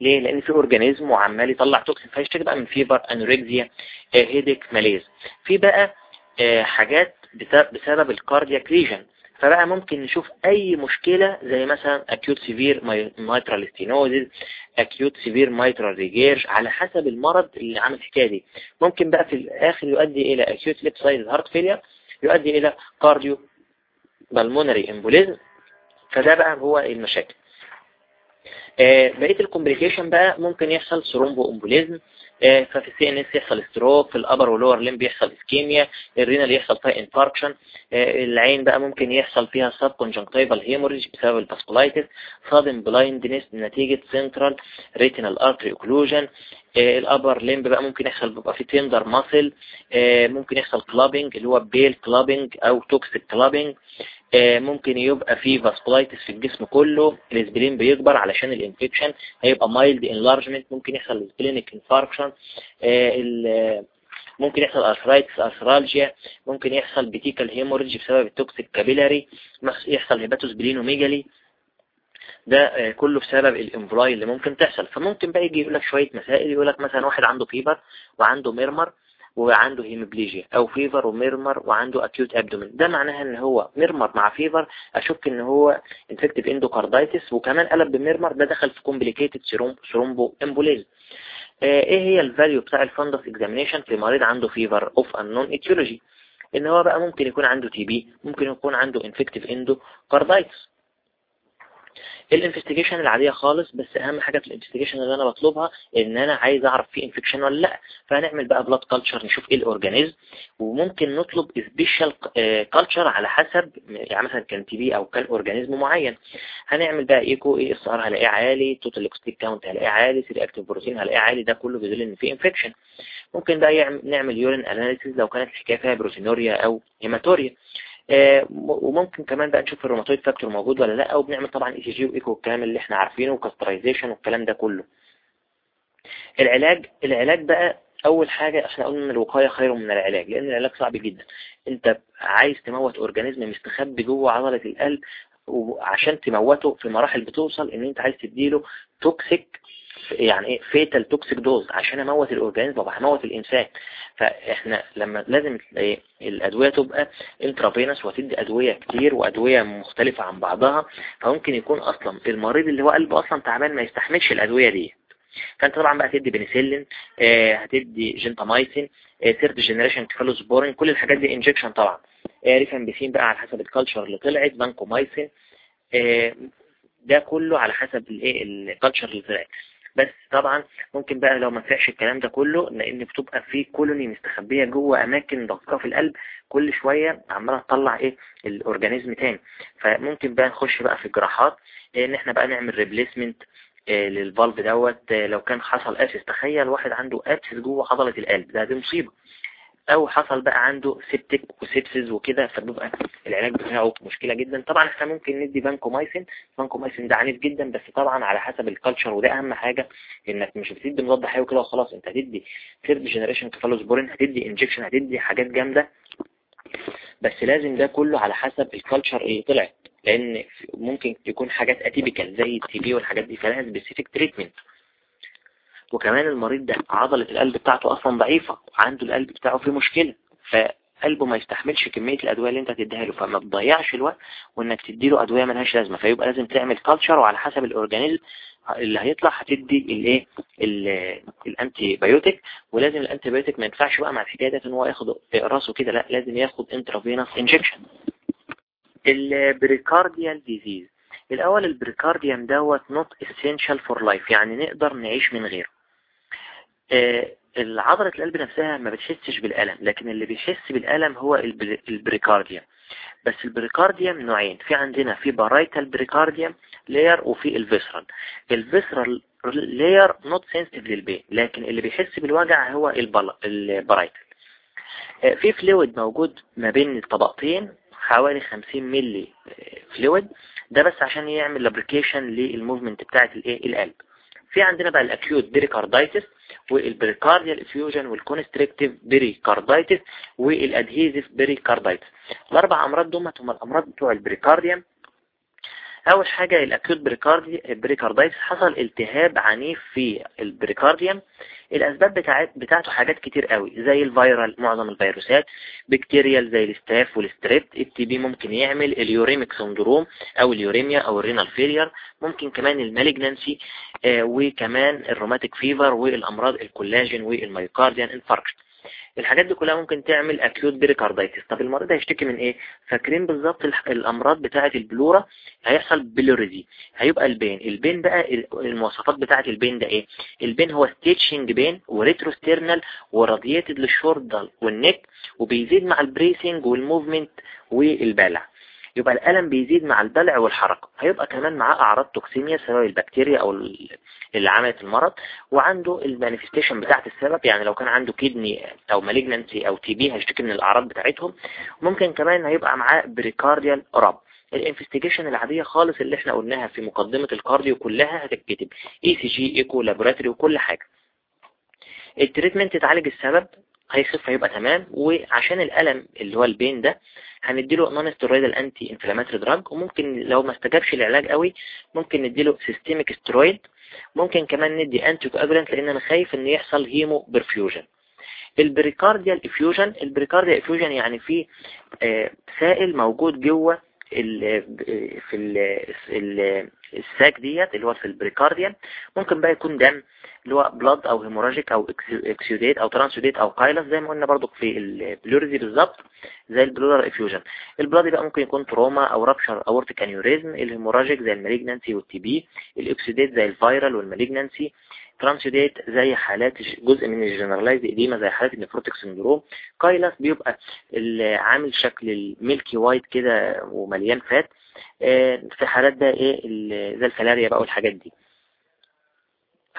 ليه؟ لأن في organism وعمال يطلع toxin فيشتكي بقى من fever anorexia headache malaise في بقى آه، حاجات بسبب ال cardiac lesion فبقى ممكن نشوف أي مشكلة زي مثلا acute severe mitral stenosis acute severe mitral regurg على حسب المرض اللي عامل الحكاية دي. ممكن بقى في الآخر يؤدي إلى acute left side heart يؤدي إلى cardio pulmonary embolism فده بقى هو المشاكل. آه، بقية ال complication بقى ممكن يحصل thromboembolism ففي ال CNS يحصل stroke في ال upper وال lower limb يحصل ischemia ال renal يحصل فيها infarction آه، العين بقى ممكن يحصل فيها subconjunctival hemorrhage بسبب ال vasculitis sudden blindness نتيجة سنترال retinal artery occlusion ال upper limb بقى ممكن يحصل بيبقى في tender muscle ممكن يحصل clubbing اللي هو pale clubbing أو toxic clubbing ممكن يبقى في vasculitis في الجسم كله ال spleen بيكبر علشان ال infection هيبقى mild enlargement ممكن يحصل splenic infarction ممكن يحصل arthritis arthralgia ممكن يحصل petechial hemorrhage بسبب ال toxic capillary يحصل hepatosplenomegaly ده آه، كله بسبب ال emboli اللي ممكن تحصل. فممكن بقى يجي يقول لك شوية مسائل يقول لك مثلا واحد عنده fever وعنده murmur وعنده hemiplegia أو fever و murmur وعنده acute abdomen ده معناها إن هو murmur مع fever أشك إن هو infective endocarditis وكمان قلب ب murmur ده دخل في complicated thromboembolism إيه هي ال value بتاع ال fundus examination في مريض عنده fever of unknown etiology إن هو بقى ممكن يكون عنده TB ممكن يكون عنده infective endocarditis ال investigation العادية خالص بس أهم حاجة في ال investigation اللي أنا بطلبها إن أنا عايز أعرف فيه infection ولا لأ. فهنعمل بقى blood culture نشوف إيه ال organism وممكن نطلب special culture على حسب يعني مثلا كان TB أو كان organism معين. هنعمل بقى echo ESR هلاقيه عالي total leukocytic count هلاقيه عالي C-reactive protein هلاقيه عالي ده كله بيدل إن في infection ممكن بقى نعمل urine analysis لو كانت الحكاية فيها proteinuria أو hematuria آه وممكن كمان بقى نشوف ال rheumatoid factor موجود ولا لأ وبنعمل طبعا إي سي جي وإيكو والكلام اللي إحنا عارفينه و catheterization والكلام ده كله. العلاج العلاج بقى أول حاجة إحنا قلنا إن الوقاية خير من العلاج لأن العلاج صعب جدا. أنت عايز تموت organism مستخبي جوه عضلة القلب وعشان تموته في مراحل بتوصل إن أنت عايز تديله toxic يعني إيه؟ fatal toxic dose عشان أموت ال organism طب هموت الإنسان. فإحنا لما لازم إيه؟ الأدوية تبقى intravenous وتدي أدوية كتير وأدوية مختلفة عن بعضها. فممكن يكون أصلا المريض اللي هو قلبه أصلا تعبان ما يستحملش الأدوية دي. فأنت طبعا بقى هتدي بنسلين آه هتدي جنتامايسين آه third generation cephalosporin كل الحاجات دي injection طبعا. آه ريفامبيسين بقى على حسب ال culture اللي طلعت بانكومايسين آه ده كله على حسب الإيه؟ ال culture اللي طلعت. بس طبعا ممكن بقى لو ما نفعش الكلام ده كله لأن بتبقى في colony مستخبية جوه أماكن دقيقة في القلب كل شوية عمالة تطلع إيه ال organism تاني. فممكن بقى نخش بقى في الجراحات إن إحنا بقى نعمل replacement لل valve دوت لو كان حصل abscess تخيل واحد عنده abscess جوه عضلة القلب ده دي مصيبة. أو حصل بقى عنده septic و sepsis وكده فبيبقى العلاج بتاعه مشكلة جدا. طبعا إحنا ممكن ندي بانكومايسين بانكومايسين ده عنيف جدا بس طبعا على حسب ال culture وده أهم حاجة إنك مش بتدي مضاد حيوي كده وخلاص أنت هتدي third generation cephalosporin هتدي injection هتدي حاجات جامدة. بس لازم ده كله على حسب ال culture اللي طلعت لأن ممكن يكون حاجات atypical زي ال TB والحاجات دي فلها specific treatment وكمان المريض ده عضلة القلب بتاعته أصلا ضعيفة وعنده القلب بتاعه فيه مشكلة فقلبه ما يستحملش كمية الأدوية اللي أنت تديها له فما تضيعش الوقت وإنك تديله أدوية ملهاش لازمة فيبقى لازم تعمل culture وعلى حسب ال organism اللي هيطلع هتدي الايه ال antibiotic ولازم ال antibiotic ما ينفعش بقى مع الحكاية ديت إن هو ياخد راسه كده لا لازم ياخد intravenous injection ال pericardial disease الأول ال pericardium دوت not essential for life يعني نقدر نعيش من غيره. العضلة القلب نفسها ما بتحسش بالألم لكن اللي بيحس بالألم هو ال pericardium بس ال pericardium نوعين في عندنا في parietal pericardium layer وفي ال visceral. ال visceral layer not sensitive لل pain لكن اللي بيحس بالوجع هو ال parietal في fluid موجود ما بين الطبقتين حوالي 50 ملي fluid ده بس عشان يعمل lubrication لل movement بتاعة الايه القلب. في عندنا بقى ال acute pericarditis وال pericardial effusion وال constrictive pericarditis وال adhesive pericarditis الأربع أمراض دول هم الأمراض بتوع ال pericardium أول حاجة ال acute pericarditis حصل التهاب عنيف في ال pericardium. الأسباب بتاعت بتاعته حاجات كتير قوي زي ال viral معظم الفيروسات bacterial زي ال staph وال strept ال TB ممكن يعمل ال uremic syndrome أو ال uremia أو ال renal failure ممكن كمان ال malignancy آه وكمان ال rheumatic fever والأمراض ال collagen وال myocardial infarction الحاجات دي كلها ممكن تعمل acute pericarditis طب المريض هيشتكي من إيه؟ فاكرين بالظبط الأمراض بتاعة ال pleura هيحصل pleurisy هيبقى ال pain. ال pain بقى المواصفات بتاعة ال pain ده إيه؟ ال pain هو ستيتشنج بين وريتروستيرنال ورادياتد للشوردل والنك وبيزيد مع ال breathing وال movement والبلع. يبقى الألم بيزيد مع البلع والحركة هيبقى كمان معاه أعراض toxemia سواء البكتيريا أو اللي عملت المرض وعنده ال manifestation بتاعت السبب. يعني لو كان عنده kidney أو malignancy أو TB هيشتكي من الأعراض بتاعتهم. ممكن كمان هيبقى معاه pericardial rub ال investigation العادية خالص اللي إحنا قلناها في مقدمة ال cardio كلها هتتكتب. ECG echo laboratory وكل حاجة. ال treatment تعالج السبب هيخف هيبقى تمام. وعشان الألم اللي هو ال pain ده هنديله non steroidal anti inflammatory drug وممكن لو ما استجابش العلاج قوي ممكن نديله systemic steroid ممكن كمان ندي anticoagulant لأن أنا خايف إن يحصل hemo perfusion ال pericardial effusion ال pericardial effusion يعني في آه، سائل موجود جوه في ال sac ديت اللي هو في ال pericardial ممكن بقى يكون دم اللي هو blood أو hemorrhagic أو exudate أو transudate أو chylous زي ما قلنا برضو في ال pleurisy بالظبط زي ال pleural effusion ال blood بقى ممكن يكون trauma أو rupture aortic aneurysm ال hemorrhagic زي ال malignancy وال TB ال exudate زي ال viral وال malignancy transudate زي حالات جزء من ال generalized edema زي حالات ال nephrotic syndrome. chylous بيبقى عامل شكل ال milky white كده ومليان fat. آه، في حالات ده إيه زي الفلاريا بقى والحاجات دي.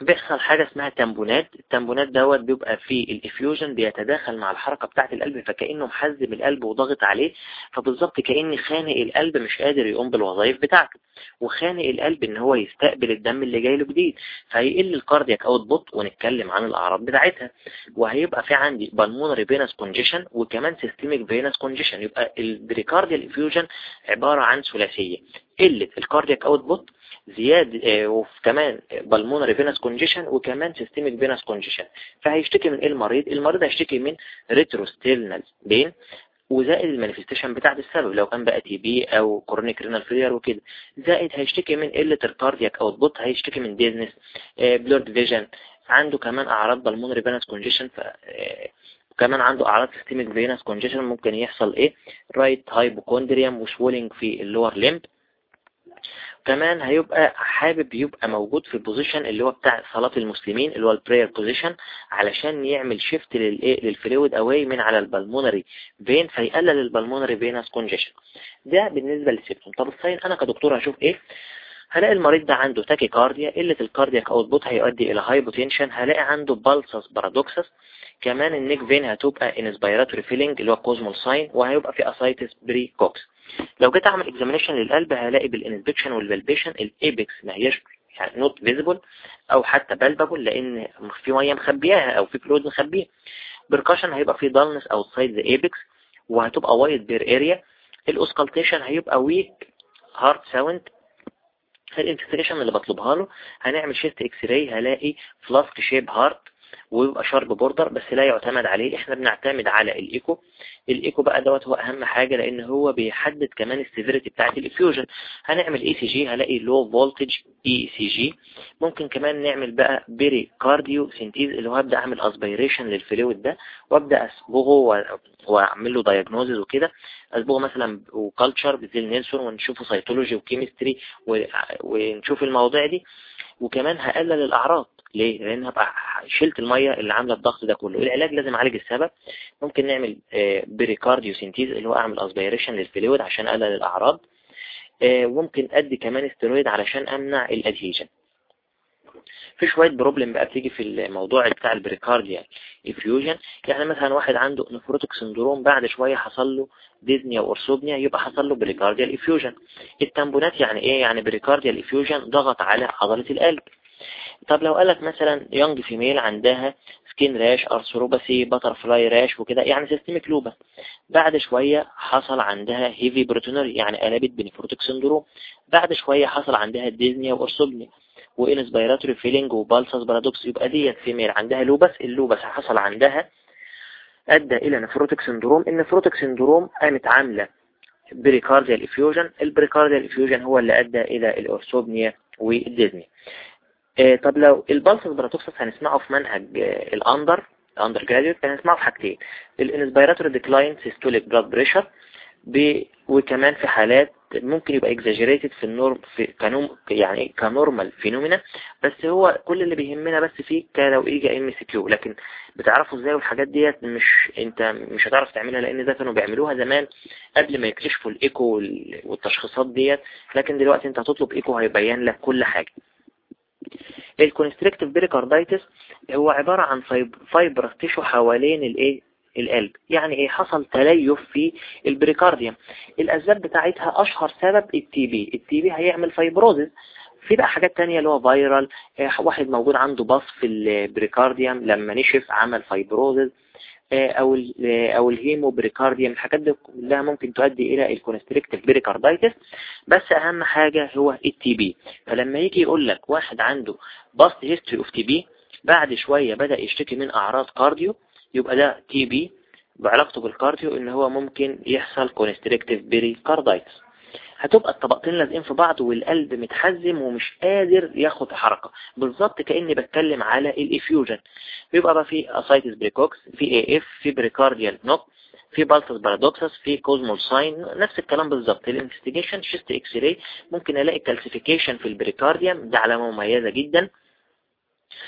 بيحصل حاجة اسمها tamponade ال tamponade دوت بيبقى فيه ال effusion بيتداخل مع الحركة بتاعة القلب فكأنه محزم القلب وضغط عليه فبالظبط كأن خانق القلب مش قادر يقوم بالوظائف بتاعته وخانق القلب إن هو يستقبل الدم اللي جاي له جديد فهيقل ال cardiac output ونتكلم عن الأعراض بتاعتها. وهيبقى في عندي pulmonary venous congestion وكمان systemic venous congestion يبقى ال pericardial effusion عبارة عن ثلاثية قلة ال cardiac output زياد آه، وكمان pulmonary venous congestion وكمان systemic venous congestion فهيشتكي من إيه المريض؟ المريض هيشتكي من retrosternal pain وزائد ال manifestation بتاعت السبب لو كان بقى TB أو chronic renal failure وكده. زائد هيشتكي من قلة ال cardiac output هيشتكي من dizziness blurred vision عنده كمان أعراض pulmonary venous congestion ف وكمان عنده أعراض systemic venous congestion ممكن يحصل إيه؟ right hypochondrium و swelling في ال lower limb كمان هيبقى حابب يبقى موجود في ال position اللي هو بتاع صلاة المسلمين اللي هو ال prayer position علشان يعمل shift لل fluid away من على ال pulmonary vein فيقلل ال pulmonary venous congestion ده بالنسبة لل symptom طب ال sign أنا كدكتور هشوف إيه؟ هلاقي المريض ده عنده tachycardia قلة ال cardiac output هيؤدي إلى hypotension هلاقي عنده pulsus paradoxus كمان ال neck vein هتبقى inspiratory filling اللي هو Kussmaul sign وهيبقى في ascites precox لو جيت أعمل examination للقلب هلاقي بال inspection وال palpation ال apex ما هياش يعني not visible أو حتى palpable لأن في مية مخبياها أو في fluid مخبيه. percussion هيبقى في dullness outside the apex وهتبقى wide bare area ال auscultation هيبقى weak heart sound ال investigation اللي بطلبها له هنعمل chest X-ray هلاقي flask shape heart ويبقى sharp border بس لا يعتمد عليه. إحنا بنعتمد على الإيكو. الإيكو بقى دوت هو أهم حاجة لأن هو بيحدد كمان ال severity بتاعت ال effusion. هنعمل ECG هلاقي low voltage ECG. ممكن كمان نعمل بقى pericardiocentesis اللي هو هبدا أعمل aspiration لل fluid ده وأبدأ أصبغه وأعمل له diagnosis وكده. أصبغه مثلا و culture Ziehl-Neelsen ونشوفه cytology و chemistry ونشوف المواضيع دي. وكمان هقلل الأعراض. ليه؟ لأن هبقى شلت المية اللي عاملة الضغط ده كله. العلاج لازم اعالج السبب. ممكن نعمل pericardio آه، centesis اللي هو أعمل aspiration لل fluid عشان أقلل الأعراض. آه، وممكن أدي كمان استرويد علشان أمنع ال adhesion. في شوية problem بقى بتيجي في الموضوع بتاع ال pericardial effusion يعني مثلا واحد عنده nephrotic syndrome بعد شوية حصل له dyspnea و orthopnea يبقى حصل له pericardial effusion ال tamponade يعني إيه؟ يعني pericardial effusion ضغط على عضلة القلب. طب لو قالك مثلا young female عندها skin rash arthropathy butterfly rash وكده يعني systemic lupus بعد شوية حصل عندها heavy proteinuria يعني قلبت ب nephrotic syndrome بعد شوية حصل عندها dyspnea و orthopnea و inspiratory filling و pulsus paradoxus يبقى that female عندها lupus ال lupus حصل عندها أدى إلى nephrotic syndrome ال nephrotic syndrome قامت عاملة pericardial effusion ال pericardial effusion هو اللي أدى إلى ال orthopnea وال dyspnea آه، طب لو ال pulsus paradoxus هنسمعه في منهج آه، ال under ال undergraduate هنسمعه في حاجتين. ال inspiratory decline systolic blood pressure وكمان في حالات ممكن يبقى exaggerated في ال norm في كنوم يعني ك normal phenomena بس هو كل اللي بيهمنا بس فيه لو اجى MCQ لكن بتعرفوا إزاي والحاجات ديت مش أنت مش هتعرف تعملها لأن ده كانوا بيعملوها زمان قبل ما يكتشفوا الإيكو والتشخيصات ديت. لكن دلوقتي أنت هتطلب إيكو هيبين لك كل حاجة. ال constrictive pericarditis هو عبارة عن fibrous tissue حوالين الايه القلب. يعني إيه؟ حصل تليف في ال pericardium. الأسباب بتاعتها أشهر سبب ال TB ال TB هيعمل fibrosis في بقى حاجات تانية اللي هو viral واحد موجود عنده pus في ال pericardium لما نشف عمل fibrosis آه، أو آه، أو ال hemopericardium الحاجات دي كلها ممكن تؤدي إلى ال constrictive pericarditis. بس أهم حاجة هو ال TB. فلما يجي يقول لك واحد عنده past history of TB بعد شوية بدأ يشتكي من أعراض cardio يبقى ده TB بعلاقته بال cardio إن هو ممكن يحصل constrictive pericarditis هتبقى الطبقتين لازقين في بعض والقلب متحزم ومش قادر ياخد حركة. بالظبط كأني بتكلم على ال effusion. بيبقى بقى في ascites precox في AF في pericardial knock في pulsus paradoxus في Kussmaul sign نفس الكلام بالظبط. ال investigation chest X-ray ممكن ألاقي calcification في ال pericardium. ده علامة مميزة جدا.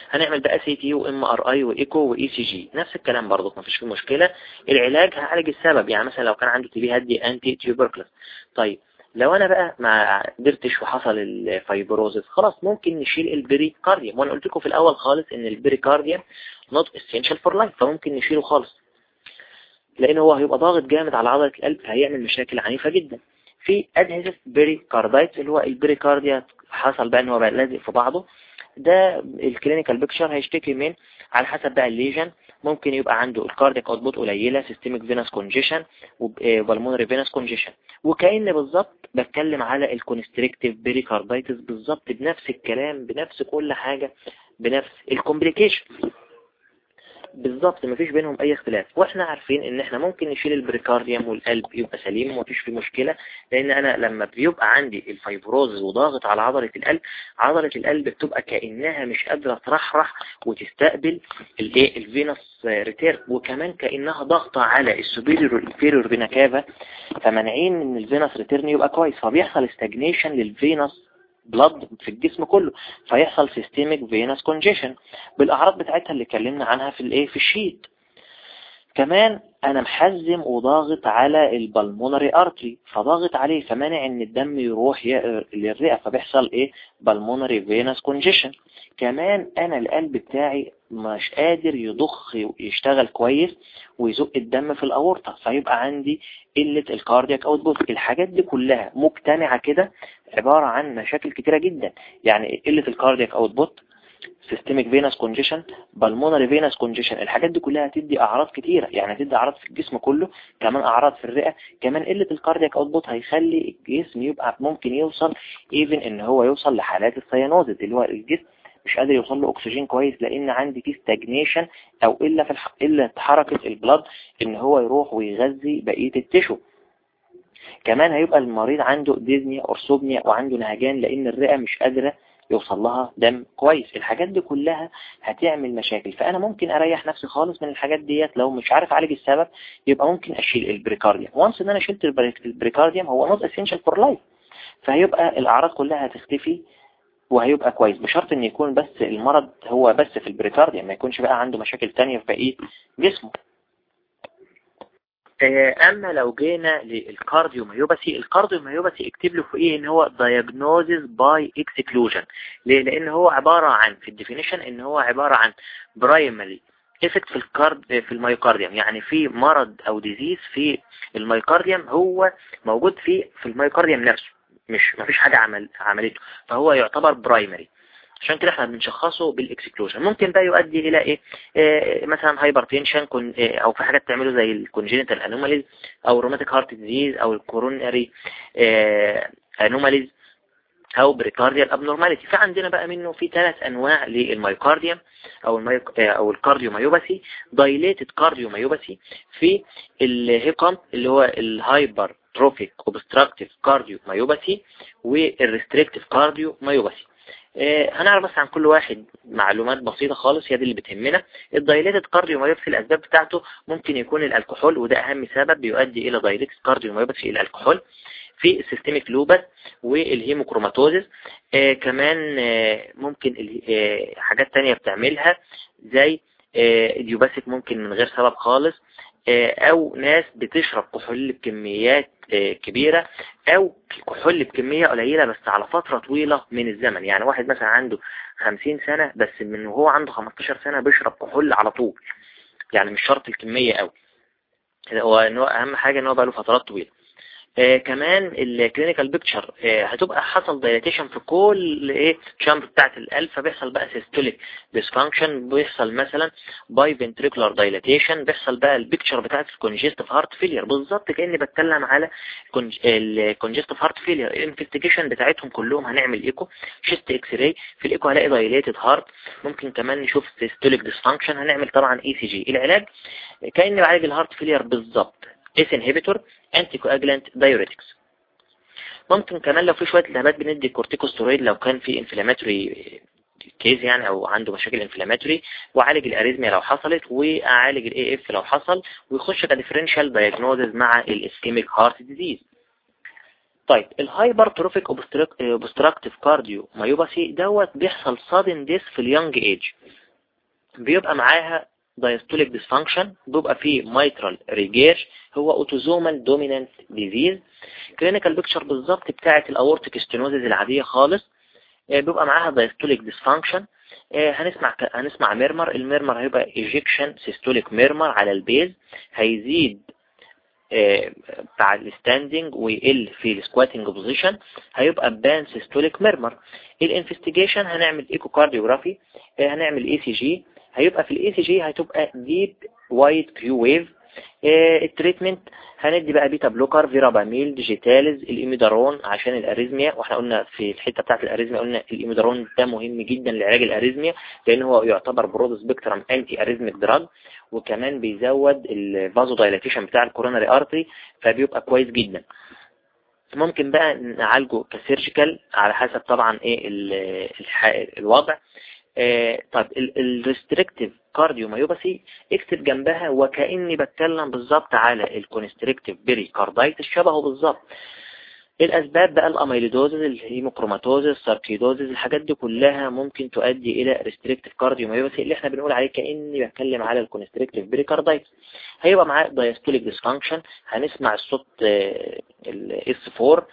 هنعمل بقى CT و MRI و echo و ECG نفس الكلام برضه مفيش فيه مشكلة. العلاج هعالج السبب. يعني مثلا لو كان عندي TB هدي anti-tuberculous طيب لو أنا بقى ما قدرتش وحصل ال fibrosis خلاص ممكن نشيل ال pericardium. وأنا قلت لكم في الأول خالص إن ال pericardium not essential for life فممكن نشيله خالص. لأن هو هيبقى ضاغط جامد على عضلة القلب هيعمل مشاكل عنيفة جدا. في adhesive pericarditis اللي هو ال pericardial حصل بقى إن هو بقى لازق في بعضه. ده ال clinical picture هيشتكي من على حسب بقى ال lesion ممكن يبقى عنده ال cardiac output قليلة systemic venous congestion و pulmonary venous congestion وكأن بالظبط بتكلم على ال constrictive pericarditis بالظبط بنفس الكلام بنفس كل حاجة بنفس ال complication بالظبط مفيش بينهم أي اختلاف. وإحنا عارفين إن إحنا ممكن نشيل ال pericardium والقلب يبقى سليم ومفيش فيه مشكلة لأن أنا لما بيبقى عندي ال fibrosis وضاغط على عضلة القلب عضلة القلب بتبقى كأنها مش قادرة ترحرح وتستقبل الإيه؟ ال venous return وكمان كأنها ضاغطة على ال superior وال inferior vena cava فمانعين إن ال venous return يبقى كويس. فبيحصل stagnation لل venous بلد في الجسم كله فيحصل systemic venous congestion بالأعراض بتاعتها اللي اتكلمنا عنها في الإيه؟ في ال sheet. كمان أنا محزم وضاغط على ال pulmonary artery فضاغط عليه فمانع إن الدم يروح للرئة فبيحصل إيه؟ pulmonary venous congestion كمان أنا القلب بتاعي مش قادر يضخ يشتغل كويس ويزق الدم في الأورطة فيبقى عندي قلة ال cardiac output الحاجات دي كلها مجتمعة كده عبارة عن مشاكل كتيرة جدا. يعني قلة ال cardiac output systemic venous congestion pulmonary venous congestion الحاجات دي كلها هتدي أعراض كتيرة. يعني هتدي أعراض في الجسم كله كمان أعراض في الرئة كمان قلة ال cardiac output هيخلي الجسم يبقى ممكن يوصل even إن هو يوصل لحالات ال cyanosis اللي هو الجسم مش قادر يوصل له أكسجين كويس لأن عندي فيه stagnation أو إلا في الح... إلا حركة ال blood إن هو يروح ويغذي بقية ال tissue. كمان هيبقى المريض عنده dyspnea orthopnea وعنده نهجان لأن الرئة مش قادرة يوصل لها دم كويس. الحاجات دي كلها هتعمل مشاكل. فأنا ممكن أريح نفسي خالص من الحاجات ديت. لو مش عارف أعالج السبب يبقى ممكن أشيل ال pericardium. once إن أنا شلت ال pericardium هو not essential for life فهيبقى الأعراض كلها هتختفي وهيبقى كويس بشرط إن يكون بس المرض هو بس في ال pericardium ما يكونش بقى عنده مشاكل تانية في بقية جسمه. أما لو جينا لل cardiomyopathy ال cardiomyopathy اكتب له في إيه؟ إن هو diagnosis by exclusion. ليه؟ لأن هو عبارة عن في ال definition إن هو عبارة عن primary effect في ال card في ال myocardium. يعني في مرض أو disease في ال myocardium هو موجود في في ال myocardium نفسه. مش مفيش حاجة عمل عملته. فهو يعتبر primary عشان كده إحنا بنشخصه بال exclusion ممكن ده يؤدي إلى إيه, إيه مثلا hypertension كون إيه أو في حاجات تعمله زي ال congenital anomalies أو ال rheumatic heart disease أو ال coronary إيه anomalies أو pericardial abnormality فعندنا بقى منه في ثلاث أنواع لل myocardium أو ال myoc أو ال cardiomyopathy dilated cardiomyopathy في ال HOCM اللي هو ال hypertrophic obstructive cardiomyopathy وال restrictive cardiomyopathy هنعرف بس عن كل واحد معلومات بسيطة خالص هي دي اللي بتهمنا. ال dilated cardiomyopathy الأسباب بتاعته ممكن يكون الكحول وده أهم سبب بيؤدي إلى dilated cardiomyopathy الكحول في ال systemic lupus وال hemochromatosis آه كمان آه ممكن آه حاجات تانية بتعملها زي ال idiopathic ممكن من غير سبب خالص. أو ناس بتشرب كحول بكميات كبيرة أو كحول بكمية قليلة بس على فترة طويلة من الزمن. يعني واحد مثلا عنده 50 سنة بس من وهو عنده 15 سنة بيشرب كحول على طول. يعني مش شرط الكمية قوي هو أهم حاجة إن هو بقى له فترات طويلة. آه كمان ال clinical picture آه هتبقى حصل dilatation في كل إيه chamber بتاعت القلب فبيحصل بقى systolic dysfunction بيحصل مثلا biventricular dilatation بيحصل بقى ال picture بتاعت ال congestive heart failure بالظبط كأني بتكلم على ال congestive heart failure ال investigation بتاعتهم كلهم هنعمل echo chest x-ray في الايكو هلاقي dilated heart ممكن كمان نشوف systolic dysfunction هنعمل طبعا ECG العلاج كأني بعالج ال heart failure بالظبط. ACE inhibitor anticoagulant diuretics ممكن كمان لو في شوية التهابات بندي كورتيكوستيرويد لو كان في inflammatory case يعني أو عنده مشاكل inflammatory واعالج ال arrhythmia لو حصلت وأعالج ال AF لو حصل ويخش ك differential diagnosis مع ال ischemic heart disease طيب ال hypertrophic obstructive cardiomyopathy دوت بيحصل sudden death في ال young age بيبقى معاها diastolic dysfunction بيبقى فيه mitral regurg هو autosomal dominant disease clinical picture بالظبط بتاعه ال aortic stenosis العادية خالص. بيبقى معاها diastolic dysfunction. هنسمع هنسمع murmur ال murmur هيبقى ejection systolic murmur على ال base. هيزيد بتاع ال standing ويقل في ال squatting position هيبقى pansystolic murmur ال investigation هنعمل echocardiography هنعمل اي سي جي هيبقى في الاي سي جي هتبقى deep wide Q wave ال treatment هندي بقى beta blocker verapamil digitalis ال amiodarone عشان ال arrhythmia. وإحنا قلنا في الحتة بتاعت ال arrhythmia قلنا الإيميدارون ده مهم جدا لعلاج ال arrhythmia لأن هو يعتبر broad spectrum antiarrhythmic drug وكمان بيزود ال vasodilatation بتاع ال coronary artery فبيبقى كويس جدا. ممكن بقى نعالجه ك surgical على حسب طبعا إيه الوضع. آه طيب ال restrictive cardiomyopathy اكتب جنبها وكأني بتكلم بالظبط على ال constrictive pericarditis شبهه بالظبط. الأسباب بقى ال amyloidosis ال hemochromatosis ال sarcoidosis الحاجات دي كلها ممكن تؤدي إلى restrictive cardiomyopathy اللي إحنا بنقول عليه كأني بتكلم على ال constrictive pericarditis هيبقى معاه diastolic dysfunction هنسمع الصوت ال S 4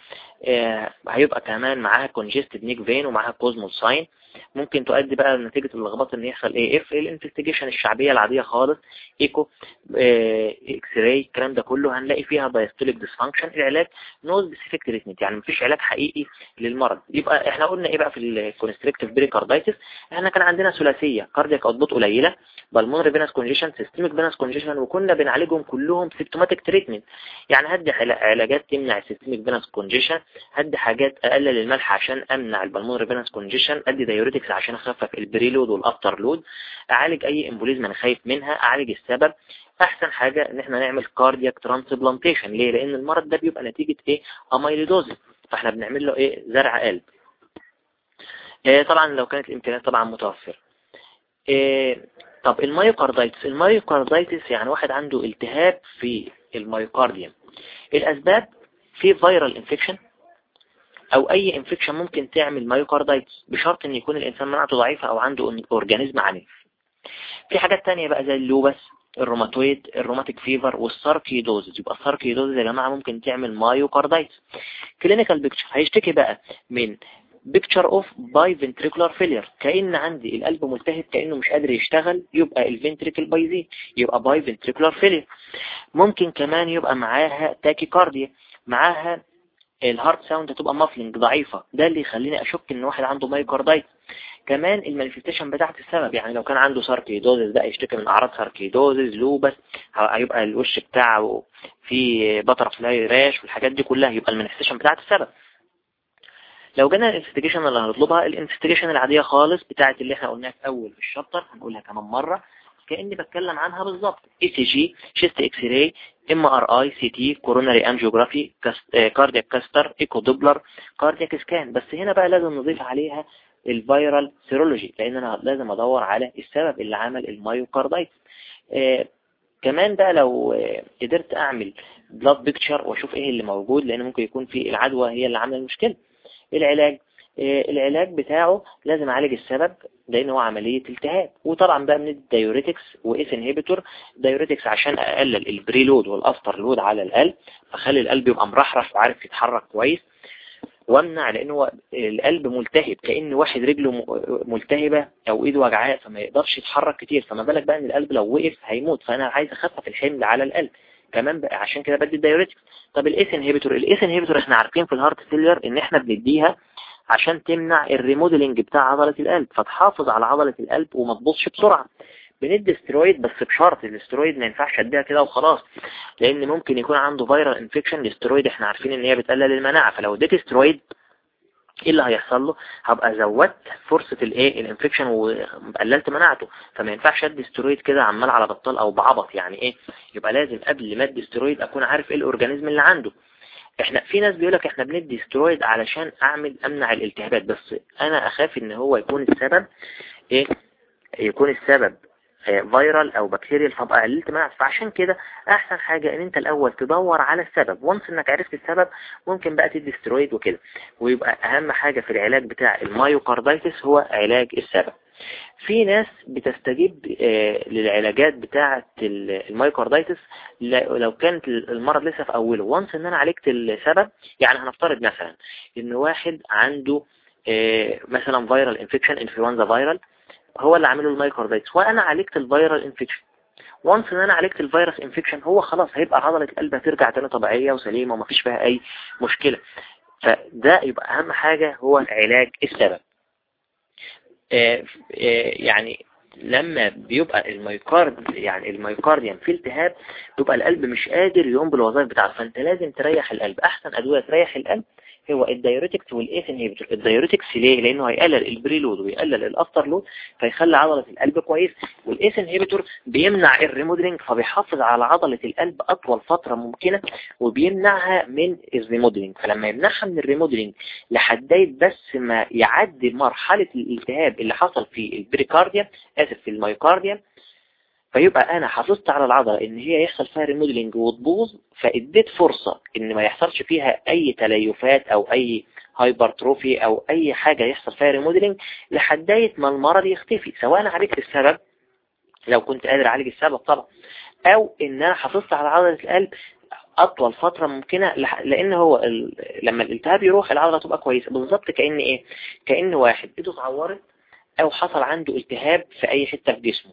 هيبقى كمان معاها congested neck vein ومعاها Kussmaul sign ممكن تؤدي بقى نتيجة اللخبطة إن يحصل AF ال investigation الشعبية العادية خالص ايكو آه x-ray الكلام ده كله هنلاقي فيها diastolic dysfunction العلاج no specific treatment يعني مفيش علاج حقيقي للمرض. يبقى إحنا قلنا إيه بقى في ال constrictive pericarditis إحنا كان عندنا ثلاثية cardiac output قليلة pulmonary venous congestion systemic venous congestion وكنا بنعالجهم كلهم symptomatic treatment يعني هدي علاجات تمنع ال systemic venous congestion هدي حاجات اقلل الملح عشان أمنع ال pulmonary venous congestion أدي diuretics عشان اخفف ال preload وال afterload اعالج اي embolism أنا خايف منها اعالج السبب. احسن حاجة ان إحنا نعمل cardiac transplantation ليه؟ لأن المرض ده بيبقى نتيجة إيه؟ amyloidosis فاحنا بنعمل له إيه؟ زرع قلب. إيه طبعا لو كانت الامكانيات طبعا متوفرة. إيه طب ال myocarditis ال myocarditis يعني واحد عنده التهاب في ال myocardium الأسباب في viral infection أو أي infection ممكن تعمل myocarditis بشرط إن يكون الإنسان مناعته ضعيفة أو عنده organism عنيف. في حاجات تانية بقى زي اللوبس الروماتويد الروماتيك فيفر والساركيدوزز. يبقى ال sarcoidosis يا جماعة ممكن تعمل myocarditis clinical picture هيشتكي بقى من picture of biventricular failure كأن عندي القلب ملتهب كأنه مش قادر يشتغل يبقى ال ventricle بايزين يبقى biventricular failure ممكن كمان يبقى معاها tachycardia معاها ال heart sound هتبقى muffling ضعيفة. ده اللي يخليني أشك إن واحد عنده myocarditis كمان ال manifestation بتاعت السبب يعني لو كان عنده sarcoidosis بقى يشتكي من أعراض sarcoidosis lupus هيبقى الوش بتاعه فيه butterfly rash والحاجات دي كلها يبقى ال manifestation بتاعت السبب لو جينا ال investigation اللي هنطلبها ال investigation العادية خالص بتاعت اللي إحنا قلناها في أول ال chapter هنقولها كمان مرة. كأني بتكلم عنها بالظبط ECG chest X-ray MRI CT coronary angiography cardiac catheter echo Doppler cardiac scan. بس هنا بقى لازم نضيف عليها ال viral serology لأن أنا لازم أدور على السبب اللي عمل ال myocarditis آه كمان بقى لو آه قدرت أعمل blood picture وأشوف إيه اللي موجود لأن ممكن يكون في العدوى هي اللي عاملة المشكلة. العلاج آه العلاج بتاعه لازم اعالج السبب لأن هو عملية التهاب. وطبعا بقى من diuretics و ACE inhibitor diuretics عشان أقلل ال preload وال afterload على القلب فخلي القلب يبقى مرحرح وعارف يتحرك كويس. وامنع لأن هو القلب ملتهب كأن واحد رجله ملتهبة أو إيده وجعاه فما يقدرش يتحرك كتير. فما بالك بقى إن القلب لو وقف هيموت. فأنا عايز أخفف الحمل على القلب. كمان بقى عشان كده بدي ال diuretics طب ال ACE inhibitor ال ACE inhibitor إحنا عارفين في ال heart failure إن إحنا بنديها عشان تمنع ال remodeling بتاع عضلة القلب. فتحافظ على عضلة القلب وما تبوظش بسرعة. بندي استرويد بس بشرط الاسترويد ما ينفعش أديها كده وخلاص لأن ممكن يكون عنده viral infection ال steroid إحنا عارفين إن هي بتقلل المناعة. فلو اديت استرويد إيه اللي هيحصل له؟ هبقى زودت فرصة الايه ال infection وقللت مناعته. فما ينفعش أدي استرويد كده عمال على بطال أو بعبط. يعني إيه؟ يبقى لازم قبل ما أدي استرويد أكون عارف إيه ال organism اللي عنده. إحنا في ناس بيقولك إحنا بندي استرويد علشان اعمل امنع الالتهابات بس أنا اخاف ان هو يكون السبب إيه؟ يكون السبب viral أو bacterial فابقى قللت مناعة فعشان كده أحسن حاجة إن أنت الأول تدور على السبب. once إنك عرفت السبب ممكن بقى تدي استرويد وكده. ويبقى أهم حاجة في العلاج بتاع ال myocarditis هو علاج السبب. في ناس بتستجيب للعلاجات بتاعة ال myocarditis لو كانت المرض لسه في أوله. once إن أنا عالجت السبب يعني هنفترض مثلا إن واحد عنده مثلا viral infection انفلونزا viral هو اللي عامله ال myocarditis وأنا عالجت ال viral infection once إن أنا عالجت ال virus infection هو خلاص هيبقى عضلة القلب هترجع تاني طبيعية وسليمة ومفيش فيها أي مشكلة. فده يبقى أهم حاجة هو علاج السبب. آه آه يعني لما بيبقى ال myocard يعني ال myocardium في التهاب بيبقى القلب مش قادر يقوم بالوظائف بتاعته. فأنت لازم تريح القلب. أحسن أدوية تريح القلب هو ال diuretics وال ACE inhibitor ال diuretics ليه؟ لأنه هيقلل ال preload ويقلل ال afterload فيخلي عضلة القلب كويس وال ACE inhibitor بيمنع ال remodeling فبيحافظ على عضلة القلب أطول فترة ممكنة وبيمنعها من ال remodeling فلما يمنعها من ال remodeling لحداية بس ما يعدي مرحلة الالتهاب اللي حصل في ال pericardia آسف في ال myocardia فيبقى أنا حافظت على العضلة إن هي يحصل فيها remodeling وتبوظ فإديت فرصة إن ما يحصلش فيها أي تليفات أو أي hypertrophy أو أي حاجة يحصل فيها remodeling لحداية ما المرض يختفي سواء عالجت السبب لو كنت قادر أعالج السبب طبعا أو إن أنا حافظت على عضلة القلب أطول فترة ممكنة لأن هو ال... لما الالتهاب يروح العضلة تبقى كويسة بالظبط كأن إيه؟ كأن واحد إيده اتعورت أو حصل عنده التهاب في أي حتة في جسمه.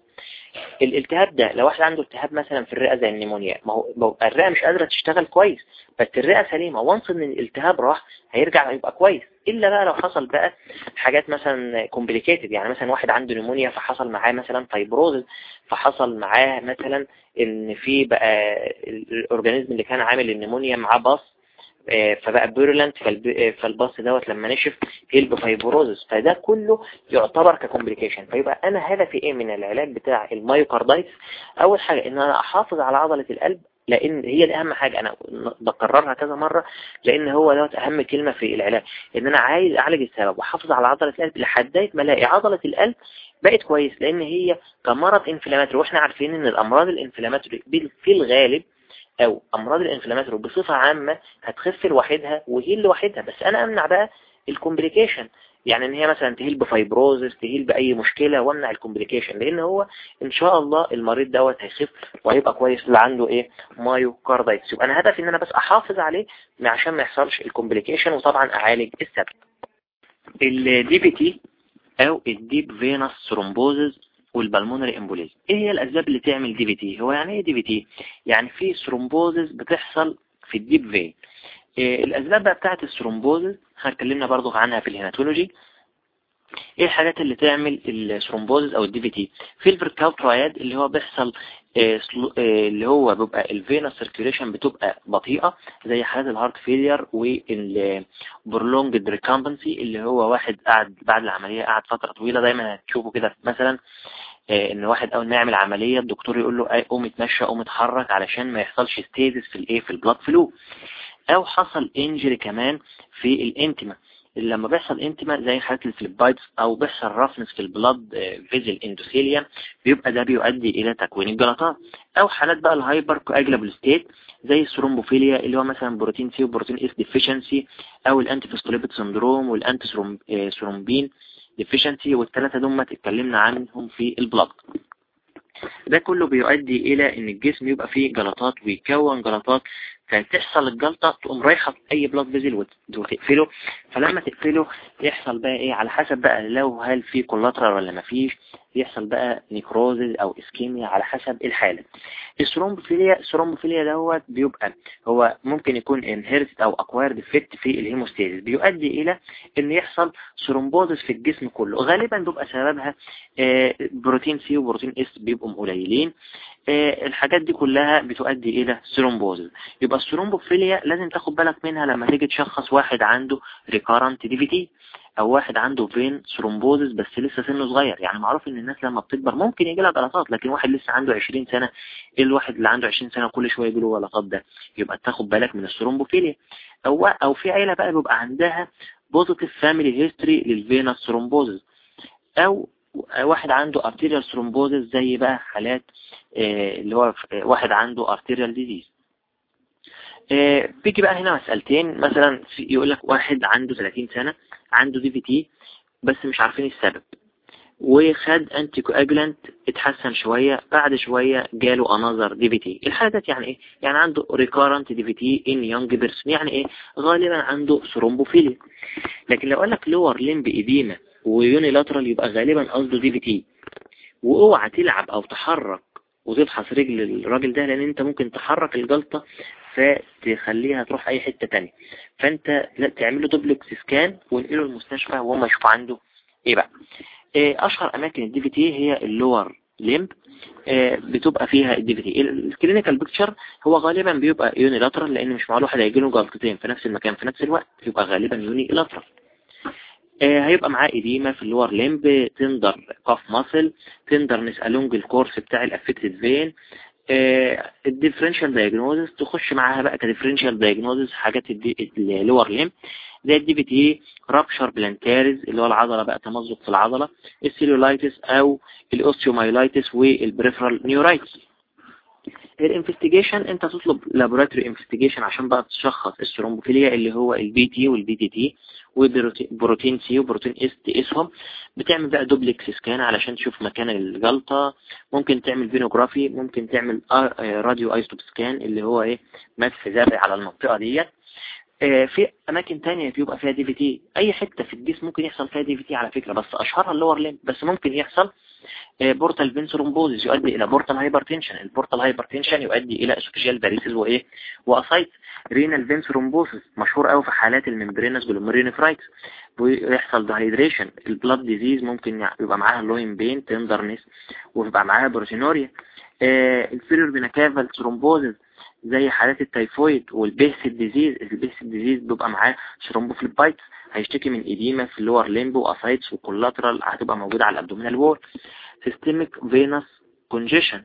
الالتهاب ده لو واحد عنده التهاب مثلا في الرئة زي النيمونيا ما هو الرئة مش قادرة تشتغل كويس بس الرئة سليمة وانس إن الالتهاب راح هيرجع يبقى كويس. إلا بقى لو حصل بقى حاجات مثلا complicated يعني مثلا واحد عنده pneumonia فحصل معاه مثلا fibrosis فحصل معاه مثلا إن في بقى ال organism اللي كان عامل ال pneumonia معاه pus فبقى purulent فال pus دوت لما نشف heal ب fibrosis فده كله يعتبر ك complication فيبقى أنا هدفي إيه من العلاج بتاع ال myocarditis أول حاجة إن أنا أحافظ على عضلة القلب لأن هي دي أهم حاجة. أنا بكررها كذا مرة لأن هو دوت أهم كلمة في العلاج. إن أنا عايز أعالج السبب وأحافظ على عضلة القلب لحد ما ألاقي عضلة القلب بقت كويس لأن هي كمرض inflammatory وإحنا عارفين إن الأمراض ال inflammatory في الغالب أو أمراض ال inflammatory بصفة عامة هتخف لوحدها و heal لوحدها. بس أنا أمنع بقى ال complication. يعني إن هي مثلا ت heal ب fibrosis ت heal بأي مشكلة وأمنع ال complication. لأن هو إن شاء الله المريض دوت هيخف وهيبقى كويس اللي عنده إيه؟ myocarditis. يبقى أنا هدفي إن أنا بس أحافظ عليه عشان ما يحصلش ال complication وطبعا أعالج السبب. ال DVT أو ال deep venous thrombosis وال pulmonary embolism. إيه هي الأسباب اللي تعمل DVT هو يعني إيه DVT يعني في thrombosis بتحصل في ال deep vein إيه الأسباب بقى بتاعت ال thrombosis هنتكلمنا برضو عنها في ال hematology إيه الحاجات اللي تعمل ال thrombosis أو ال DVT في ال Virchow triad اللي هو بيحصل إيه اللي هو بيبقى ال venous circulation بتبقى بطيئة زي حالات ال heart failure وال prolonged recumbency اللي هو واحد قاعد بعد العملية قاعد فترة طويلة دايما هتشوفه كده مثلا إن واحد أول ما يعمل عملية الدكتور يقول له قوم اتمشى قوم اتحرك علشان ما يحصلش stasis في الايه في ال blood flow أو حصل injury كمان في ال intima لما بيحصل intima زي حالات ال phlebitis أو بيحصل roughness في ال blood vessel endothelia بيبقى ده بيؤدي إلى تكوين الجلطات. أو حالات بقى ال hypercoagulable state زي ال thrombophilia اللي هو مثلا protein C و protein S deficiency أو ال antiphospholipid syndrome وال antithrombin deficiency والثلاثه دول اتكلمنا عنهم في ال blood ده كله بيؤدي إلى إن الجسم يبقى فيه جلطات ويكون جلطات فتحصل الجلطة تقوم رايحة أي blood vessel وتقفله فلما تقفله يحصل بقى إيه؟ على حسب بقى لو هل في collateral ولا ما فيش يحصل بقى necrosis أو ischemia على حسب الحالة. ال thrombophilia ال thrombophilia دوت بيبقى هو ممكن يكون inherited أو acquired defect في ال hemostasis بيؤدي إلى إن يحصل thrombosis في الجسم كله. غالبا بيبقى سببها آه، protein C و protein S بيبقوا قليلين. الحاجات دي كلها بتؤدي إلى thrombosis يبقى ال thrombophilia لازم تاخد بالك منها لما تيجي تشخص واحد عنده recurrent DVT أو واحد عنده vein thrombosis بس لسه سنه صغير. يعني معروف إن الناس لما بتكبر ممكن يجي لها جلطات لكن واحد لسه عنده 20 سنة إيه الواحد اللي عنده 20 سنة كل شوية يجي له جلطات ده؟ يبقى تاخد بالك من ال thrombophilia. أو أو في عيلة بقى بيبقى عندها positive family history لل venous thrombosis أو واحد arterial arterial thrombosis زي بقى حالات آه، اللي هو واحد عنده arterial disease آه، بيجي بقى هنا مسألتين مثلا يقول لك واحد عنده 30 سنة عنده DVT بس مش عارفين السبب. وخد anticoagulant اتحسن شوية بعد شوية جاله another DVT الحالة دي يعني إيه؟ يعني عنده recurrent DVT in young person يعني إيه؟ غالبا عنده thrombophilia لكن لو قال لك lower limb edema و unilateral يبقى غالبا قصده DVT وأوعى تلعب أو تحرك وتفحص رجل الراجل ده لأن أنت ممكن تحرك الجلطة فتخليها تروح أي حتة تانية. فأنت تعمل له duplex scan وانقله المستشفى وهم يشوفوا عنده إيه بقى. إيه أشهر أماكن ال DVT هي ال lower limb إيه بتبقى فيها ال DVT ال clinical picture هو غالبا بيبقى unilateral لأن مش معقول واحد هيجي له جلطتين في نفس المكان في نفس الوقت يبقى غالبا unilateral هيبقى معاه edema في ال lower limb tender calf muscle tender along ال course بتاع ال affected vein. ال differential diagnosis تخش معاها بقى ك differential diagnosis حاجات ال lower limb زي ال DVT rupture plantaris اللي هو العضلة بقى تمزق في العضلة السيلولايتس أو الاوستيومايلايتس والبريفرال نيورايتس الانفستيجيشن انت تطلب laboratory investigation عشان بقى تشخص ال thrombophilia اللي هو ال PT وال PTT و protein C و protein S تقيسهم بتعمل بقى duplex scan علشان تشوف مكان الجلطة. ممكن تعمل venography ممكن تعمل radioisotope scan اللي هو إيه مسح ذري على المنطقة ديت. آه، في أماكن تانية بيبقى فيها DVT أي حتة في الجسم ممكن يحصل فيها DVT على فكرة بس أشهرها ال lower limb بس ممكن يحصل portal vein thrombosis يؤدي إلى portal hypertension ال portal hypertension يؤدي إلى esophageal varices وإيه؟ و ascites renal vein thrombosis مشهور قوي في حالات ال membranous glomerulonephritis ويحصل dehydration ال blood disease ممكن يبقى معاها loin pain tenderness ويبقى معاها proteinuria ال inferior vena caval thrombosis زي حالات ال typhoid وال Behcet disease ال Behcet disease بيبقى معاه thrombophlebitis هيشتكي من edema في ال lower limb و ascites و collateral هتبقى موجودة على ال abdominal wall. systemic venous congestion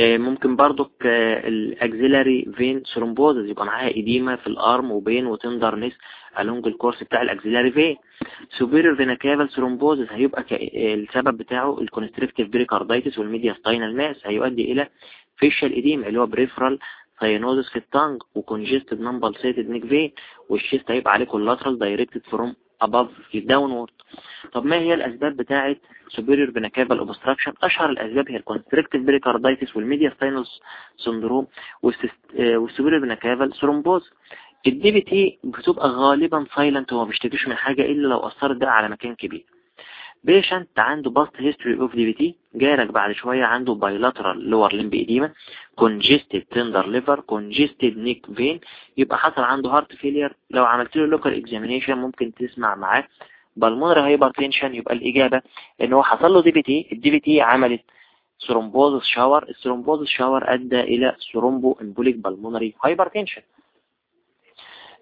ممكن برضو ال axillary vein thrombosis يبقى معاها edema في ال arm و pain و tenderness along ال course بتاع ال axillary vein superior vena caval thrombosis هيبقى السبب بتاعه ال constrictive pericarditis وال mediastinal mass هيؤدي إلى facial edema اللي هو peripheral cyanosis في ال tongue و congested non pulsating neck vein وال chest هيبقى عليه collateral directed from above downward طب ما هي الأسباب بتاعه superior vena caval obstruction أشهر الأسباب هي pericarditis وال mediastinal syndrome وال superior vena caval thrombosis ال DVT بتبقى غالبا silent وما بيشتكيش من حاجة إلا لو أثرت بقى على مكان كبير. patient عنده past history of DVT جالك بعد شوية عنده bilateral lower limb edema congested tender liver congested neck vein يبقى حصل عنده heart failure لو عملت له local examination ممكن تسمع معاه. pulmonary hypertension يبقى الإجابة إن هو حصل له DVT ال DVT عملت thrombosis shower ال thrombosis shower أدى إلى thromboembolic pulmonary hypertension ال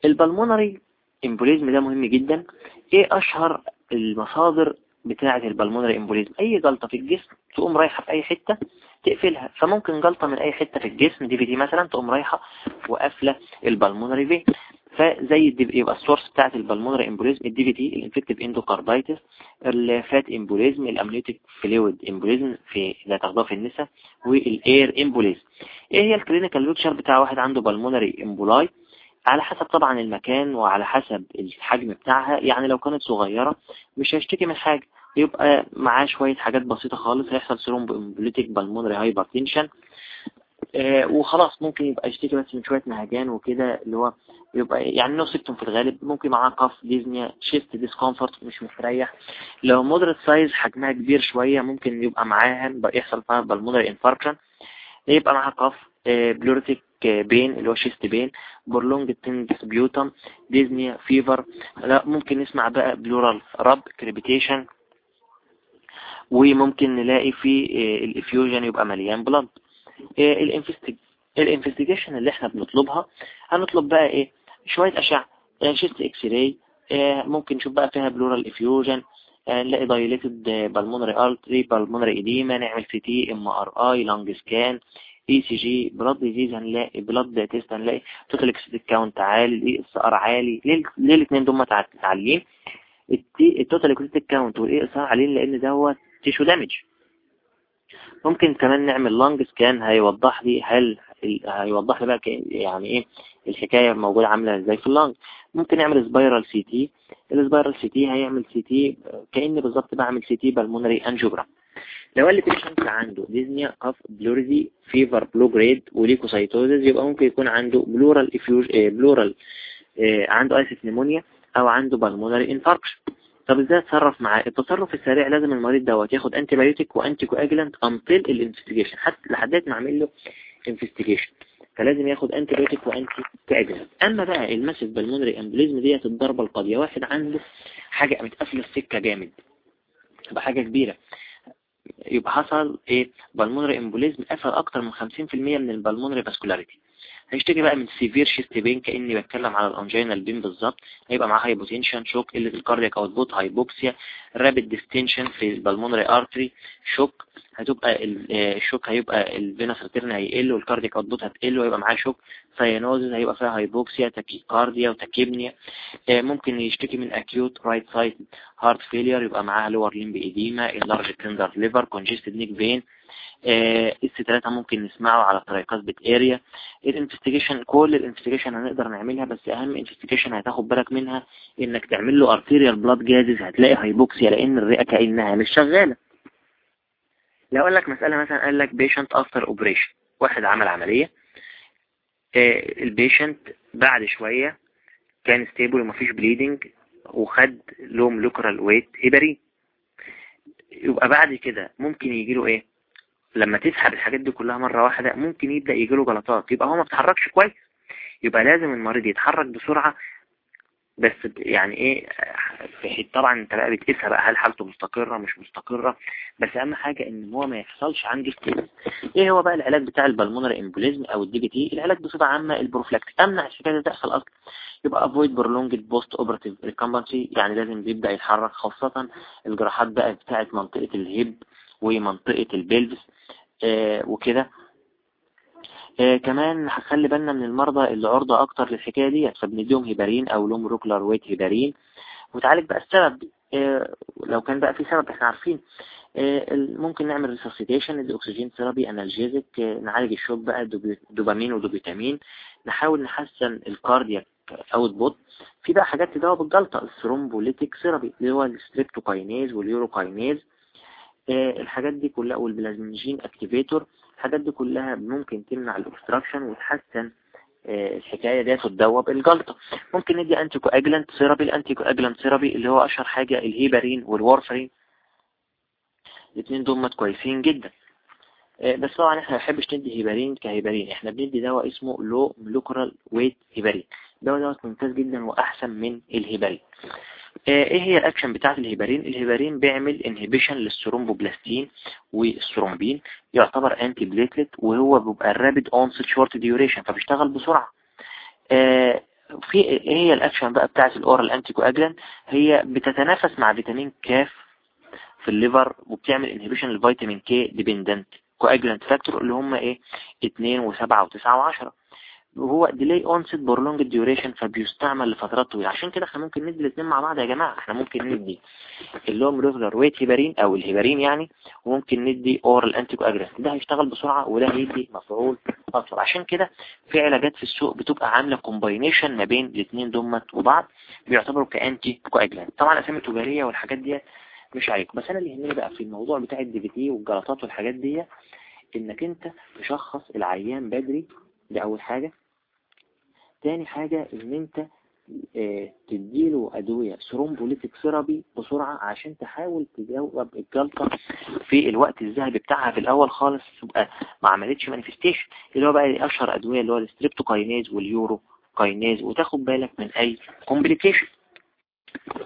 pulmonary embolism ده مهم جدا. إيه أشهر المصادر بتاعة ال pulmonary embolism. أي جلطة في الجسم تقوم رايحة في أي حتة تقفلها. فممكن جلطة من أي حتة في الجسم DVT مثلا تقوم رايحة وقافلة ال pulmonary vessel يبقى ال source بتاعت ال pulmonary embolism ال DVT ال infective endocarditis ال fat embolism ال amniotic fluid embolism في لا تغضى في النساء وال air embolism. إيه هي ال clinical picture بتاع واحد عنده pulmonary emboli؟ على حسب طبعا المكان وعلى حسب الحجم بتاعها. يعني لو كانت صغيرة مش هيشتكي من حاجة. يبقى معاه شوية حاجات بسيطة خالص. هيحصل thromboembolic pulmonary hypertension. آه وخلاص ممكن يبقى يشتكي بس من شوية نهجان وكده اللي هو يبقى يعني no symptom في الغالب. ممكن معاه cough dyspnea chest discomfort مش مستريح. لو moderate size حجمها كبير شوية ممكن يبقى معاها يحصل فيها pulmonary infarction يبقى معاها cough pleuritic pain اللي هو chest pain blood tinged sputum dyspnea fever. لا ممكن نسمع بقى pleural rub crepitation. وممكن نلاقي في ال effusion يبقى مليان blood ال investigation اللي إحنا بنطلبها هنطلب بقى إيه؟ شوية أشعة. chest X-ray ممكن نشوف بقى فيها pleural effusion. نلاقي dilated pulmonary artery pulmonary edema نعمل سي تي ام ار اي لانج سكان اي سي جي بلاد ديزيز هنلاقي blood test هنلاقي total leukocytic count عالي ال ESR عالي. ليه الاثنين دول عاليين ال total leukocytic count وال ESR عاليين لأن دوت tissue damage ممكن كمان نعمل lung scan هيوضح لي هل هيوضح لي بقى يعني إيه الحكاية موجودة عاملة إزاي في ال lung ممكن نعمل spiral CT ال spiral CT هيعمل CT كأني بالظبط بعمل CT pulmonary angiogram لو لي patient عنده dyspnea cough pleurisy fever low grade و leukocytosis يبقى ممكن يكون عنده pleural effusion pleural عنده ايسيس pneumonia أو عنده pulmonary infarction طب إزاي أتصرف معاه التصرف السريع لازم المريض دوت ياخد antibiotic و anticoagulant until ال investigation حتى لحد ما اعمل له investigation فلازم ياخد antibiotic و anticoagulant أما بقى ال massive pulmonary embolism ديت الضربة القاضية واحد عنده حاجة قامت قافله السكة جامد. تبقى حاجة كبيرة. يبقى حصل إيه؟ pulmonary embolism قفل أكتر من 50% من ال pulmonary vascularity هيشتكي بقى من severe chest pain كأني بتكلم على ال anginal pain بالظبط. هيبقى معاه hypotension shock قلة ال cardiac output hypoxia rapid distension في ال pulmonary artery shock هتبقى ال shock هيبقى ال venous return هيقل وال cardiac output هتقل وهيبقى معاه shock cyanosis هيبقى فيها hypoxia tachycardia و tachypnea. ممكن يشتكي من acute right side heart failure يبقى معاه lower limb edema ال large tender liver congested neck vein S 3 ممكن نسمعه على ال tricuspid area كل ال investigation هنقدر نعملها بس أهم investigation هتاخد بالك منها إنك تعمل له arterial blood gases هتلاقي hypoxia لأن الرئة كأنها مش شغالة. لو قال لك مسألة مثلا قال لك patient after operation واحد عمل عملية ال patient بعد شوية كان stable ومفيش bleeding وخد له molecular weight heparin يبقى بعد كده ممكن يجي له إيه؟ لما تسحب الحاجات دي كلها مرة واحدة ممكن يبدأ يجي له جلطات. يبقى هو ما بتحركش كويس يبقى لازم المريض يتحرك بسرعة. بس يعني إيه في طبعا أنت بقى بتقيسها بقى هل حالته مستقرة مش مستقرة. بس أهم حاجة إن هو ما يحصلش عندي stable إيه هو بقى العلاج بتاع ال pulmonary embolism أو ال DVT؟ العلاج بصفة عامة ال prophylactic. امنع الحكاية دي تحصل أصلا. يبقى avoid prolonged postoperative recumbency يعني لازم بيبدأ يتحرك خاصة الجراحات بقى بتاعت منطقة ال hip ومنطقة ال pelvis. وكده. آه كمان هخلي بالنا من المرضى اللي عرضة أكتر للحكاية دي فبنديهم هيبارين أو low molecular weight heparin وتعالج بقى السبب آه لو كان بقى في سبب إحنا عارفين. آه ممكن نعمل resuscitation ال oxygen therapy analgesic نعالج ال shock بقى dopamine و dobutamine. نحاول نحسن ال cardiac output في بقى حاجات تدوب الجلطة ال thrombolytic therapy اللي هو ال streptokinase وال urokinase. الحاجات دي كلها وال plasminogen activator الحاجات دي كلها ممكن تمنع ال obstruction وتحسن الحكاية دي تتدوب الجلطة. ممكن ندي anticoagulant therapy ال anticoagulant therapy اللي هو أشهر حاجة ال heparin وال warfarin الاثنين دول كويسين جدا. بس طبعا إحنا ما بنحبش ندي heparin ك heparin. إحنا بندي دواء اسمه low molecular weight heparin الدواء دوت ممتاز جدا وأحسن من الهيبارين. إيه هي الاكشن بتاعت ال heparin؟ ال heparin بيعمل inhibition لل thromboplastin وال thrombin يعتبر antiplatelet وهو بيبقى ال rapid onset short duration فبيشتغل بسرعة. آه في إيه هي الاكشن بقى بتاعت ال oral anticoagulant هي بتتنافس مع فيتامين K في ال liver وبتعمل inhibition لل vitamin K dependent coagulant factor اللي هم إيه؟ 2 و7 و9 و10 وهو delayed onset prolonged duration فبيستعمل لفترات طويلة. عشان كده إحنا ممكن ندي الاثنين مع بعض يا جماعة. إحنا ممكن ندي اللي هو weight heparin أو الهيبارين يعني وممكن ندي oral anticoagulant ده هيشتغل بسرعة وده هيدي مفعول اطول عشان كده في علاجات في السوق بتبقى عاملة combination ما بين الاثنين دمت وبعض بيعتبروا ك anticoagulant طبعا أسامي تجارية والحاجات ديت مش عليكم. بس أنا اللي يهمني بقى في الموضوع بتاع ال DVT والجلطات والحاجات دي إنك أنت تشخص العيان بدري دي أول حاجة. تاني حاجة إن أنت آه، تديله أدوية thrombolytic therapy بسرعة عشان تحاول تجاوب الجلطة في الوقت الذهبي بتاعها في الأول خالص تبقى ما عملتش manifestation اللي هو بقى أشهر أدوية اللي هو ال streptokinase وال urokinase وتاخد بالك من أي complication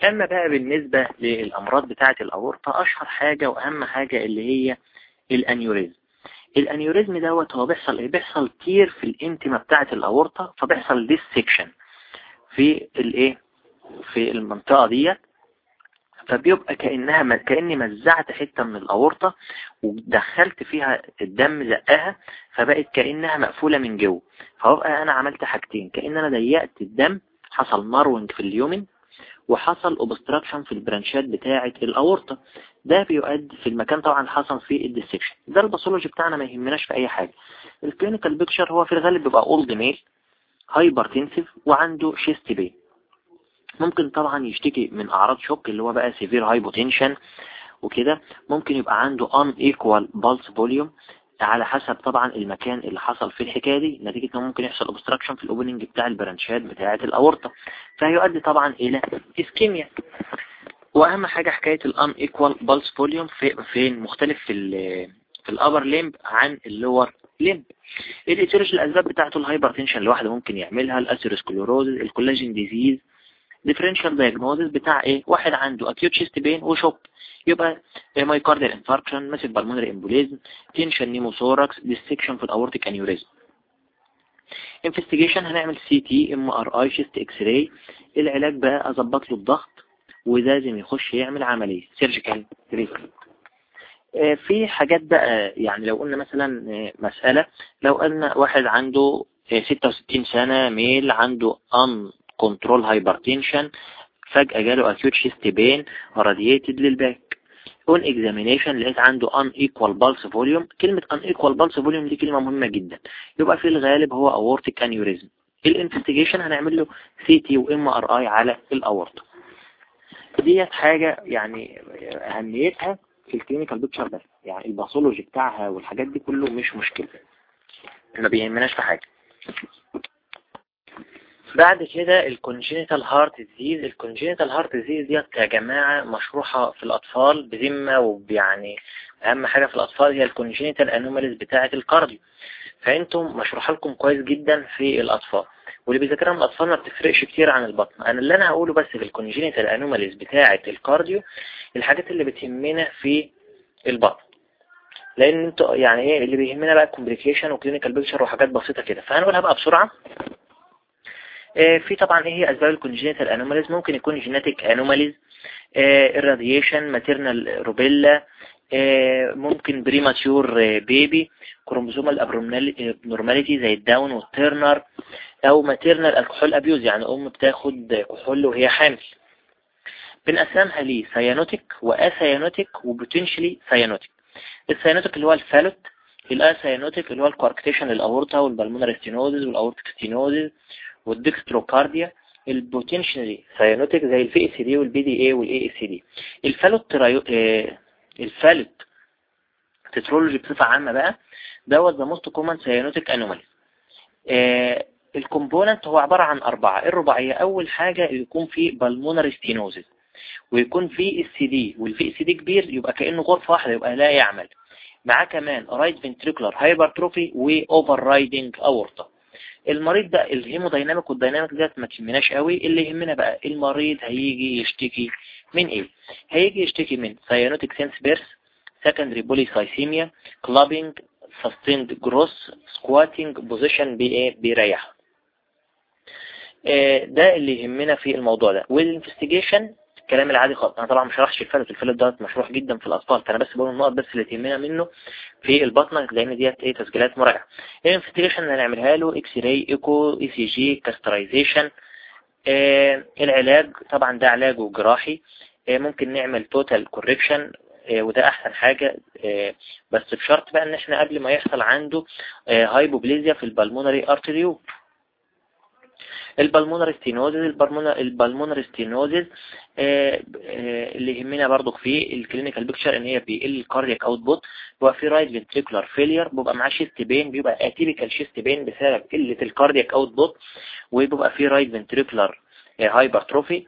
أما بقى بالنسبة للأمراض بتاعة الأورطة أشهر حاجة وأهم حاجة اللي هي ال aneurysm. ال aneurysm دوت هو بيحصل إيه؟ بيحصل كتير في ال intima بتاعة الأورطة فبيحصل dissection في الإيه؟ في المنطقة ديت. فبيبقى كأنها كأني مزعت حتة من الأورطة ودخلت فيها الدم زقها فبقت كأنها مقفولة من جوه. فبقى أنا عملت حاجتين كأن أنا ضيقت الدم حصل narrowing في ال lumen وحصل obstruction في ال branchات بتاعة الأورطة. ده بيؤدي في المكان طبعا حصل فيه ال dissection ده ال pathology بتاعنا ما يهمناش في أي حاجة. ال clinical picture هو في الغالب بيبقى old male hypertensive وعنده chest pain ممكن طبعا يشتكي من أعراض shock اللي هو بقى severe hypotension وكده. ممكن يبقى عنده unequal pulse volume. على حسب طبعا المكان اللي حصل فيه الحكاية دي نتيجة إنه ممكن يحصل obstruction في ال opening بتاع ال branchات بتاعة الأورطة. فهيؤدي طبعا إلى ischemia وأهم حاجة حكاية unequal pulse volume في فين؟ مختلف في في ال upper limb عن ال lower limb ال etiology الأسباب بتاعته؟ ال hypertension لوحده ممكن يعملها ال atherosclerosis ال collagen disease differential diagnosis بتاع إيه؟ واحد عنده acute chest pain و shock يبقى myocardial infarction massive pulmonary embolism tension pneumothorax dissection في ال aortic aneurysm investigation هنعمل سي تي ام ار اي شيست إكس راي العلاج بقى أظبط له الضغط ولازم يخش يعمل عملية surgical treatment في حاجات بقى يعني لو قلنا مثلا آه، مسألة لو قلنا واحد عنده 66 آه، سنة male عنده uncontrolled hypertension فجأة جاله acute chest pain radiated لل back. On examination لقيت عنده unequal pulse volume كلمة unequal pulse volume دي كلمة مهمة جدا. يبقى في الغالب هو aortic aneurysm ال investigation هنعمل له CT و MRI على الاورطة ديت حاجة يعني أهميتها في ال clinical picture بس. يعني ال pathology بتاعها والحاجات دي كله مش مشكلة. ما بيهمناش في حاجة. بعد كده ال congenital heart disease ال congenital heart disease ديت يا جماعة مشروحة في الأطفال بذمة ويعني أهم حاجة في الأطفال هي ال congenital anomalies بتاعة ال cardio فأنتم مشروحة لكم كويس جدا في الأطفال. واللي بيذاكرها من الأطفال ما بتفرقش كتير عن البطنة. أنا اللي أنا هقوله بس في ال congenital anomalies بتاعة ال cardio الحاجات اللي بتهمنا في البطنة. لأن أنتوا يعني إيه اللي بيهمنا بقى complication و clinical picture وحاجات بسيطة كده. فهنقولها بقى بسرعة. في طبعا إيه هي أسباب ال congenital anomalies ممكن يكون genetic anomalies ال radiation maternal rubella ممكن premature baby chromosomal abnormality زي ال Down وال Turner أو maternal alcohol abuse يعني أم بتاخد كحول وهي حامل. بنقسمها ليه cyanotic و acyanotic و potentially cyanotic ال cyanotic اللي هو ال Fallot ال acyanotic اللي هو الكواركتيشن للاورتا والبلمونر ستينوزز والاورتيك ستينوزز وال dextrocardia ال potentially cyanotic زي ال VSD وال PDA وال ASD ال Fallot. آه ال Fallot tetralogy بصفة عامة بقى دوت the most common cyanotic anomaly ال component هو عبارة عن أربعة. الرباعية أول حاجة يكون في pulmonary stenosis ويكون في VSD وال VSD كبير يبقى كأنه غرفة واحدة يبقى لا يعمل. معاه كمان right ventricular hypertrophy و overriding aorta المريض ده ال hemodynamic وال dynamic ديت ما تهمناش قوي اللي يهمنا بقى المريض هيجي يشتكي من إيه؟ هيجي يشتكي من cyanotic since birth secondary polycythemia clubbing stunted growth squatting position بايه بيريح. آه، ده اللي يهمنا في الموضوع ده. وال investigation الكلام العادي خالص. أنا طبعا مش هشرحش ال Fallot ال Fallot ده مشروح جدا في الأطفال. فأنا بس بقول النقط بس اللي تهمنا منه في البطنة لأن ديت إيه تسجيلات مرعبة. ال investigation اللي هنعملها له X-ray echo ECG catheterization العلاج طبعا ده علاجه جراحي آه ممكن نعمل total آه وده أحسن حاجة. آه بس بشرط بقى إن إحنا قبل ما يحصل عنده hypoplasia في ال pulmonary artery ال pulmonary stenosis ال pulmonary stenosis اللي يهمنا برضو في ال clinical picture إن هي بيقل ال cardiac output بيبقى في right ventricular failure بيبقى معاه chest pain بيبقى atypical chest pain بسبب قلة ال cardiac output وبيبقى في right ventricular hypertrophy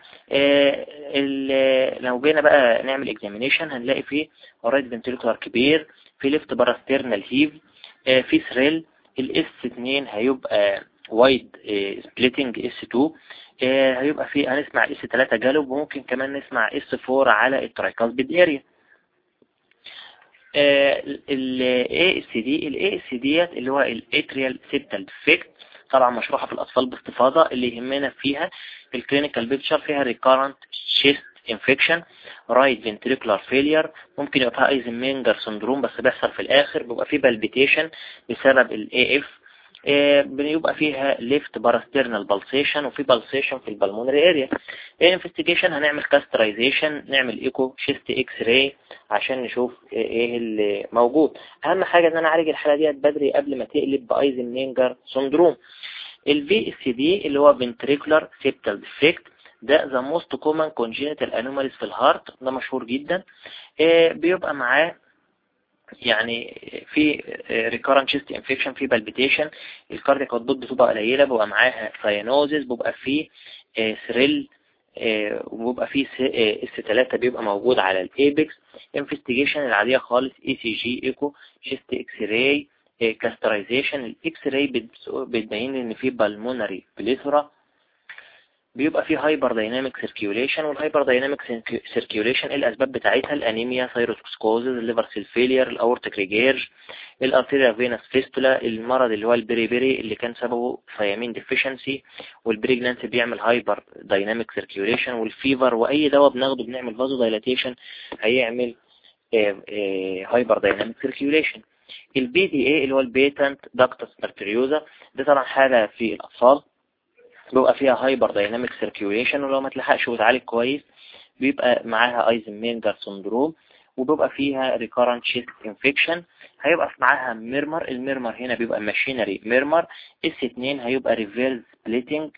لو جينا بقى نعمل examination هنلاقي فيه right ventricular كبير في left parasternal heave في thrill ال S 2 هيبقى wide splitting S 2 هيبقى في هنسمع S 3 gallop وممكن كمان نسمع S 4 على ال tricuspid area ال ASD ال ASD اللي هو ال atrial septal defect طبعا مشروحة في الأطفال باستفاضة اللي يهمنا فيها ال clinical picture فيها recurrent chest infection right ventricular failure ممكن يبقى فيها Eisenmenger syndrome بس بيحصل في الآخر بيبقى فيه palpitation بسبب ال AF بيبقى فيها left parasternal pulsation وفي pulsation في ال pulmonary area ال investigation هنعمل catheterization نعمل echo chest X-ray عشان نشوف إيه اللي موجود. أهم حاجة إن أنا أعالج الحالة ديت بدري قبل ما تقلب ب Eisenmenger syndrome ال VSD اللي هو ventricular septal defect ده the most common congenital anomalies في ال heart ده مشهور جدا. بيبقى معاه يعني في recurrent chest infection في palpitation. ال cardiac output بتبقى قليلة بيبقى معاها cyanosis بيبقى في thrill وبيبقى في S 3 بيبقى موجود على ال apex investigation العادية خالص ECG echo chest X-ray catheterization ال X-ray بتبين إن في pulmonary plethora بيبقى في hyperdynamic circulation وال hyperdynamic circulation الأسباب بتاعتها؟ الأنيميا thyrotoxicosis ال liver cell failure ال aortic regurge ال arteriovenous fistula المرض اللي هو البريبري اللي كان سببه thiamine deficiency وال pregnancy بيعمل hyperdynamic circulation وال fever وأي دواء بناخده بنعمل vasodilatation هيعمل hyperdynamic circulation ال PDA اللي هو ال patent ductus arteriosus ده طبعا حالة في الأطفال. بيبقى فيها hyperdynamic circulation ولو ما تلحقش وتعالج كويس بيبقى معاها Eisenmenger syndrome وبيبقى فيها recurrent chest infection هيبقى معاها murmur ال murmur هنا بيبقى machinery murmur S 2 هيبقى reversed splitting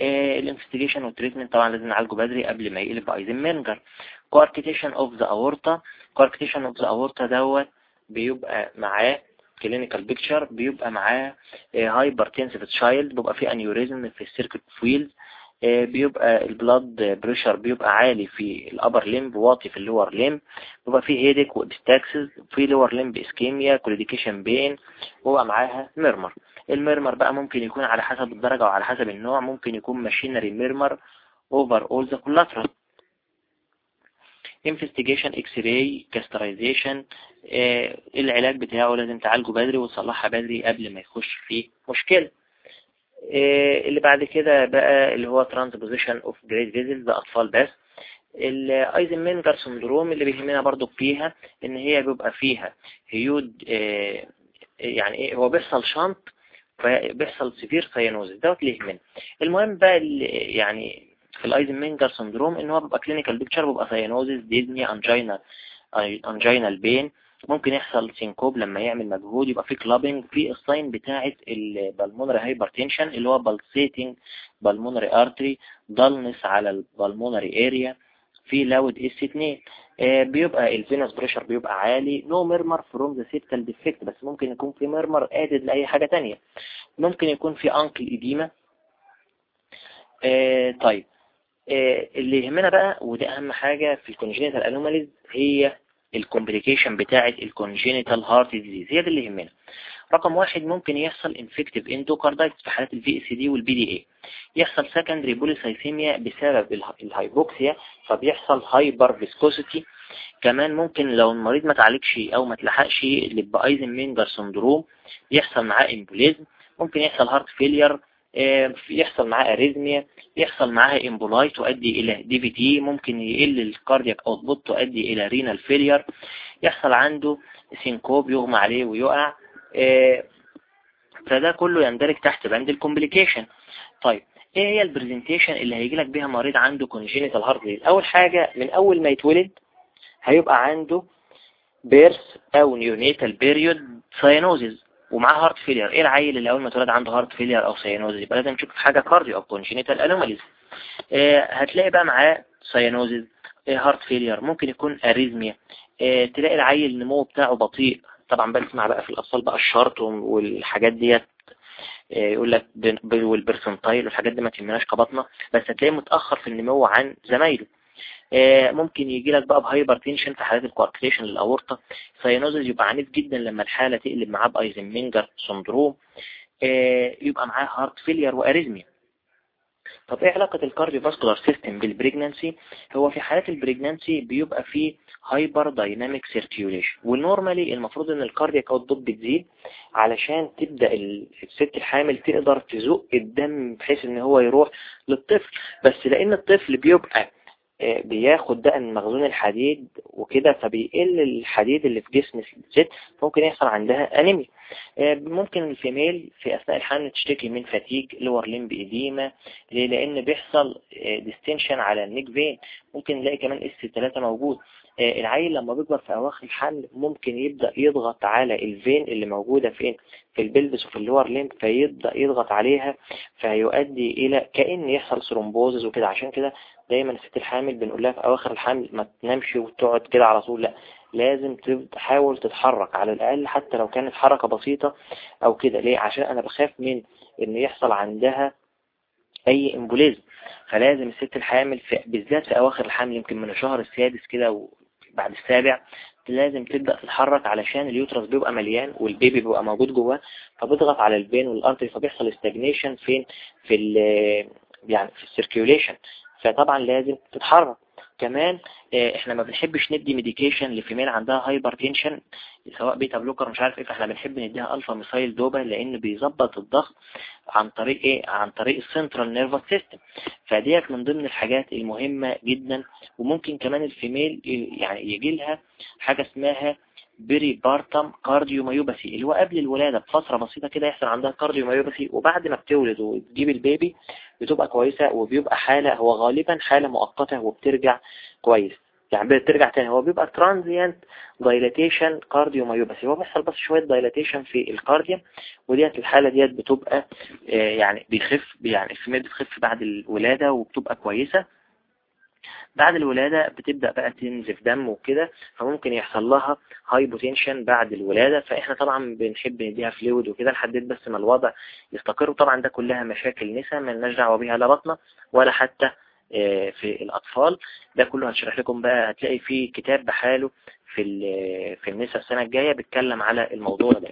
ال investigation وال treatment طبعا لازم نعالجه بدري قبل ما يقلب Eisenmenger coarctation of the aorta coarctation of the aorta دوت بيبقى معاه clinical picture بيبقى معاه hypertensive child بيبقى فيه aneurysm في ال circle of Willis بيبقى ال blood pressure بيبقى عالي في ال upper limb واطي في ال lower limb بيبقى فيه headache و epistaxis في lower limb ischemia claudication pain وبقى معاها murmur ال murmur بقى ممكن يكون على حسب الدرجة وعلى حسب النوع ممكن يكون machinery murmur over all the collateral investigation X-ray catheterization العلاج بتاعه لازم تعالجه بدري وتصلحها بدري قبل ما يخش فيه مشكلة. آه اللي بعد كده بقى اللي هو transposition of great vessel ده أطفال بس. ال Eisenmenger syndrome اللي بيهمنا برضو فيها إن هي بيبقى فيها هيود آه يعني إيه هو بيحصل shunt فبيحصل severe cyanosis دوت اللي يهمنا المهم بقى يعني في ال Eisenmenger syndrome إن هو بيبقى clinical picture بيبقى cyanosis dyspnea angina anginal pain ممكن يحصل syncope لما يعمل مجهود يبقى في clubbing في ال sign بتاعه ال pulmonary hypertension اللي هو pulsating pulmonary artery dullness على ال pulmonary area في loud S 2 آه بيبقى ال venous pressure بيبقى عالي. no murmur from the septal defect بس ممكن يكون في murmur added لأي حاجة تانية. ممكن يكون في ankle edema آه طيب. اللي يهمنا بقى وده أهم حاجة في ال congenital anomalies هي ال complication بتاعة ال congenital heart disease هي ده اللي يهمنا. رقم واحد ممكن يحصل infective endocarditis في حالات ال VSD وال PDA يحصل secondary polycythemia بسبب ال hypoxia فبيحصل hyperviscosity كمان ممكن لو المريض ما تعالجش أو ما تلحقش ب Eisenmenger syndrome يحصل معاه embolism ممكن يحصل heart failure يحصل معاه arrhythmia يحصل معاه emboli تؤدي إلى DVT ممكن يقل ال cardiac output تؤدي إلى renal failure يحصل عنده syncope يغمى عليه ويقع. فده كله يندرج تحت بند ال complication طيب إيه هي ال presentation اللي هيجي لك بيها مريض عنده congenital heart disease أول حاجة من أول ما يتولد هيبقى عنده birth أو neonatal period cyanosis ومعاه heart failure إيه العيل اللي أول ما اتولد عنده heart failure أو cyanosis يبقى لازم نشوف حاجة cardio أو congenital anomalies هتلاقي بقى معاه cyanosis heart failure ممكن يكون arrhythmia تلاقي العيل النمو بتاعه بطيء. طبعا بسمع بقى في الأطفال بقى ال chart والحاجات ديت. يقول لك وال percentile والحاجات دي ما تهمناش كباطنة. بس هتلاقيه متأخر في النمو عن زمايله. ممكن يجي لك بقى ب hypertension في حالات ال coarctation للأورطة. cyanosis يبقى عنيف جدا لما الحالة تقلب معاه ب Eisenmenger syndrome يبقى معاه heart failure و arrhythmia طب إيه علاقة ال cardiovascular system بال pregnancy هو في حالات ال pregnancy بيبقى فيه hyperdynamic circulation و normally المفروض إن ال cardiac output بتزيد علشان تبدأ الست الحامل تقدر تزق الدم بحيث إن هو يروح للطفل. بس لأن الطفل بيبقى بياخد بقى من مخزون الحديد وكده فبيقل الحديد اللي في جسم الست ممكن يحصل عندها أنيميا. ممكن ال female في أثناء الحمل تشتكي من fatigue lower limb edema ليه؟ لأن بيحصل distension على ال neck vein ممكن نلاقي كمان S 3 موجود. العيل لما بيكبر في أواخر الحمل ممكن يبدأ يضغط على ال vein اللي موجودة فين؟ في ال pelvis وفي ال lower limb فيبدأ يضغط عليها فيؤدي إلى كأن يحصل thrombosis وكده. عشان كده دايما الست الحامل بنقول لها في أواخر الحمل ما تنامش وتقعد كده على طول لا لازم تحاول تتحرك على الأقل حتى لو كانت حركة بسيطة أو كده. ليه؟ عشان أنا بخاف من إن يحصل عندها أي embolism فلازم الست الحامل في بالذات في أواخر الحمل يمكن من الشهر السادس كده بعد السابع لازم تبدأ تتحرك علشان ال uterus بيبقى مليان و ال baby بيبقى موجود جواه فبيضغط على ال vein و ال artery فبيحصل stagnation فين؟ في ال يعني في ال circulation فطبعا لازم تتحرك. كمان إحنا ما بنحبش ندي medication ل female عندها hypertension سواء beta blocker مش عارف إيه فإحنا بنحب نديها alpha methyldopa لأن بيظبط الضغط عن طريق إيه؟ عن طريق ال central nervous system فديت من ضمن الحاجات المهمة جدا وممكن كمان ال female يعني يجي لها حاجة اسمها peripartum cardiomyopathy اللي هو قبل الولادة بفترة بسيطة كده يحصل عندها cardiomyopathy وبعد ما بتولد وتجيب ال baby بتبقى كويسة وبيبقى حالة هو غالبا حالة مؤقتة وبترجع كويس يعني بترجع تاني هو بيبقى transient dilatation cardiomyopathy هو بيحصل بس شوية dilatation في ال cardia وديت الحالة ديت بتبقى يعني بيخف يعني ال female بتخف بعد الولادة وبتبقى كويسة. بعد الولادة بتبدأ بقى تنزف دم وكده فممكن يحصل لها hypotension بعد الولادة فإحنا طبعا بنحب نديها fluid وكده لحد بس ما الوضع يستقر طبعا ده كلها مشاكل نساء ما لناش دعوة بيها لا باطنة ولا حتى في الأطفال. ده كله هشرح لكم بقى هتلاقي فيه كتاب بحاله في في النساء السنة الجاية بيتكلم على الموضوع ده.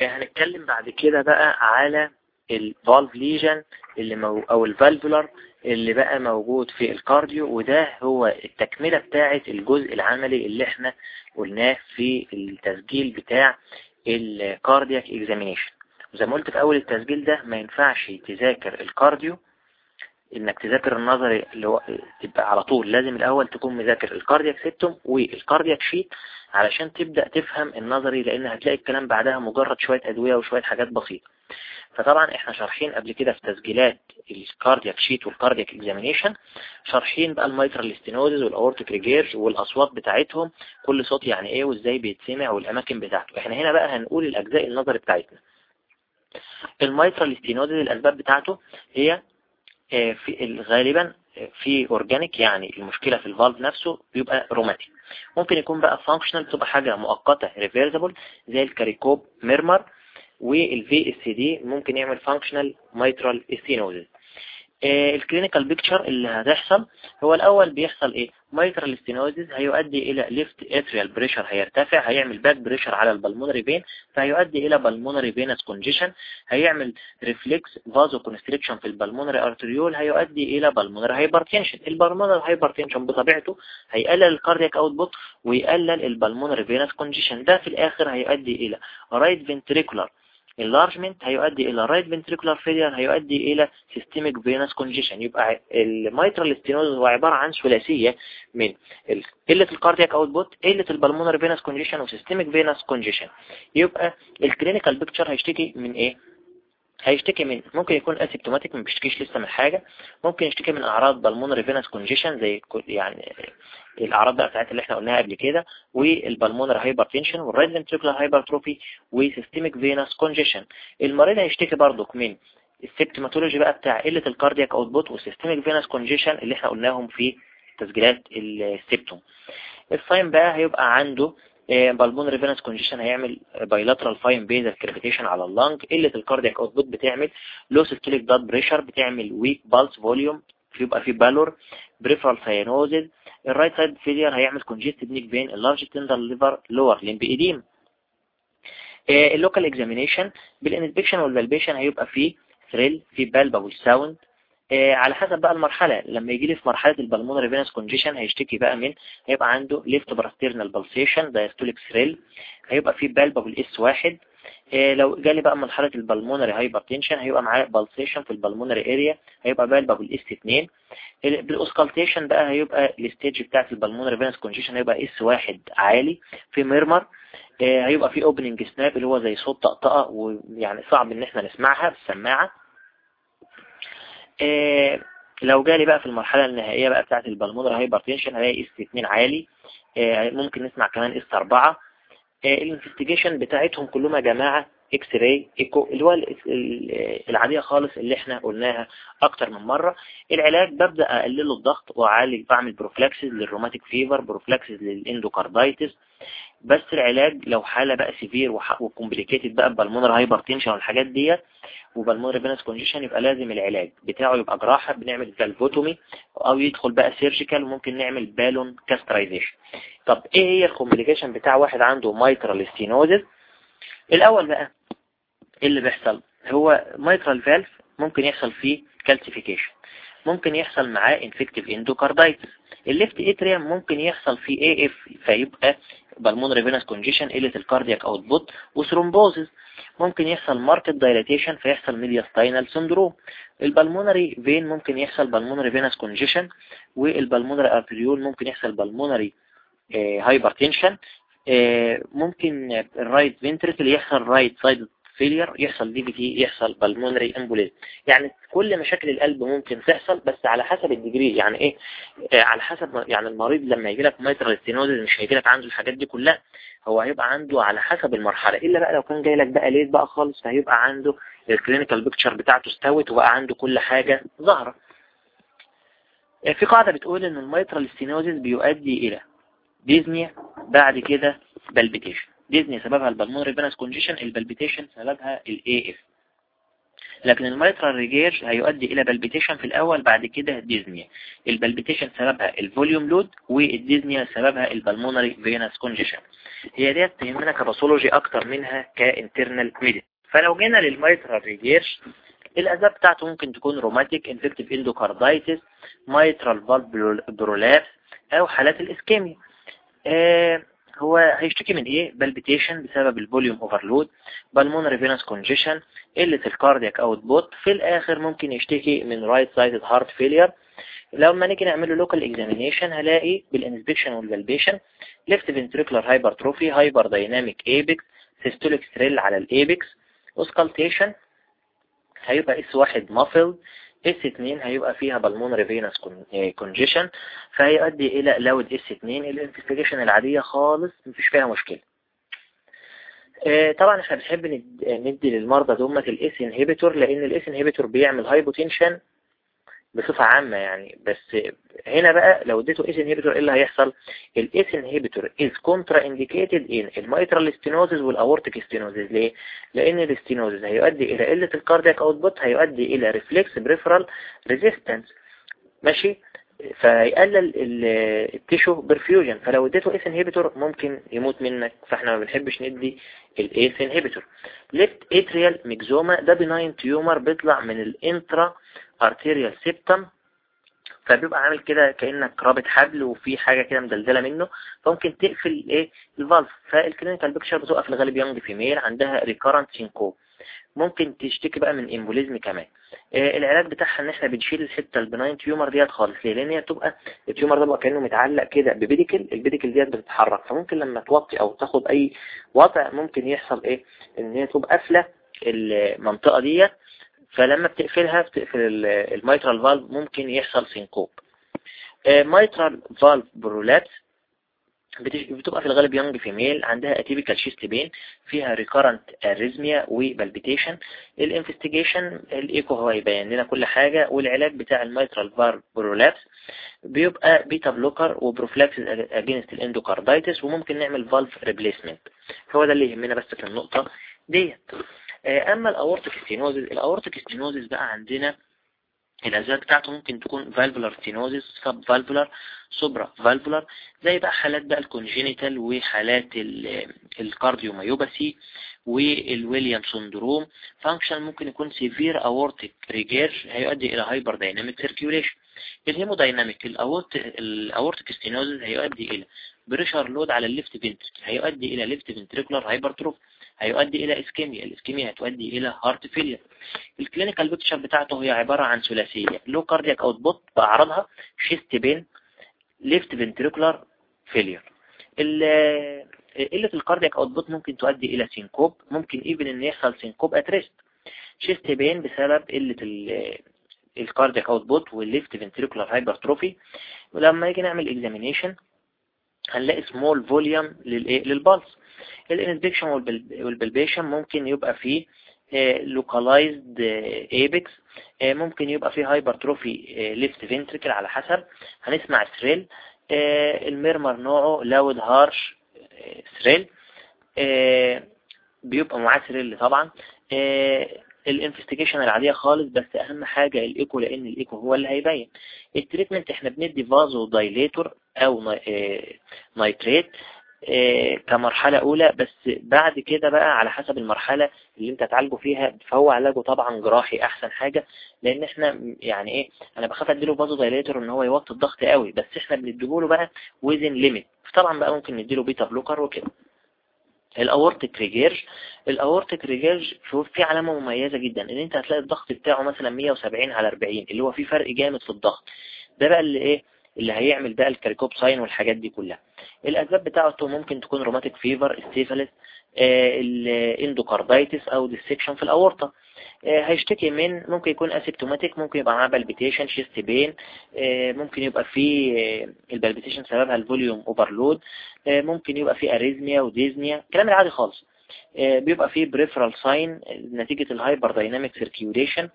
هنتكلم بعد كده بقى على ال valve lesion اللي مو أو ال valvular اللي بقى موجود في ال cardio وده هو التكملة بتاعة الجزء العملي اللي إحنا قلناه في التسجيل بتاع ال cardiac examination وزي ما قلت في أول التسجيل ده ما ينفعش تذاكر ال cardio إنك تذاكر النظري اللي هو تبقى على طول لازم الأول تكون مذاكر ال cardiac symptom و ال cardiac sheet علشان تبدأ تفهم النظري لأن هتلاقي الكلام بعدها مجرد شوية أدوية وشوية حاجات بسيطة. فطبعا إحنا شارحين قبل كده في تسجيلات ال cardiac sheet و ال cardiac examination شارحين بقى ال mitral stenosis و ال aortic regurge والأصوات بتاعتهم كل صوت يعني إيه وإزاي بيتسمع والأماكن بتاعته. إحنا هنا بقى هنقول الأجزاء النظري بتاعتنا. ال mitral stenosis الأسباب بتاعته هي في غالبا في organic يعني المشكلة في ال valve نفسه بيبقى rheumatic ممكن يكون بقى functional بتبقى حاجة مؤقتة reversible زي ال Carey Coombs murmur و ال VSD ممكن يعمل functional mitral stenosis ال clinical picture اللي هتحصل هو الأول بيحصل إيه؟ mitral stenosis هيؤدي إلى left atrial pressure هيرتفع هيعمل back pressure على ال pulmonary vein فهيؤدي إلى pulmonary venous congestion هيعمل reflex vasoconstriction في ال pulmonary arteriole هيؤدي إلى pulmonary hypertension ال pulmonary hypertension بطبيعته هيقلل ال cardiac output ويقلل ال pulmonary venous congestion ده في الآخر هيؤدي إلى right ventricular enlargement هيؤدي إلى right ventricular failure هيؤدي إلى systemic venous congestion. يبقى ال mitral stenosis هو عبارة عن ثلاثية من قلة ال cardiac output قلة ال pulmonary venous congestion و systemic venous congestion يبقى ال clinical picture هيشتكي من إيه؟ هيشتكي من ممكن يكون asymptomatic ما بيشتكيش لسه من حاجة. ممكن يشتكي من أعراض pulmonary venous congestion زي يعني الأعراض بقى بتاعت اللي إحنا قلناها قبل كده والبالمونري هايبرتنشن والرايت فنتريكولار هايبرتروفي وسيستميك فينس كونجيشن المريض هيشتكي برضك من ال symptomatology بقى بتاع قلة ال cardiac output و ال systemic venous congestion اللي إحنا قلناهم في تسجيلات ال symptom ال sign بقى هيبقى عنده pulmonary venous congestion هيعمل bilateral fine basal crepitation على ال lung. قلة ال cardiac output بتعمل low systolic blood pressure بتعمل weak pulse volume يبقى في pallor peripheral cyanosis ال right side failure هيعمل congested neck vein enlarged tender liver lower limb edema ال local examination بال inspection و ال palpation هيبقى فيه thrill في palpable sound آه على حسب بقى المرحلة. لما يجي لي في مرحلة ال pulmonary venous congestion هيشتكي بقى من هيبقى عنده left parasternal pulsation diastolic thrill هيبقى فيه palpable S واحد. آه لو جالي بقى مرحلة ال pulmonary hypertension هيبقى معاه pulsation في ال pulmonary area هيبقى palpable S 2 بال auscultation بقى هيبقى ال stage بتاعت ال pulmonary venous congestion هيبقى S واحد عالي. في murmur آه هيبقى في opening snap اللي هو زي صوت طقطقة ويعني صعب إن إحنا نسمعها بالسماعه لو جالي بقى في المرحلة النهائية بقى بتاعت ال pulmonary hypertension هلاقي S 2 عالي. إيه ممكن نسمع كمان S 4 إيه ال investigation بتاعتهم كلهم يا جماعة X-ray echo اللي هو العادية خالص اللي إحنا قلناها أكتر من مرة. العلاج ببدأ أقلله الضغط وأعالج بعمل prophylaxis لل rheumatic fever prophylaxis لل endocarditis بس العلاج لو حالة بقى severe و complicated بقى pulmonary hypertension والحاجات ديت و pulmonary venous congestion يبقى لازم العلاج بتاعه يبقى جراحة بنعمل valvotomy أو يدخل بقى surgical وممكن نعمل balloon catheterization طب إيه هي ال complication بتاع واحد عنده mitral stenosis الأول بقى إيه اللي بيحصل؟ هو mitral valve ممكن يحصل فيه calcification ممكن يحصل معاه infective endocarditis ال left atrium ممكن يحصل فيه AF فيبقى pulmonary venous congestion قله ال cardiac output و thrombosis ممكن يحصل marked dilatation فيحصل mediastinal syndrome ال pulmonary vein ممكن يحصل pulmonary venous congestion وال pulmonary arteriole ممكن يحصل pulmonary hypertension ممكن ال right ventricle يحصل right side failure يحصل DVT يحصل pulmonary embolism يعني كل مشاكل القلب ممكن تحصل بس على حسب ال degree يعني إيه؟ آه على حسب يعني المريض لما يجي لك mitral stenosis مش هيجي لك عنده الحاجات دي كلها هو هيبقى عنده على حسب المرحلة. إلا بقى لو كان جاي لك بقى late بقى خالص فهيبقى عنده ال clinical picture بتاعته استوت وبقى عنده كل حاجة ظاهرة. آه في قاعدة بتقول إن ال mitral stenosis بيؤدي إلى dyspnea بعد كده palpitation dyspnea سببها ال pulmonary venous congestion ال palpitation سببها ال AF لكن ال mitral regurge هيؤدي إلى palpitation في الأول بعد كده dyspnea ال palpitation سببها ال volume load وال dyspnea سببها ال pulmonary venous congestion هي ديت تهمنا ك pathology أكتر منها ك internal medicine فلو جينا لل mitral regurge الأسباب بتاعته ممكن تكون rheumatic infective endocarditis mitral valve prolapse أو حالات ال ischemia. آه هو هيشتكي من إيه؟ palpitation بسبب ال volume overload pulmonary venous congestion قلة ال cardiac output في الآخر ممكن يشتكي من right sided heart failure لما نيجي نعمل له local examination هلاقي بال inspection وال palpation left ventricular hypertrophy hyperdynamic apex systolic thrill على ال apex auscultation هيبقى S واحد muffled S 2 هيبقى فيها pulmonary venous congestion فهيؤدي إلى loud S 2 ال investigation العادية خالص مفيش فيها مشكلة. طبعا إحنا بنحب ندي للمرضى دوما ال ACE inhibitor لأن ال ACE inhibitor بيعمل hypotension بصفة عامة يعني. بس هنا بقى لو اديته ACE inhibitor إيه اللي هيحصل؟ ال ACE inhibitor is contraindicated in ال mitral stenosis وال aortic stenosis ليه؟ لأن ال stenosis هيؤدي إلى قلة ال cardiac output هيؤدي إلى reflex peripheral resistance ماشي؟ فيقلل ال tissue perfusion فلو اديته ACE inhibitor ممكن يموت منك فاحنا ما بنحبش ندي ال ACE inhibitor left atrial myxoma ده benign tumor بيطلع من ال inter atrial septum فبيبقى عامل كده كأنك رابط حبل وفي حاجة كده مدلدلة منه فممكن تقفل إيه؟ ال valve فال clinical picture بتوقف الغالب young female عندها recurrent syncope ممكن تشتكي بقى من embolism كمان. العلاج بتاعها إن إحنا بنشيل الحتة ال benign tumor ديت خالص. ليه؟ لأن هي بتبقى ال tumor ده بقى كأنه متعلق كده ب pedicle ال pedicle ديت بتتحرك. فممكن لما توطي أو تاخد أي وضع ممكن يحصل إيه؟ إن هي تبقى قافلة المنطقة ديت. فلما بتقفلها بتقفل ال mitral valve ممكن يحصل syncope mitral valve prolapse بتبقى في الغالب young female عندها atypical chest pain فيها recurrent arrhythmia و palpitation ال investigation ال echo هو يبين لنا كل حاجة والعلاج بتاع ال mitral valve prolapse. بيبقى beta blocker و prophylaxis against ال endocarditis وممكن نعمل valve replacement هو ده اللي يهمنا بس في النقطة ديت. أما ال aortic stenosis ال aortic stenosis بقى عندنا الأسباب بتاعته ممكن تكون subvalvular supravalvular زي بقى حالات بقى ال congenital وحالات ال cardiomyopathy وال Williams syndrome function ممكن يكون severe aortic regurge هيؤدي إلى hyperdynamic circulation ال hemodynamic ال aortic stenosis هيؤدي إلى pressure load على ال left ventricle هيؤدي إلى left ventricular hypertrophy هيؤدي إلى ischemia ال ischemia هتؤدي إلى heart failure ال clinical picture بتاعته هي عبارة عن ثلاثية. low cardiac output بأعراضها chest pain left ventricular failure قلة ال cardiac output ممكن تؤدي إلى syncope ممكن even إن يحصل syncope at rest chest pain بسبب قلة ال cardiac output وال left ventricular hypertrophy ولما يجي نعمل examination هنلاقي small volume لل pulse ال inspection وال palpation ممكن يبقى فيه localized apex ممكن يبقى فيه hypertrophy left ventricle على حسب. هنسمع thrill ال murmur نوعه loud harsh thrill بيبقى معاه thrill طبعا. ال investigation العادية خالص بس أهم حاجة الإيكو لأن الإيكو هو اللي هيبين. ال treatment إحنا بندي vasodilator أو nitrate كمرحلة أولى بس بعد كده بقى على حسب المرحلة اللي أنت تعالجه فيها فهو علاجه طبعا جراحي أحسن حاجة لأن إحنا يعني إيه أنا بخاف أديله vasodilator إن هو يوطي الضغط قوي بس إحنا بنديله بقى within limit طبعا بقى ممكن نديله beta blocker وكده. ال aortic regurge ال aortic regurge شوف في علامة مميزة جدا إن أنت هتلاقي الضغط بتاعه مثلا 170 على 40 اللي هو في فرق جامد في الضغط. ده بقى اللي إيه اللي هيعمل بقى ال Corrigan sign والحاجات دي كلها. الأسباب بتاعته ممكن تكون rheumatic fever syphilis ال endocarditis أو dissection في الأورطة. هيشتكي من ممكن يكون asymptomatic ممكن يبقى معاه palpitation chest pain ممكن يبقى في ال palpitation سببها ال volume overload ممكن يبقى في arrhythmia و dyspnea الكلام العادي خالص. بيبقى فيه peripheral sign نتيجة ال hyperdynamic circulation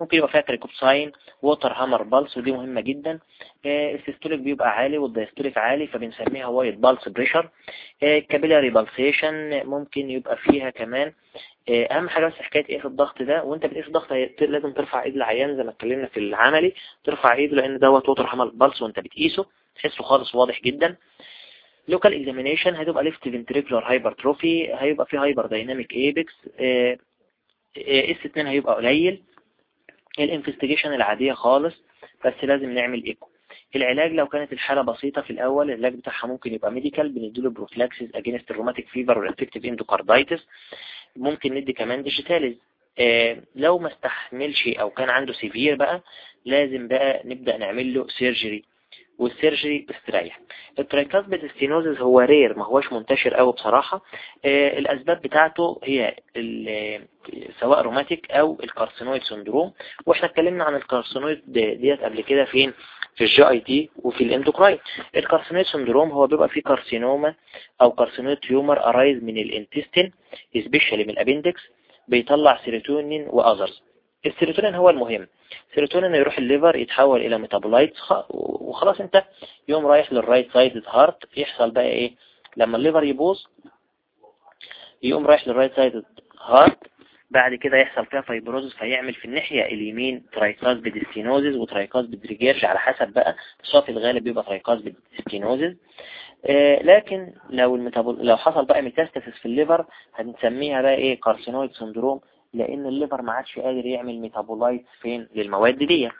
ممكن يبقى فيها Corrigan sign water hammer pulse ودي مهمة جدا. ال systolic بيبقى عالي وال diastolic عالي فبنسميها wide pulse pressure capillary pulsation ممكن يبقى فيها كمان. أهم حاجة بس حكاية إيه في الضغط ده وأنت بتقيس الضغط لازم ترفع إيد العيان زي ما اتكلمنا في العملي ترفع إيده لأن دوت water hammer pulse وأنت بتقيسه تحسه خالص واضح جدا. local examination هتبقى left ventricular hypertrophy هيبقى في hyperdynamic apex S 2 هيبقى قليل. ال investigation العادية خالص بس لازم نعمل ايكو العلاج لو كانت الحالة بسيطة في الأول العلاج بتاعها ممكن يبقى medical بنديله prophylaxis against ال rheumatic fever وال infective endocarditis ممكن ندي كمان digitalis آه لو ما استحملش أو كان عنده severe بقى لازم بقى نبدأ نعمل له surgery وال surgery استريح ال tricuspid stenosis هو rare ما هوش منتشر قوي بصراحة. آه الأسباب بتاعته هي سواء rheumatic أو ال carcinoid syndrome. وإحنا اتكلمنا عن ال carcinoid ديت قبل كده فين؟ في ال GIT وفي ال endocrine. ال carcinoid syndrome هو بيبقى فيه carcinoma أو carcinoid tumor arise من ال intestine specially من ال appendix بيطلع serotonin و others ال serotonin هو المهم. السيروتونين يروح ال liver يتحول إلى metabolite وخلاص أنت يوم رايح لل right side heart يحصل بقى إيه؟ لما ال liver يبوظ يقوم رايح لل right side heart بعد كده يحصل فيها fibrosis فيعمل في الناحية اليمين tricuspid stenosis و tricuspid regurge على حسب بقى في الغالب بيبقى tricuspid stenosis آه لكن لو لو حصل بقى metastasis في ال liver هنسميها بقى إيه؟ carcinoid syndrome لأن ال liver ما عادش قادر يعمل metabolite فين؟ للمواد دي.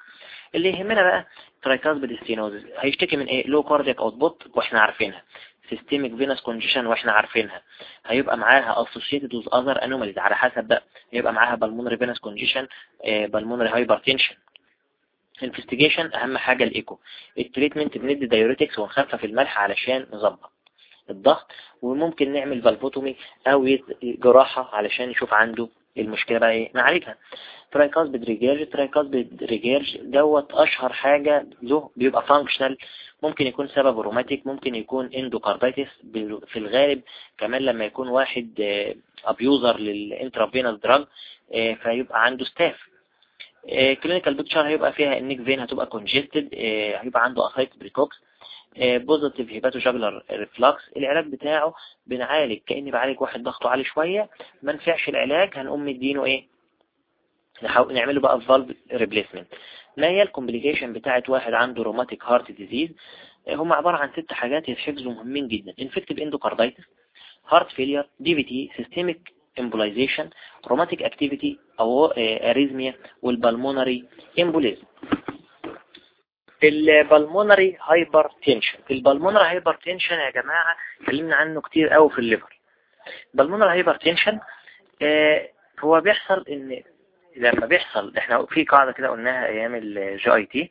اللي يهمنا بقى tricuspid stenosis هيشتكي من إيه؟ low cardiac output وإحنا عارفينها. systemic venous congestion وإحنا عارفينها. هيبقى معاها associated with other anomalies. على حسب بقى. هيبقى معاها pulmonary venous congestion pulmonary hypertension investigation أهم حاجة الإيكو. ال treatment بندي diuretics ونخفف الملح علشان نظبط. الضغط. وممكن نعمل valvotomy أو جراحة علشان نشوف عنده المشكلة بقى إيه؟ نعالجها tricuspid regurge tricuspid regurge دوت أشهر حاجة له بيبقى functional ممكن يكون سبب rheumatic ممكن يكون endocarditis في الغالب كمان لما يكون واحد abuser لل intravenous drug فيبقى عنده staph clinical picture هيبقى فيها ال neck vein هتبقى congested هيبقى عنده ascites praecox positive hepatojugular reflux العلاج بتاعه بنعالج كأني بعالج واحد ضغطه عالي شوية. ما نفعش العلاج هنقوم مدينه إيه؟ نحاول نعمله بقى valve replacement ما هي ال complication بتاعت واحد عنده rheumatic heart disease هم عبارة عن ست حاجات يتحفظوا مهمين جدا. infective endocarditis heart failure DVT systemic embolization rheumatic activity أو arrhythmia وال pulmonary embolism ال pulmonary hypertension ال pulmonary hypertension يا جماعة اتكلمنا عنه كتير قوي في ال liver. ال pulmonary hypertension آه هو بيحصل إن لما بيحصل إحنا في قاعدة كده قلناها أيام ال GIT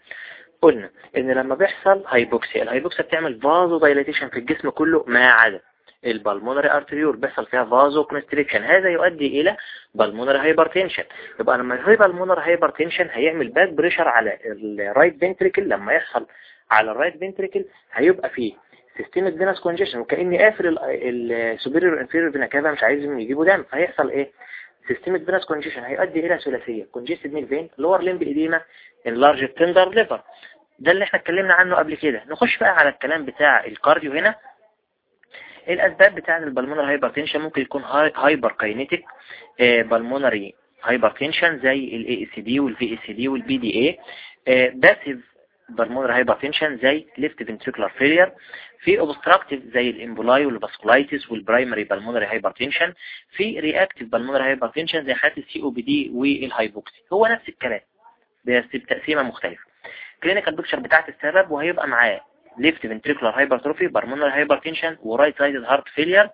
قلنا إن لما بيحصل hypoxia ال hypoxia بتعمل vasodilatation في الجسم كله ما عدا ال pulmonary arteriole بيحصل فيها vasoconstriction هذا يؤدي إلى pulmonary hypertension. يبقى لما في pulmonary hypertension هيعمل back pressure على ال right ventricle لما يحصل على ال right ventricle هيبقى فيه systemic venous congestion وكاني قافل ال superior inferior vena cava مش عايزهم يجيبوا دم. فهيحصل إيه؟ systemic venous congestion هيؤدي إلى ثلاثية. congested neck vein lower limb edema enlarged tender liver ده اللي إحنا اتكلمنا عنه قبل كده. نخش بقى على الكلام بتاع ال cardio هنا. الأسباب بتاعة ال pulmonary hypertension ممكن يكون hyperkinetic pulmonary hypertension زي ال ASD وال VSD وال PDA passive pulmonary hypertension زي left ventricular failure في obstructive زي ال emboli وال vasculitis وال primary pulmonary hypertension في reactive pulmonary hypertension زي حالات ال COPD وال hypoxia هو نفس الكلام بس بتقسيمة مختلفة. clinical picture بتاعت السبب وهيبقى معاه left ventricular hypertrophy pulmonary hypertension و right side heart failure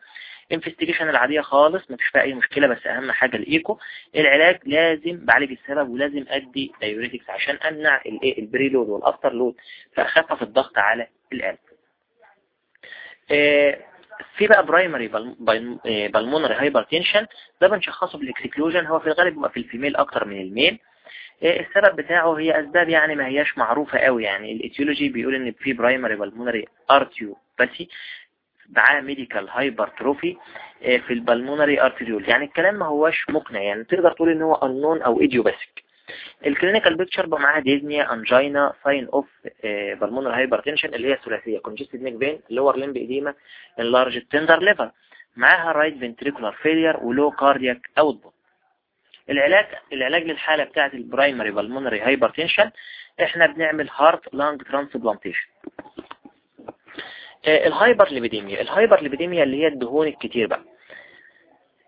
investigation العادية خالص مفيش فيها أي مشكلة بس أهم حاجة الإيكو. العلاج لازم بعالج السبب ولازم أدي diuretics عشان أمنع الايه ال preload وال afterload فاخفف الضغط على القلب. في بقى primary pulmonary hypertension ده بنشخصه بال exclusion هو في الغالب بيبقى في ال female أكتر من ال male السبب بتاعه هي أسباب يعني ما هياش معروفة قوي يعني. ال etiology بيقول إن في primary pulmonary arteriopathy معاه medial hypertrophy في ال pulmonary arteriole يعني الكلام ما هواش مقنع يعني. تقدر تقول إن هو unknown أو idiopathic ال clinical picture بقى معاها dyspnea angina sign of pulmonary hypertension اللي هي الثلاثيه congested neck vein lower limb edema enlarged tender liver معاها right ventricular failure و low cardiac output العلاج العلاج للحالة بتاعة ال primary pulmonary hypertension إحنا بنعمل heart lung transplantation ال hyperlipidemia ال hyperlipidemia اللي هي الدهون الكتير بقى.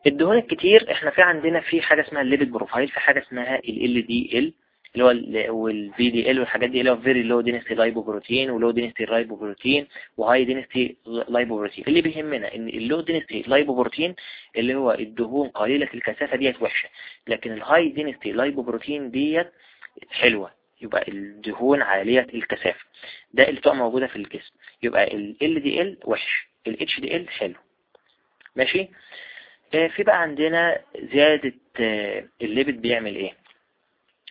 الدهون الكتير إحنا في عندنا في حاجة اسمها ال lipid profile في حاجة اسمها LDL اللي هو وال VLDL والحاجات دي اللي هو very low density lipoprotein و low density lipoprotein و high density lipoprotein اللي بيهمنا إن ال low density lipoprotein اللي هو الدهون قليلة الكثافة ديت وحشة. لكن ال high density lipoprotein ديت حلوة. يبقى الدهون عالية الكثافة. ده اللي بتبقى موجودة في الجسم. يبقى ال LDL وحش. ال HDL حلو. ماشي؟ آه في بقى عندنا زيادة آه الليبid بيعمل إيه؟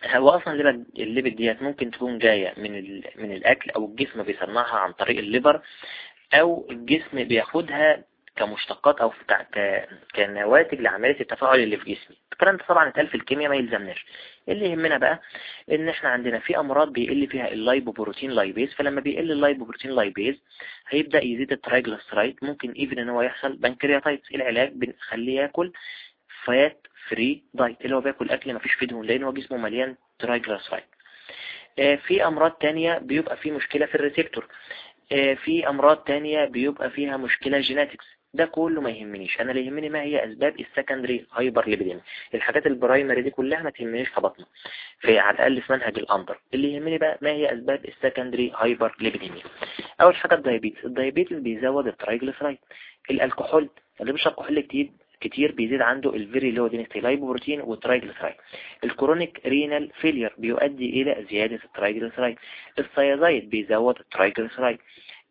هو أصلا الليبد الليبد ديت ممكن تكون جاية من من الأكل أو الجسم بيصنعها عن طريق الليبر أو الجسم بياخدها كمشتقات أو كنواتج لعملية التفاعل اللي في جسمي. الكلام ده طبعا اتقال في الكيمياء ما يلزمناش. اللي يهمنا بقى إن إحنا عندنا في أمراض بيقل فيها ال lipoprotein lipase فلما بيقل ال lipoprotein lipase هيبدأ يزيد ال triglyceride ممكن even إن هو يحصل pancreatitis. العلاج؟ بنخليه ياكل fat free diet. اللي هو بياكل أكل ما فيش فيه دهون لأن هو جسمه مليان triglyceride في أمراض تانية بيبقى في مشكلة في ال receptor. في أمراض تانية بيبقى فيها مشكلة genetics ده كله ما يهمنيش. أنا اللي يهمني ما هي أسباب ال secondary hyperlipidemia الحاجات ال primary دي كلها ما تهمنيش في باطنة في على الأقل في منهج ال under اللي يهمني بقى ما هي أسباب ال secondary hyperlipidemia أول حاجة ال diabetes. ال diabetes بيزود ال triglyceride الكحول اللي بيشرب كحول كتير كتير بيزيد عنده ال very low density lipoprotein وال triglyceride ال chronic renal failure بيؤدي إلى زيادة ال triglyceride ال thiazide بيزود ال triglyceride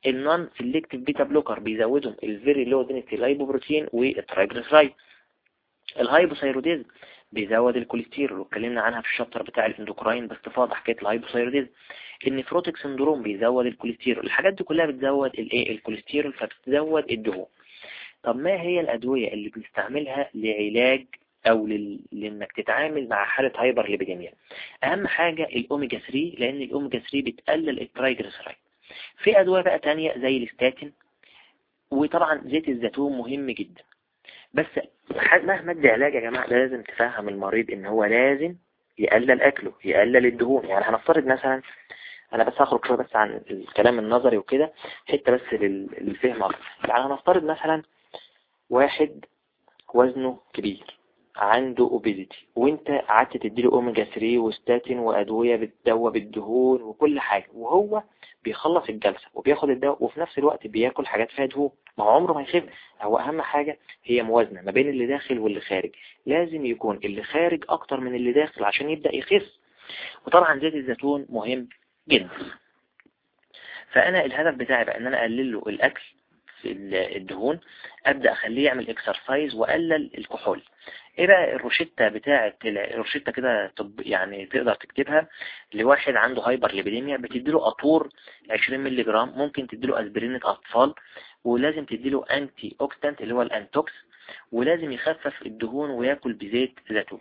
ال non selective beta blocker بيزودهم ال very low density lipoprotein وال triglyceride ال hypothyroidism بيزود الكوليسترول واتكلمنا عنها في ال chapter بتاع ال endocrine باستفاضة حكاية ال hypothyroidism ال nephrotic syndrome بيزود الكوليسترول الحاجات دي كلها بتزود الايه الكوليسترول فبتزود الدهون. طب ما هي الأدوية اللي بنستعملها لعلاج أو لل... لإنك تتعامل مع حالة hyperlipidemia أهم حاجة الأوميجا 3 لأن الأوميجا 3 بتقلل ال triglyceride في أدوية بقى تانية زي الستاتين وطبعا زيت الزيتون مهم جدا. بس مهما ادي علاج يا جماعة لازم تفهم المريض إن هو لازم يقلل أكله يقلل الدهون. يعني هنفترض مثلا أنا بس هخرج شوية بس عن الكلام النظري وكده حتة بس للفهم أكتر. يعني هنفترض مثلا واحد وزنه كبير عنده obesity وانت قعدت تديله اوميجا 3 وستاتين وأدوية بتدوب الدهون وكل حاجة وهو بيخلص الجلسة وبياخد الدواء وفي نفس الوقت بياكل حاجات فيها دهون. ما هو عمره ما يخف. هو أهم حاجة هي موازنة ما بين اللي داخل واللي خارج. لازم يكون اللي خارج أكتر من اللي داخل عشان يبدأ يخف وطبعا زيت الزيتون مهم جدا. فأنا الهدف بتاعي بقى إن أنا اقلل له الأكل الدهون أبدأ أخليه يعمل اكسرسايز واقلل الكحول. إيه بقى الروشتة بتاعة الروشتة كده طب يعني تقدر تكتبها؟ لواحد عنده hyperlipidemia بتديله قطور 20 مللي جرام ممكن تديله اسبرينة أطفال ولازم تديله antioxidant اللي هو الأنتوكس ولازم يخفف الدهون وياكل بزيت زيتون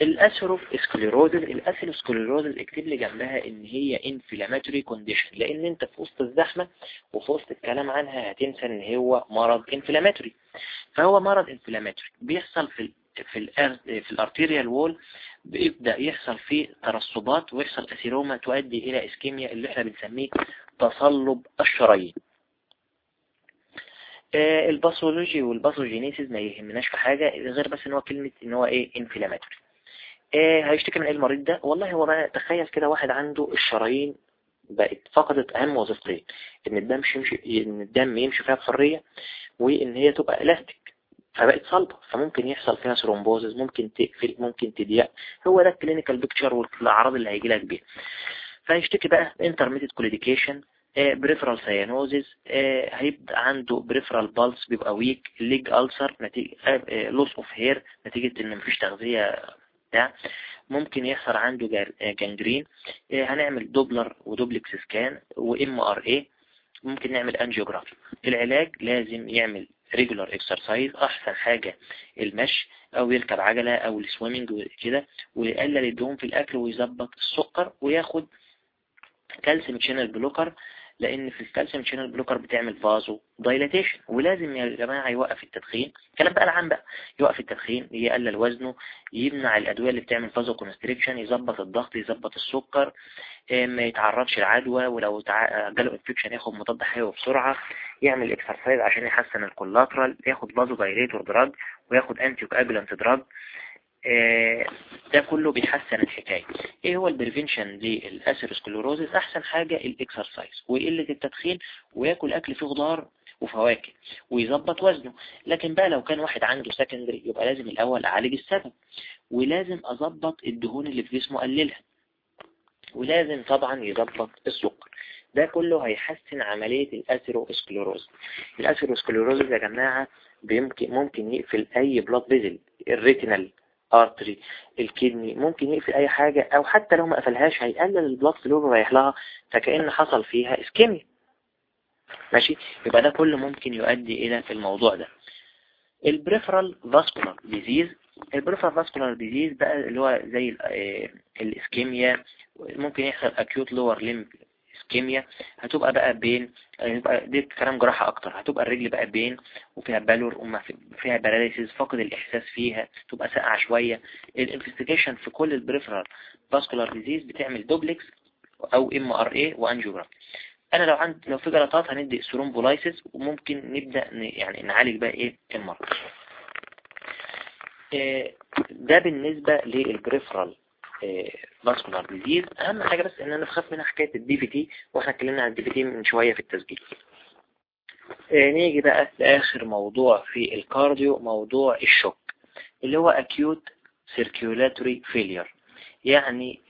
ال atherosclerosis اكتب لي جنبها إن هي inflammatory condition لأن أنت في وسط الزحمة وفي وسط الكلام عنها هتنسى إن هو مرض inflammatory فهو مرض inflammatory بيحصل في في. في ال arterial wall بيبدأ يحصل فيه ترسبات ويحصل atheroma تؤدي إلى ischemia اللي إحنا بنسميه تصلب الشرايين. آه ال pathology وال pathogenesis ما يهمناش في حاجة غير بس إن هو كلمة إن هو إيه؟ inflammatory إيه هيشتكي من إيه المريض ده؟ والله هو بقى تخيل كده واحد عنده الشرايين بقت فقدت أهم وظيفتين إن الدم يمشي إن الدم يمشي فيها بحرية وإن هي تبقى الاستيك فبقت صلبة. فممكن يحصل فيها thrombosis ممكن تقفل ممكن تضيق. هو ده ال clinical picture والأعراض اللي هيجي لك بيها. فهيشتكي بقى intermittent claudication peripheral cyanosis هيبقى عنده peripheral pulse بيبقى weak leg ulcer نتيجة loss of hair نتيجة إن مفيش تغذية بتاع ممكن يحصل عنده gangrene. هنعمل Doppler و duplex scan و MRI ممكن نعمل angiography العلاج لازم يعمل regular exercise أحسن حاجة المشي أو يركب عجلة أو ال swimming وكده ويقلل الدهون في الأكل ويظبط السكر وياخد calcium channel blocker لأن في ال calcium channel blocker بتعمل vasodilatation ولازم يا جماعة يوقف التدخين. كلام بقى العام بقى يوقف التدخين يقلل وزنه يمنع الأدوية اللي بتعمل vasoconstriction يظبط الضغط يظبط السكر ما يتعرضش العدوى ولو جاله infection ياخد مضاد حيوي بسرعة يعمل exercise عشان يحسن ال collateral ياخد vasodilator drug وياخد anti drug ده كله بيحسن الحكاية. إيه هو ال prevention لل atherosclerosis أحسن حاجة ال exercise وقلة التدخين وياكل أكل فيه خضار وفواكه ويظبط وزنه. لكن بقى لو كان واحد عنده secondary يبقى لازم الأول أعالج السبب ولازم أظبط الدهون اللي في جسمه أقللها ولازم طبعا يظبط السكر. ده كله هيحسن عملية ال atherosclerosis ال atherosclerosis يا جماعة ممكن يقفل أي blood vessel ال retinal artery ال kidney ممكن يقفل أي حاجة أو حتى لو ما قفلهاش هيقلل ال blood flow ورايح لها فكأن حصل فيها ischemia ماشي؟ يبقى ده كله ممكن يؤدي إلى الموضوع ده. ال peripheral vascular disease ال peripheral vascular disease بقى اللي هو زي ال ischemia ممكن يحصل acute lower limb ischemia هتبقى بقى pain هتبقى دي كلام جراحة أكتر هتبقى الرجل بقى pain وفيها pallor وما فيها paralysis فقد الإحساس فيها تبقى ساقعة شوية. ال investigation في كل ال peripheral vascular disease بتعمل دوبلكس أو MRI و angiogram أنا لو عند لو في جلطات هندي thrombolysis وممكن نبدأ يعني نعالج بقى إيه؟ المرض ده بالنسبة لل peripheral vascular disease أهم حاجة بس إن أنا بخاف من حكاية ال DVT وإحنا اتكلمنا عن ال DVT من شوية في التسجيل. نيجي بقى لآخر موضوع في ال cardio موضوع ال shock اللي هو acute circulatory failure. يعني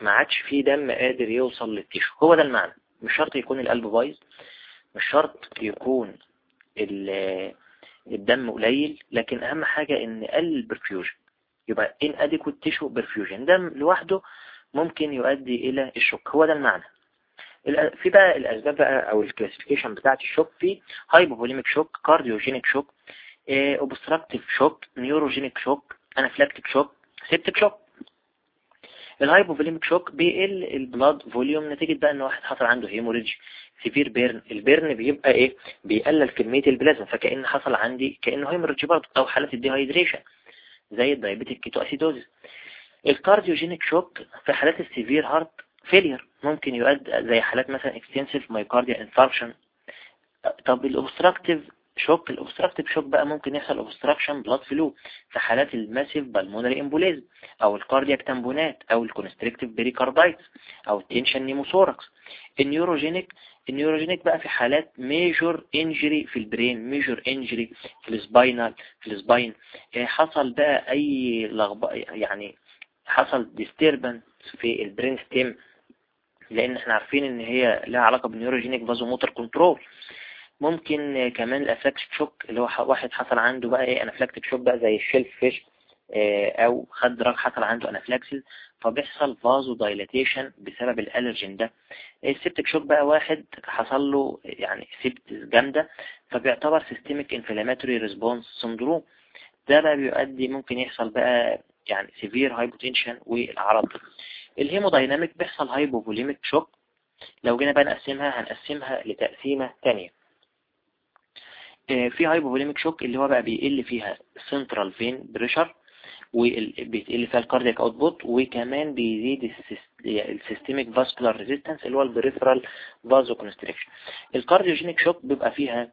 ما عادش فيه دم قادر يوصل لل tissue. هو ده المعنى. مش شرط يكون القلب بايظ مش شرط يكون الدم قليل لكن أهم حاجة إن ال perfusion يبقى adequate tissue perfusion ده لوحده ممكن يؤدي إلى ال shock هو ده المعنى. في بقى الأسباب بقى أو ال classification بتاعت ال shock في hypovolemic shock cardiogenic shock obstructive shock neurogenic shock anaphylactic shock septic shock ال hypovolemic shock بيقل ال blood volume نتيجة بقى إن واحد حصل عنده hemorrhage severe burn ال burn بيبقى إيه؟ بيقلل كمية البلازما فكأن حصل عندي كأنه hemorrhage برضه أو حالات ال dehydration زي ال diabetic ketoacidosis ال cardiogenic shock في حالات ال severe heart failure ممكن يؤدي زي حالات مثلا extensive myocardial infarction طب ال obstructive shock ال obstructive shock بقى ممكن يحصل obstruction blood flow في حالات ال massive pulmonary embolism أو ال cardiac tamponade أو ال constrictive pericarditis أو ال tension pneumothorax ال neurogenic ال neurogenic بقى في حالات major injury في ال brain major injury في ال spinal في ال spine حصل بقى أي لغبطة يعني حصل disturbance في ال brain stem لأن إحنا عارفين إن هي لها علاقة بال neurogenic vasomotor control ممكن كمان ال anaphylactic shock اللي هو واحد حصل عنده بقى إيه anaphylactic shock بقى زي ال shellfish آه، أو خد drug حصل عنده anaphylaxis فبيحصل vasodilatation بسبب ال allergen ده. ال septic shock بقى واحد حصل له يعني sepsis جامدة فبيعتبر systemic inflammatory response syndrome ده بقى بيؤدي ممكن يحصل بقى يعني severe hypotension والاعراض ال hemodynamic بيحصل hypovolemic shock. لو جينا بقى نقسمها هنقسمها لتقسيمة تانية. آه، في hypovolemic shock اللي هو بقى بيقل فيها central venous pressure وبيتقل فيها ال cardiac output وكمان بيزيد ال systemic vascular resistance اللي هو ال peripheral vasoconstriction ال cardiogenic shock بيبقى فيها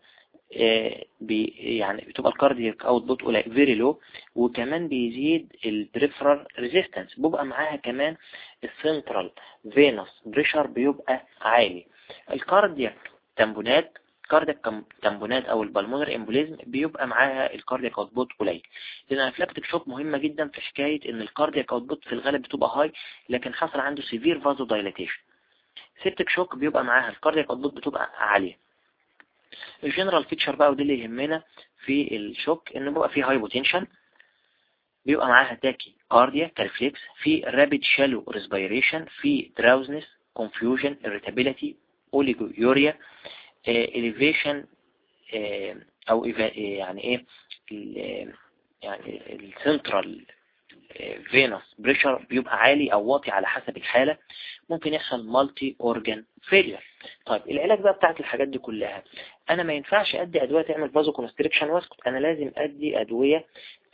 آه، بي يعني بتبقى ال cardiac output قليل very low وكمان بيزيد ال peripheral resistance بيبقى معاها كمان ال central venous pressure بيبقى عالي. ال cardiac tamponade ال cardiac tamponade أو ال pulmonary embolism بيبقى معاها ال cardiac output قليل. لأن ال anaphylactic shock مهمة جدا في حكاية إن ال cardiac output في الغالب بتبقى high لكن حصل عنده severe vasodilatation septic shock بيبقى معاها ال cardiac output بتبقى عالية. ال general feature بقى ودي اللي يهمنا في ال shock إن بيبقى فيه hypotension بيبقى معاها tachycardia كال reflex في rapid shallow respiration في drowsiness confusion irritability oliguria elevation آه، أو يعني إيه يعني ال central venous pressure بيبقى عالي أو واطي على حسب الحالة. ممكن يحصل multi organ failure طيب العلاج بقى بتاعت الحاجات دي كلها. أنا ما ينفعش أدي أدوية تعمل vasoconstriction واسكت. أنا لازم أدي أدوية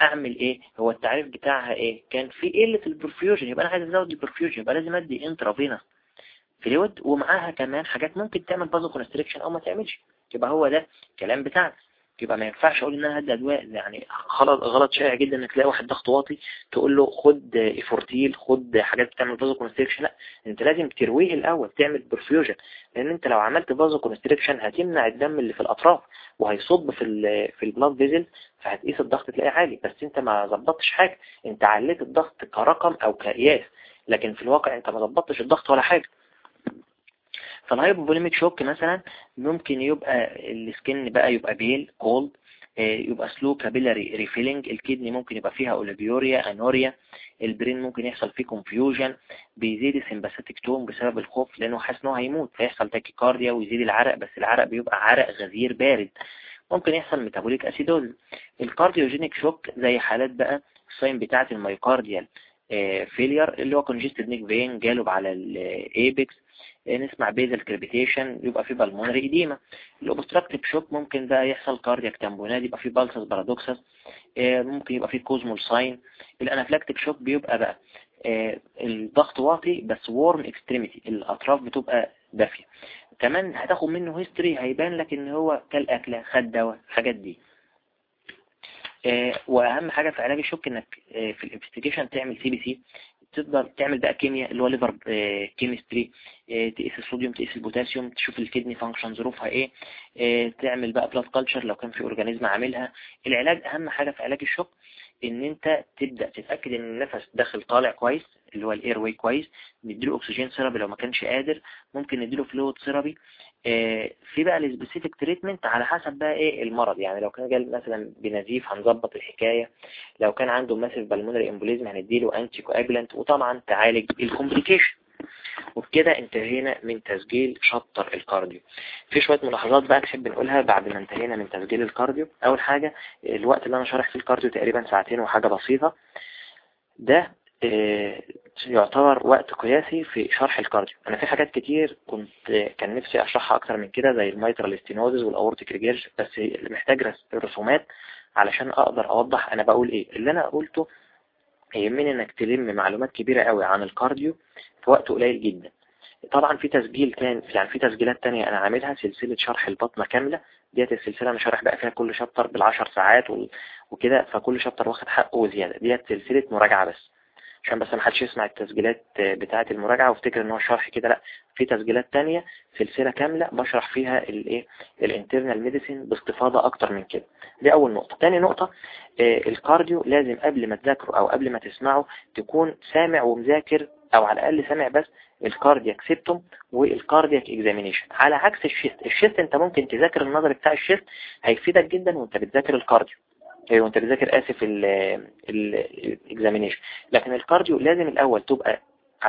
أعمل إيه؟ هو التعريف بتاعها إيه؟ كان في قلة ال perfusion يبقى أنا عايز أزود ال perfusion يبقى لازم أدي intravenous fluid ومعاها كمان حاجات ممكن تعمل vasoconstriction أو ما تعملش. يبقى هو ده الكلام بتاعنا يبقى ما ينفعش أقول ان أنا هدي ادويه يعني غلط غلط شائع جدا إنك تلاقي واحد ضغط واطي تقول له خد Effortil خد حاجات بتعمل vasoconstriction لا أنت لازم ترويه الأول تعمل perfusion لأن أنت لو عملت vasoconstriction هتمنع الدم اللي في الأطراف وهيصب في في ال blood vessel فهتقيس الضغط تلاقيه عالي. بس أنت ما ظبطتش حاجة. أنت عليت الضغط كرقم أو كقياس. لكن في الواقع أنت ما ظبطتش الضغط ولا حاجة. فال hypovolemic shock مثلا ممكن يبقى ال skin بقى يبقى pale cold آه، يبقى slow capillary refilling ال kidney ممكن يبقى فيها oliguria anuria ال brain ممكن يحصل فيه confusion بيزيد ال sympathetic tone بسبب الخوف لأنه حاسس ان هو هيموت فيحصل tachycardia ويزيد العرق بس العرق بيبقى عرق غزير بارد. ممكن يحصل metabolic acidosis ال cardiogenic shock زي حالات بقى ال sign بتاعة ال myocardial failure اللي هو congested neck vein gallop على ال apex نسمع basal crepitation يبقى في pulmonary edema ال obstructive shock ممكن بقى يحصل cardiac tamponade يبقى في pulsus paradoxus آه، ممكن يبقى في Kussmaul sign ال anaphylactic shock بيبقى بقى آه، الضغط واطي بس warm extremity الأطراف بتبقى دافية. كمان هتاخد منه history هيبان لك إن هو كل أكلة خد دواء الحاجات دي. وأهم حاجة في علاج ال shock إنك في ال investigation تعمل CBC تقدر تعمل بقى كيمياء اللي هو liver chemistry آه، تقيس الصوديوم تقيس البوتاسيوم تشوف ال kidney function ظروفها إيه آه، تعمل بقى blood culture لو كان في organism عاملها. العلاج أهم حاجة في علاج ال shock إن أنت تبدأ تتأكد إن النفس داخل طالع كويس اللي هو ال airway كويس نديله oxygen therapy لو ما كانش قادر ممكن نديله fluid therapy آه، في بقى ال specific treatment على حسب بقى إيه المرض. يعني لو كان جال مثلا بنزيف هنظبط الحكاية. لو كان عنده massive pulmonary embolism هنديله anticoagulant وطبعا تعالج ال complication وبكده انتهينا من تسجيل chapter ال cardio. في شوية ملاحظات بقى نحب نقولها بعد ما انتهينا من تسجيل ال cardio. أول حاجة الوقت اللي أنا شارح فيه ال cardio تقريبا ساعتين وحاجة بسيطة. ده آه، يعتبر وقت قياسي في شرح ال cardio. أنا في حاجات كتير كنت كان نفسي أشرحها أكتر من كده زي ال mitral stenosis وال aortic regurge بس محتاج رسومات علشان أقدر أوضح أنا بقول إيه. اللي أنا قلته يهمني إنك تلم معلومات كبيرة قوي عن الكارديو في وقت قليل جدا. طبعا في تسجيل تاني يعني في تسجيلات تانية أنا عاملها سلسلة شرح البطنة كاملة. ديت السلسلة أنا شارح بقى فيها كل شابتر بالعشر ساعات وكده فكل شابتر واخد حقه وزيادة. ديت سلسلة مراجعة بس. عشان بس ما حدش يسمع التسجيلات بتاعة المراجعة وافتكر ان هو شرح كده. لا في تسجيلات تانية سلسلة كاملة بشرح فيها الايه ال internal medicine باستفاضة أكتر من كده. دي أول نقطة. تاني نقطة آه، ال cardio لازم قبل ما تذاكره أو قبل ما تسمعه تكون سامع ومذاكر أو على الأقل سامع بس ال cardiac symptom وال cardiac examination. على عكس ال chest ال chest أنت ممكن تذاكر النظر بتاع ال chest هيفيدك جدا وأنت بتذاكر ال cardio. وانت بتذاكر آسف ال examination لكن ال cardio لازم الأول تبقى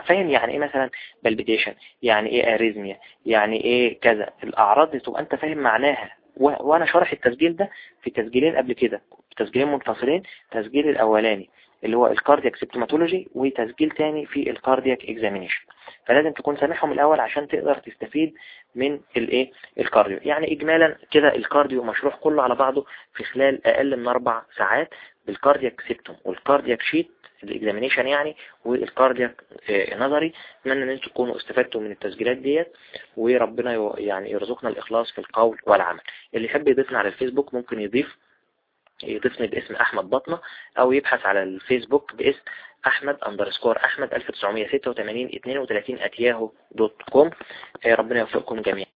فاهم يعني إيه مثلا؟ palpitation يعني إيه arrhythmia يعني إيه كذا؟ الأعراض دي تبقى أنت فاهم معناها. وأنا شرح التسجيل ده في تسجيلين قبل كده. تسجيلين منفصلين. تسجيل الأولاني اللي هو ال cardiac symptomatology وتسجيل تاني في ال cardiac examination فلازم تكون سامعهم الأول عشان تقدر تستفيد من الايه؟ ال cardio. يعني اجمالا كده ال cardio مشروح كله على بعضه في خلال أقل من أربع ساعات بال cardiac symptom وال cardiac sheet ال examination يعني وال cardiac آه، نظري. أتمنى إن أنتم تكونوا استفدتوا من التسجيلات ديت وربنا يعني يرزقنا الإخلاص في القول والعمل. اللي يحب يضيفنا على الفيسبوك ممكن يضيف يضيفني باسم أحمد باطنة أو يبحث على الفيسبوك باسم أحمد underscore أحمد 1986 32 at Yahoo dot com ربنا يوفقكم جميعا.